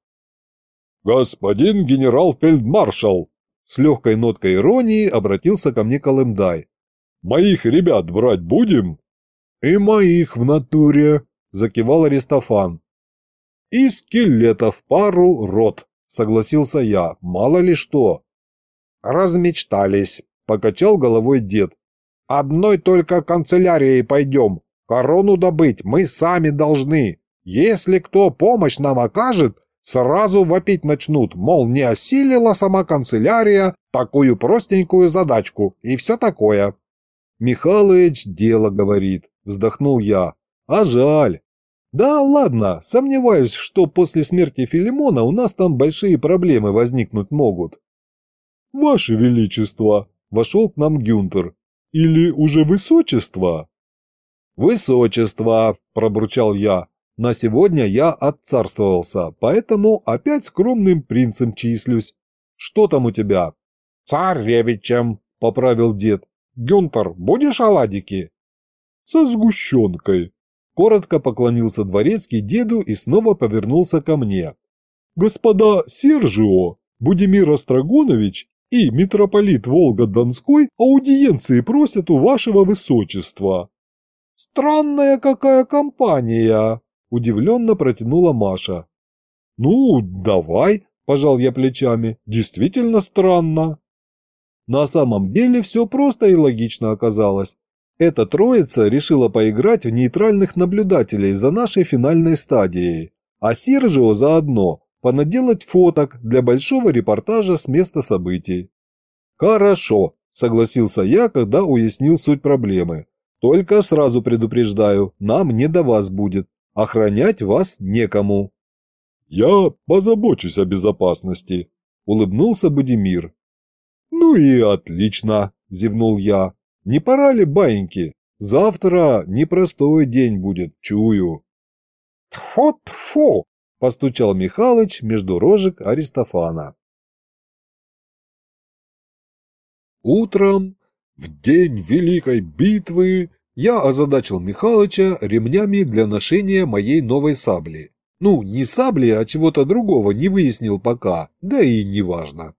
«Господин генерал-фельдмаршал!» С легкой ноткой иронии обратился ко мне Колымдай. «Моих ребят брать будем?» «И моих в натуре», – закивал Аристофан. «И скелетов пару рот», – согласился я, мало ли что. «Размечтались», – покачал головой дед. «Одной только канцелярией пойдем, Корону добыть мы сами должны. Если кто помощь нам окажет, сразу вопить начнут, мол, не осилила сама канцелярия такую простенькую задачку и все такое. Михалыч дело говорит, вздохнул я. А жаль. Да ладно, сомневаюсь, что после смерти Филимона у нас там большие проблемы возникнуть могут. Ваше Величество, вошел к нам Гюнтер. Или уже Высочество? «Высочество!» – пробурчал я. «На сегодня я отцарствовался, поэтому опять скромным принцем числюсь. Что там у тебя?» «Царевичем!» – поправил дед. «Гюнтер, будешь оладики?» «Со сгущенкой!» Коротко поклонился дворецкий деду и снова повернулся ко мне. «Господа Сержио, Будимир Острогонович и митрополит Волга-Донской аудиенции просят у вашего высочества». «Странная какая компания!» – удивленно протянула Маша. «Ну, давай», – пожал я плечами, – «действительно странно». На самом деле все просто и логично оказалось. Эта троица решила поиграть в нейтральных наблюдателей за нашей финальной стадией, а Сержио заодно понаделать фоток для большого репортажа с места событий. «Хорошо», – согласился я, когда уяснил суть проблемы. Только сразу предупреждаю, нам не до вас будет. Охранять вас некому». «Я позабочусь о безопасности», – улыбнулся Будимир. «Ну и отлично», – зевнул я. «Не пора ли, баиньки? Завтра непростой день будет, чую». «Тьфу-тьфу!» – постучал Михалыч между рожек Аристофана. Утром в день Великой Битвы я озадачил Михалыча ремнями для ношения моей новой сабли. Ну, не сабли, а чего-то другого не выяснил пока, да и не важно.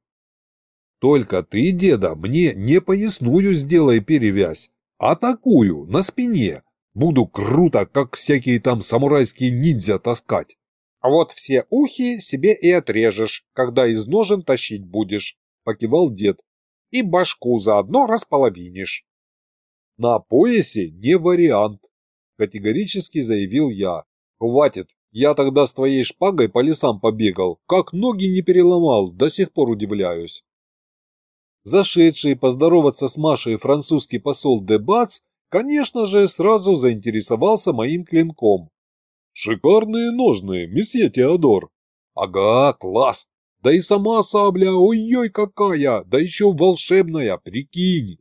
Только ты, деда, мне не поясную сделай перевязь, а такую, на спине. Буду круто, как всякие там самурайские ниндзя таскать. А вот все ухи себе и отрежешь, когда из ножен тащить будешь, покивал дед и башку заодно располовинишь. На поясе не вариант, категорически заявил я. Хватит, я тогда с твоей шпагой по лесам побегал, как ноги не переломал, до сих пор удивляюсь. Зашедший поздороваться с Машей французский посол Дебац, конечно же, сразу заинтересовался моим клинком. «Шикарные ножные, месье Теодор!» «Ага, класс! Да и сама сабля, ой-ой какая, да еще волшебная, прикинь.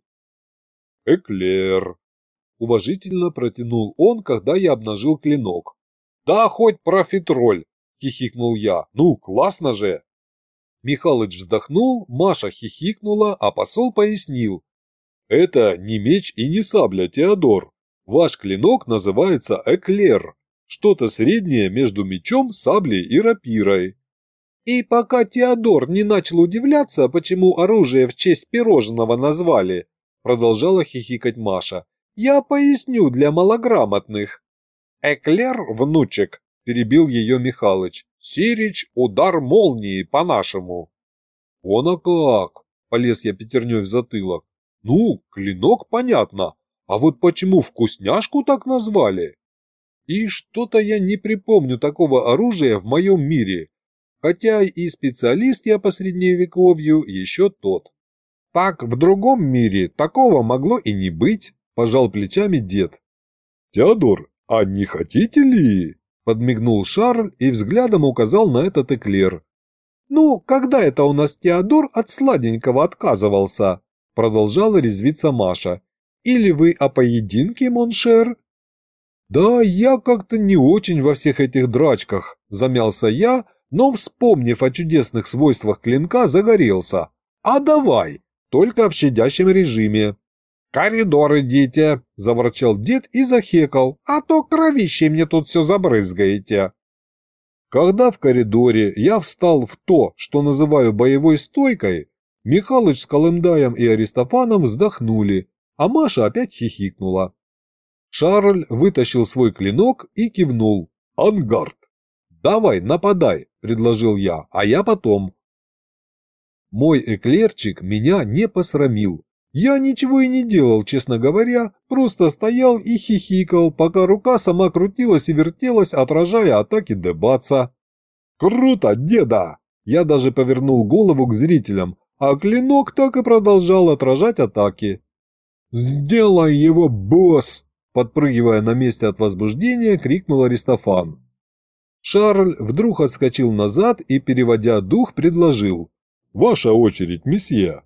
Эклер. Уважительно протянул он, когда я обнажил клинок. Да хоть профитроль, хихикнул я. Ну, классно же. Михалыч вздохнул, Маша хихикнула, а посол пояснил. Это не меч и не сабля, Теодор. Ваш клинок называется эклер. Что-то среднее между мечом, саблей и рапирой. И пока Теодор не начал удивляться, почему оружие в честь пирожного назвали, продолжала хихикать Маша, я поясню для малограмотных. Эклер, внучек, перебил ее Михалыч. Сирич – удар молнии по-нашему. Он а как? Полез я пятерней в затылок. Ну, клинок понятно, а вот почему вкусняшку так назвали? И что-то я не припомню такого оружия в моем мире, хотя и специалист я по средневековью еще тот. Так в другом мире такого могло и не быть, пожал плечами дед. Теодор, а не хотите ли? Подмигнул Шарль и взглядом указал на этот эклер. «Ну, когда это у нас Теодор от сладенького отказывался?» Продолжала резвиться Маша. «Или вы о поединке, mon cher?» «Да, я как-то не очень во всех этих драчках», – замялся я, но, вспомнив о чудесных свойствах клинка, загорелся. «А давай, только в щадящем режиме». «Коридор идите», – заворчал дед и захекал, «а то кровищей мне тут все забрызгаете». Когда в коридоре я встал в то, что называю боевой стойкой, Михалыч с Колымдаем и Аристофаном вздохнули, а Маша опять хихикнула. Шарль вытащил свой клинок и кивнул. «Ангард!» «Давай, нападай!» – предложил я, а я потом. Мой эклерчик меня не посрамил. Я ничего и не делал, честно говоря, просто стоял и хихикал, пока рука сама крутилась и вертелась, отражая атаки Дебаца. «Круто, деда!» Я даже повернул голову к зрителям, а клинок так и продолжал отражать атаки. «Сделай его, босс!» Подпрыгивая на месте от возбуждения, крикнул Аристофан. Шарль вдруг отскочил назад и, переводя дух, предложил. «Ваша очередь, месье!»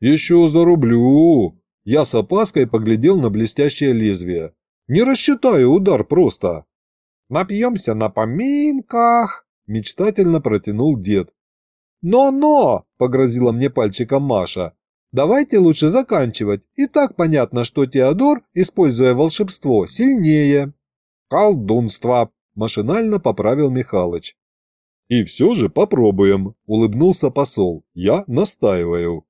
«Еще зарублю!» Я с опаской поглядел на блестящее лезвие. «Не рассчитаю удар просто!» «Напьемся на поминках!» – мечтательно протянул дед. «Но-но!» – погрозила мне пальчиком Маша. «Давайте лучше заканчивать. И так понятно, что Теодор, используя волшебство, сильнее». «Колдунство!» – машинально поправил Михалыч. «И все же попробуем», – улыбнулся посол. «Я настаиваю».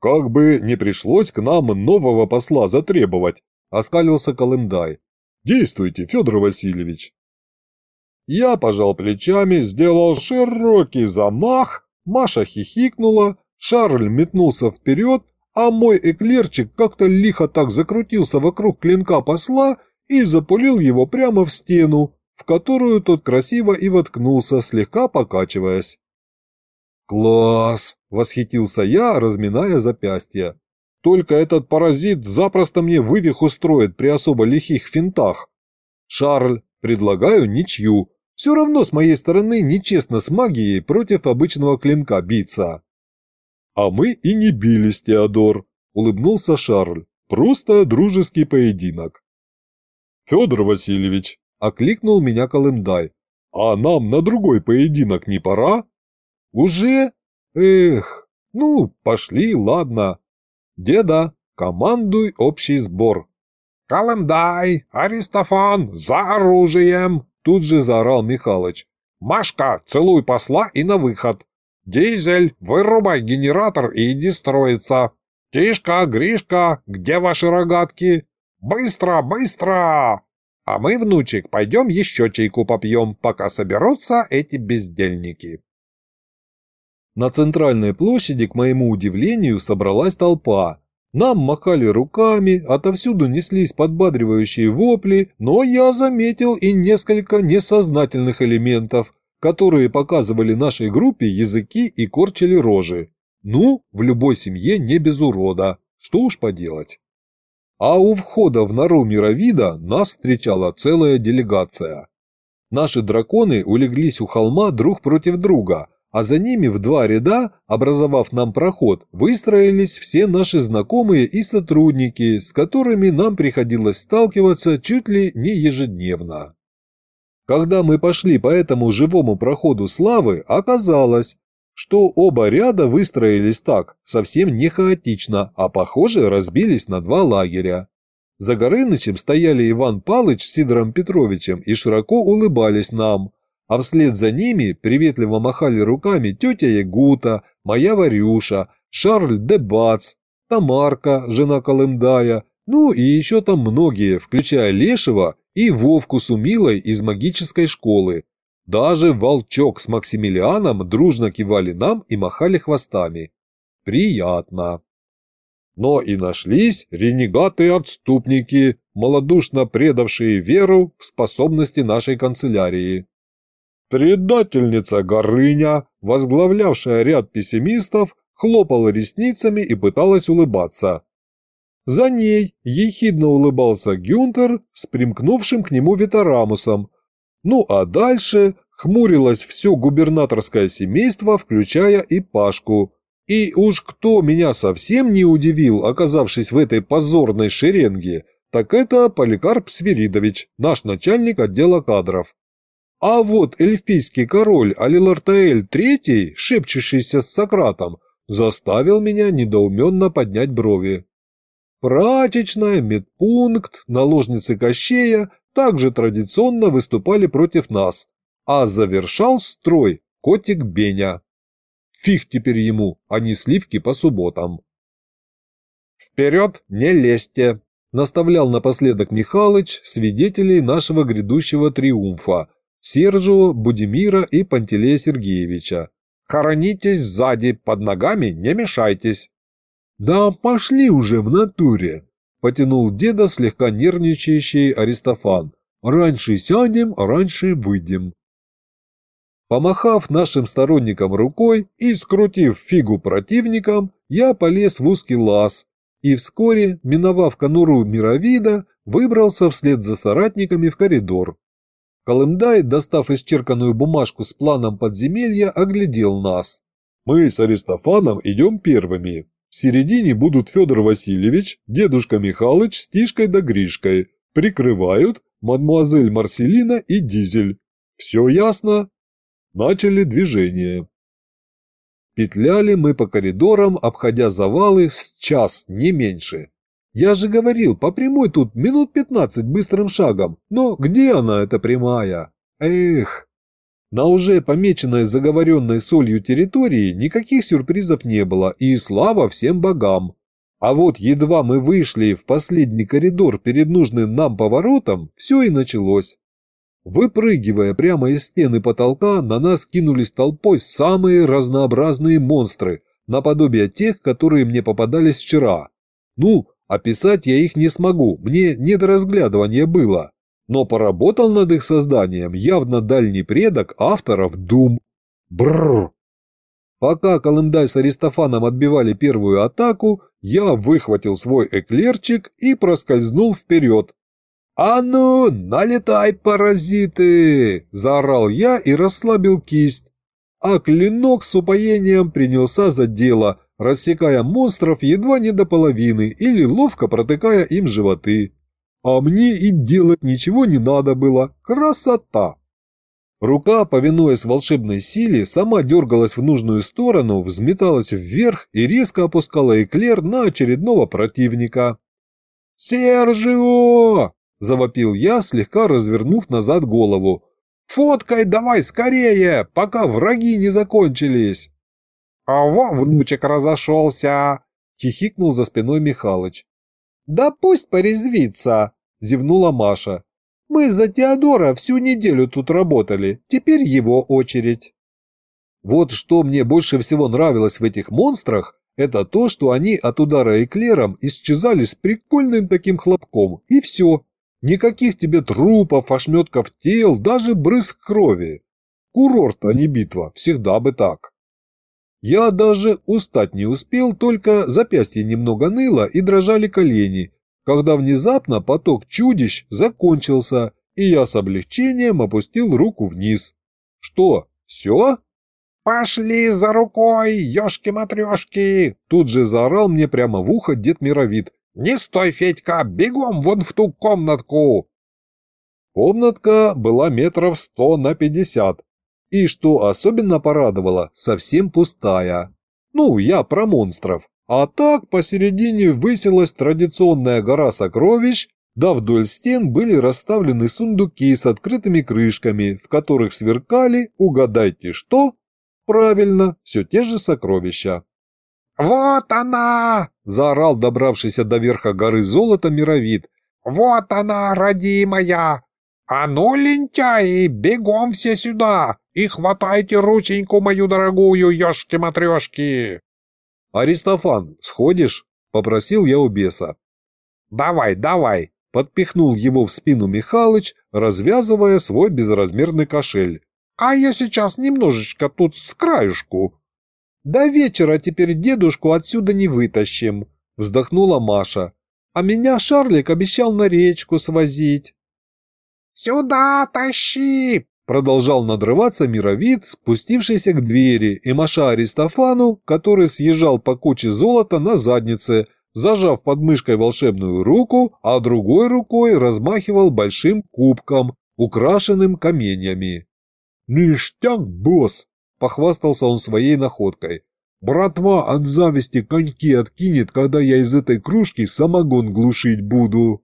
«Как бы не пришлось к нам нового посла затребовать», – оскалился Колымдай. «Действуйте, Федор Васильевич». Я пожал плечами, сделал широкий замах, Маша хихикнула, Шарль метнулся вперед, а мой эклерчик как-то лихо так закрутился вокруг клинка посла и запулил его прямо в стену, в которую тот красиво и воткнулся, слегка покачиваясь. «Класс!» – восхитился я, разминая запястье. «Только этот паразит запросто мне вывих устроит при особо лихих финтах. Шарль, предлагаю ничью. Все равно с моей стороны нечестно с магией против обычного клинка биться». «А мы и не бились, Теодор», – улыбнулся Шарль. «Просто дружеский поединок». «Федор Васильевич», – окликнул меня Колымдай. «А нам на другой поединок не пора?» «Уже? Эх, ну, пошли, ладно. Деда, командуй общий сбор». «Колымдай, Аристофан, за оружием!» Тут же заорал Михалыч. «Машка, целуй посла и на выход. «Дизель, вырубай генератор и иди строиться! Тишка, Гришка, где ваши рогатки? Быстро, быстро! А мы, внучек, пойдем еще чайку попьем, пока соберутся эти бездельники!» На центральной площади, к моему удивлению, собралась толпа. Нам махали руками, отовсюду неслись подбадривающие вопли, но я заметил и несколько несознательных элементов – которые показывали нашей группе языки и корчили рожи. Ну, в любой семье не без урода, что уж поделать. А у входа в нору мировида нас встречала целая делегация. Наши драконы улеглись у холма друг против друга, а за ними в два ряда, образовав нам проход, выстроились все наши знакомые и сотрудники, с которыми нам приходилось сталкиваться чуть ли не ежедневно. Когда мы пошли по этому живому проходу славы, оказалось, что оба ряда выстроились так, совсем не хаотично, а похоже разбились на два лагеря. За Горынычем стояли Иван Палыч с Сидором Петровичем и широко улыбались нам, а вслед за ними приветливо махали руками тетя Ягута, моя Варюша, Шарль де Бац, Тамарка, жена Колымдая, ну и еще там многие, включая Лешего и Вовку с Умилой из магической школы. Даже Волчок с Максимилианом дружно кивали нам и махали хвостами. Приятно. Но и нашлись ренегаты-отступники, малодушно предавшие веру в способности нашей канцелярии. Предательница Горыня, возглавлявшая ряд пессимистов, хлопала ресницами и пыталась улыбаться. За ней ехидно улыбался Гюнтер с примкнувшим к нему Ветерамусом. Ну а дальше хмурилось все губернаторское семейство, включая и Пашку. И уж кто меня совсем не удивил, оказавшись в этой позорной шеренге, так это Поликарп Свиридович, наш начальник отдела кадров. А вот эльфийский король Алилартаэль III, шепчущийся с Сократом, заставил меня недоуменно поднять брови. Прачечная, медпункт, наложницы Кощея также традиционно выступали против нас, а завершал строй котик Беня. Фиг теперь ему, а не сливки по субботам. «Вперед не лезьте!» – наставлял напоследок Михалыч свидетелей нашего грядущего триумфа – Сержио, Будимира и Пантелея Сергеевича. «Хоронитесь сзади, под ногами не мешайтесь!» «Да пошли уже в натуре!» – потянул деда слегка нервничающий Аристофан. «Раньше сядем, раньше выйдем». Помахав нашим сторонникам рукой и скрутив фигу противникам, я полез в узкий лаз и вскоре, миновав конуру мировида, выбрался вслед за соратниками в коридор. Колымдай, достав исчерканную бумажку с планом подземелья, оглядел нас. «Мы с Аристофаном идем первыми», в середине будут Федор Васильевич, дедушка Михалыч с Тишкой да Гришкой. Прикрывают мадмуазель Марселина и Дизель. Все ясно? Начали движение. Петляли мы по коридорам, обходя завалы с час, не меньше. Я же говорил, по прямой тут минут пятнадцать быстрым шагом. Но где она, эта прямая? Эх! На уже помеченной заговоренной солью территории никаких сюрпризов не было, и слава всем богам. А вот едва мы вышли в последний коридор перед нужным нам поворотом, все и началось. Выпрыгивая прямо из стены потолка, на нас кинулись толпой самые разнообразные монстры, наподобие тех, которые мне попадались вчера. Ну, описать я их не смогу, мне не до разглядывания было но поработал над их созданием явно дальний предок авторов Дум. Бррр. Пока Колымдай с Аристофаном отбивали первую атаку, я выхватил свой эклерчик и проскользнул вперед. «А ну, налетай, паразиты!» – заорал я и расслабил кисть. А клинок с упоением принялся за дело, рассекая монстров едва не до половины или ловко протыкая им животы. А мне и делать ничего не надо было. Красота! Рука, повинуясь волшебной силе, сама дергалась в нужную сторону, взметалась вверх и резко опускала эклер на очередного противника. «Сержио!» – завопил я, слегка развернув назад голову. «Фоткай давай скорее, пока враги не закончились!» «А во, внучек разошелся!» – хихикнул за спиной Михалыч. «Да пусть порезвится!» – зевнула Маша. «Мы за Теодора всю неделю тут работали, теперь его очередь». Вот что мне больше всего нравилось в этих монстрах, это то, что они от удара эклером исчезали с прикольным таким хлопком, и все. Никаких тебе трупов, ошметков тел, даже брызг крови. Курорт, а не битва, всегда бы так. Я даже устать не успел, только запястье немного ныло и дрожали колени, когда внезапно поток чудищ закончился, и я с облегчением опустил руку вниз. Что, все? «Пошли за рукой, ешки-матрешки!» Тут же заорал мне прямо в ухо дед Мировид. «Не стой, Федька, бегом вон в ту комнатку!» Комнатка была метров сто на пятьдесят. И что особенно порадовало, совсем пустая. Ну, я про монстров. А так посередине высилась традиционная гора сокровищ, да вдоль стен были расставлены сундуки с открытыми крышками, в которых сверкали, угадайте что? Правильно, все те же сокровища. «Вот она!» – заорал добравшийся до верха горы золота мировид. «Вот она, родимая! А ну, лентяи, бегом все сюда и хватайте рученьку мою дорогую, ешки-матрешки!» «Аристофан, сходишь?» – попросил я у беса. «Давай, давай!» – подпихнул его в спину Михалыч, развязывая свой безразмерный кошель. «А я сейчас немножечко тут с краюшку». «До вечера теперь дедушку отсюда не вытащим», – вздохнула Маша. «А меня Шарлик обещал на речку свозить». «Сюда тащи!» Продолжал надрываться мировид, спустившийся к двери, и маша Аристофану, который съезжал по куче золота на заднице, зажав под мышкой волшебную руку, а другой рукой размахивал большим кубком, украшенным каменьями. «Ништяк, босс!» – похвастался он своей находкой. «Братва от зависти коньки откинет, когда я из этой кружки самогон глушить буду».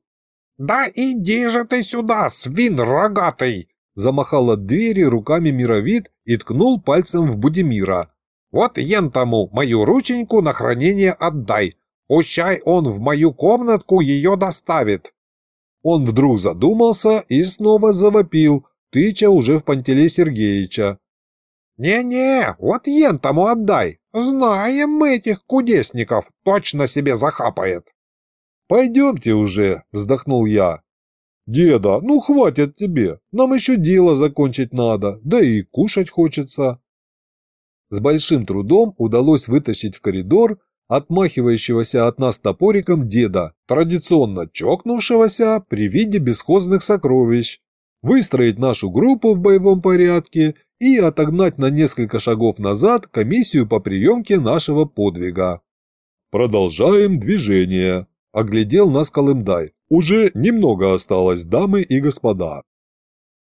«Да иди же ты сюда, свин рогатый!» Замахал от двери руками мировид и ткнул пальцем в Будимира. «Вот ентому мою рученьку на хранение отдай. Пущай он в мою комнатку ее доставит». Он вдруг задумался и снова завопил, тыча уже в Пантелей Сергеевича. «Не-не, вот ентому отдай. Знаем мы этих кудесников, точно себе захапает». «Пойдемте уже», — вздохнул я. «Деда, ну хватит тебе, нам еще дело закончить надо, да и кушать хочется». С большим трудом удалось вытащить в коридор отмахивающегося от нас топориком деда, традиционно чокнувшегося при виде бесхозных сокровищ, выстроить нашу группу в боевом порядке и отогнать на несколько шагов назад комиссию по приемке нашего подвига. «Продолжаем движение», – оглядел нас Колымдай. Уже немного осталось, дамы и господа.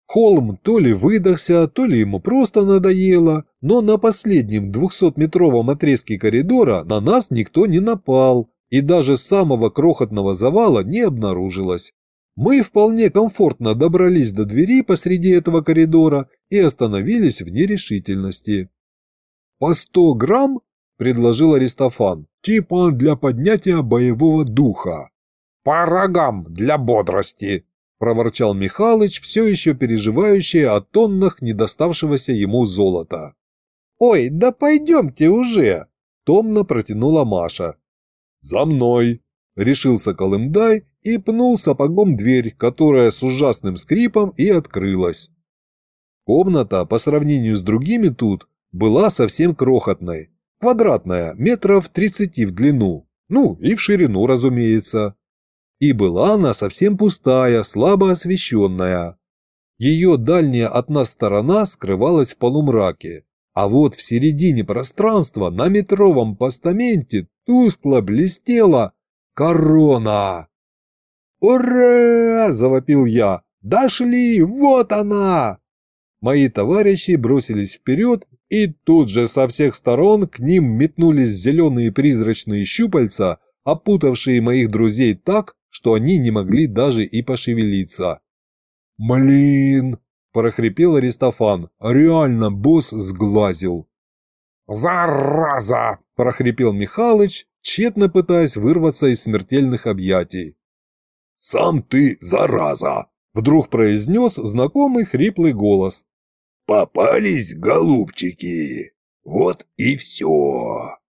Холм то ли выдохся, то ли ему просто надоело, но на последнем двухсотметровом отрезке коридора на нас никто не напал, и даже самого крохотного завала не обнаружилось. Мы вполне комфортно добрались до двери посреди этого коридора и остановились в нерешительности. «По сто грамм?» – предложил Аристофан. «Типа для поднятия боевого духа». «По рогам для бодрости!» – проворчал Михалыч, все еще переживающий о тоннах недоставшегося ему золота. «Ой, да пойдемте уже!» – томно протянула Маша. «За мной!» – решился Колымдай и пнул сапогом дверь, которая с ужасным скрипом и открылась. Комната, по сравнению с другими тут, была совсем крохотной. Квадратная, метров тридцати в длину. Ну, и в ширину, разумеется и была она совсем пустая, слабо освещенная. Ее дальняя от нас сторона скрывалась в полумраке, а вот в середине пространства на метровом постаменте тускло блестела корона. «Ура!» – завопил я. «Дошли! Вот она!» Мои товарищи бросились вперед, и тут же со всех сторон к ним метнулись зеленые призрачные щупальца, опутавшие моих друзей так, что они не могли даже и пошевелиться. «Блин!» – прохрипел Аристофан. «Реально босс сглазил!» «Зараза!» – прохрипел Михалыч, тщетно пытаясь вырваться из смертельных объятий. «Сам ты зараза!» – вдруг произнес знакомый хриплый голос. «Попались, голубчики! Вот и все!»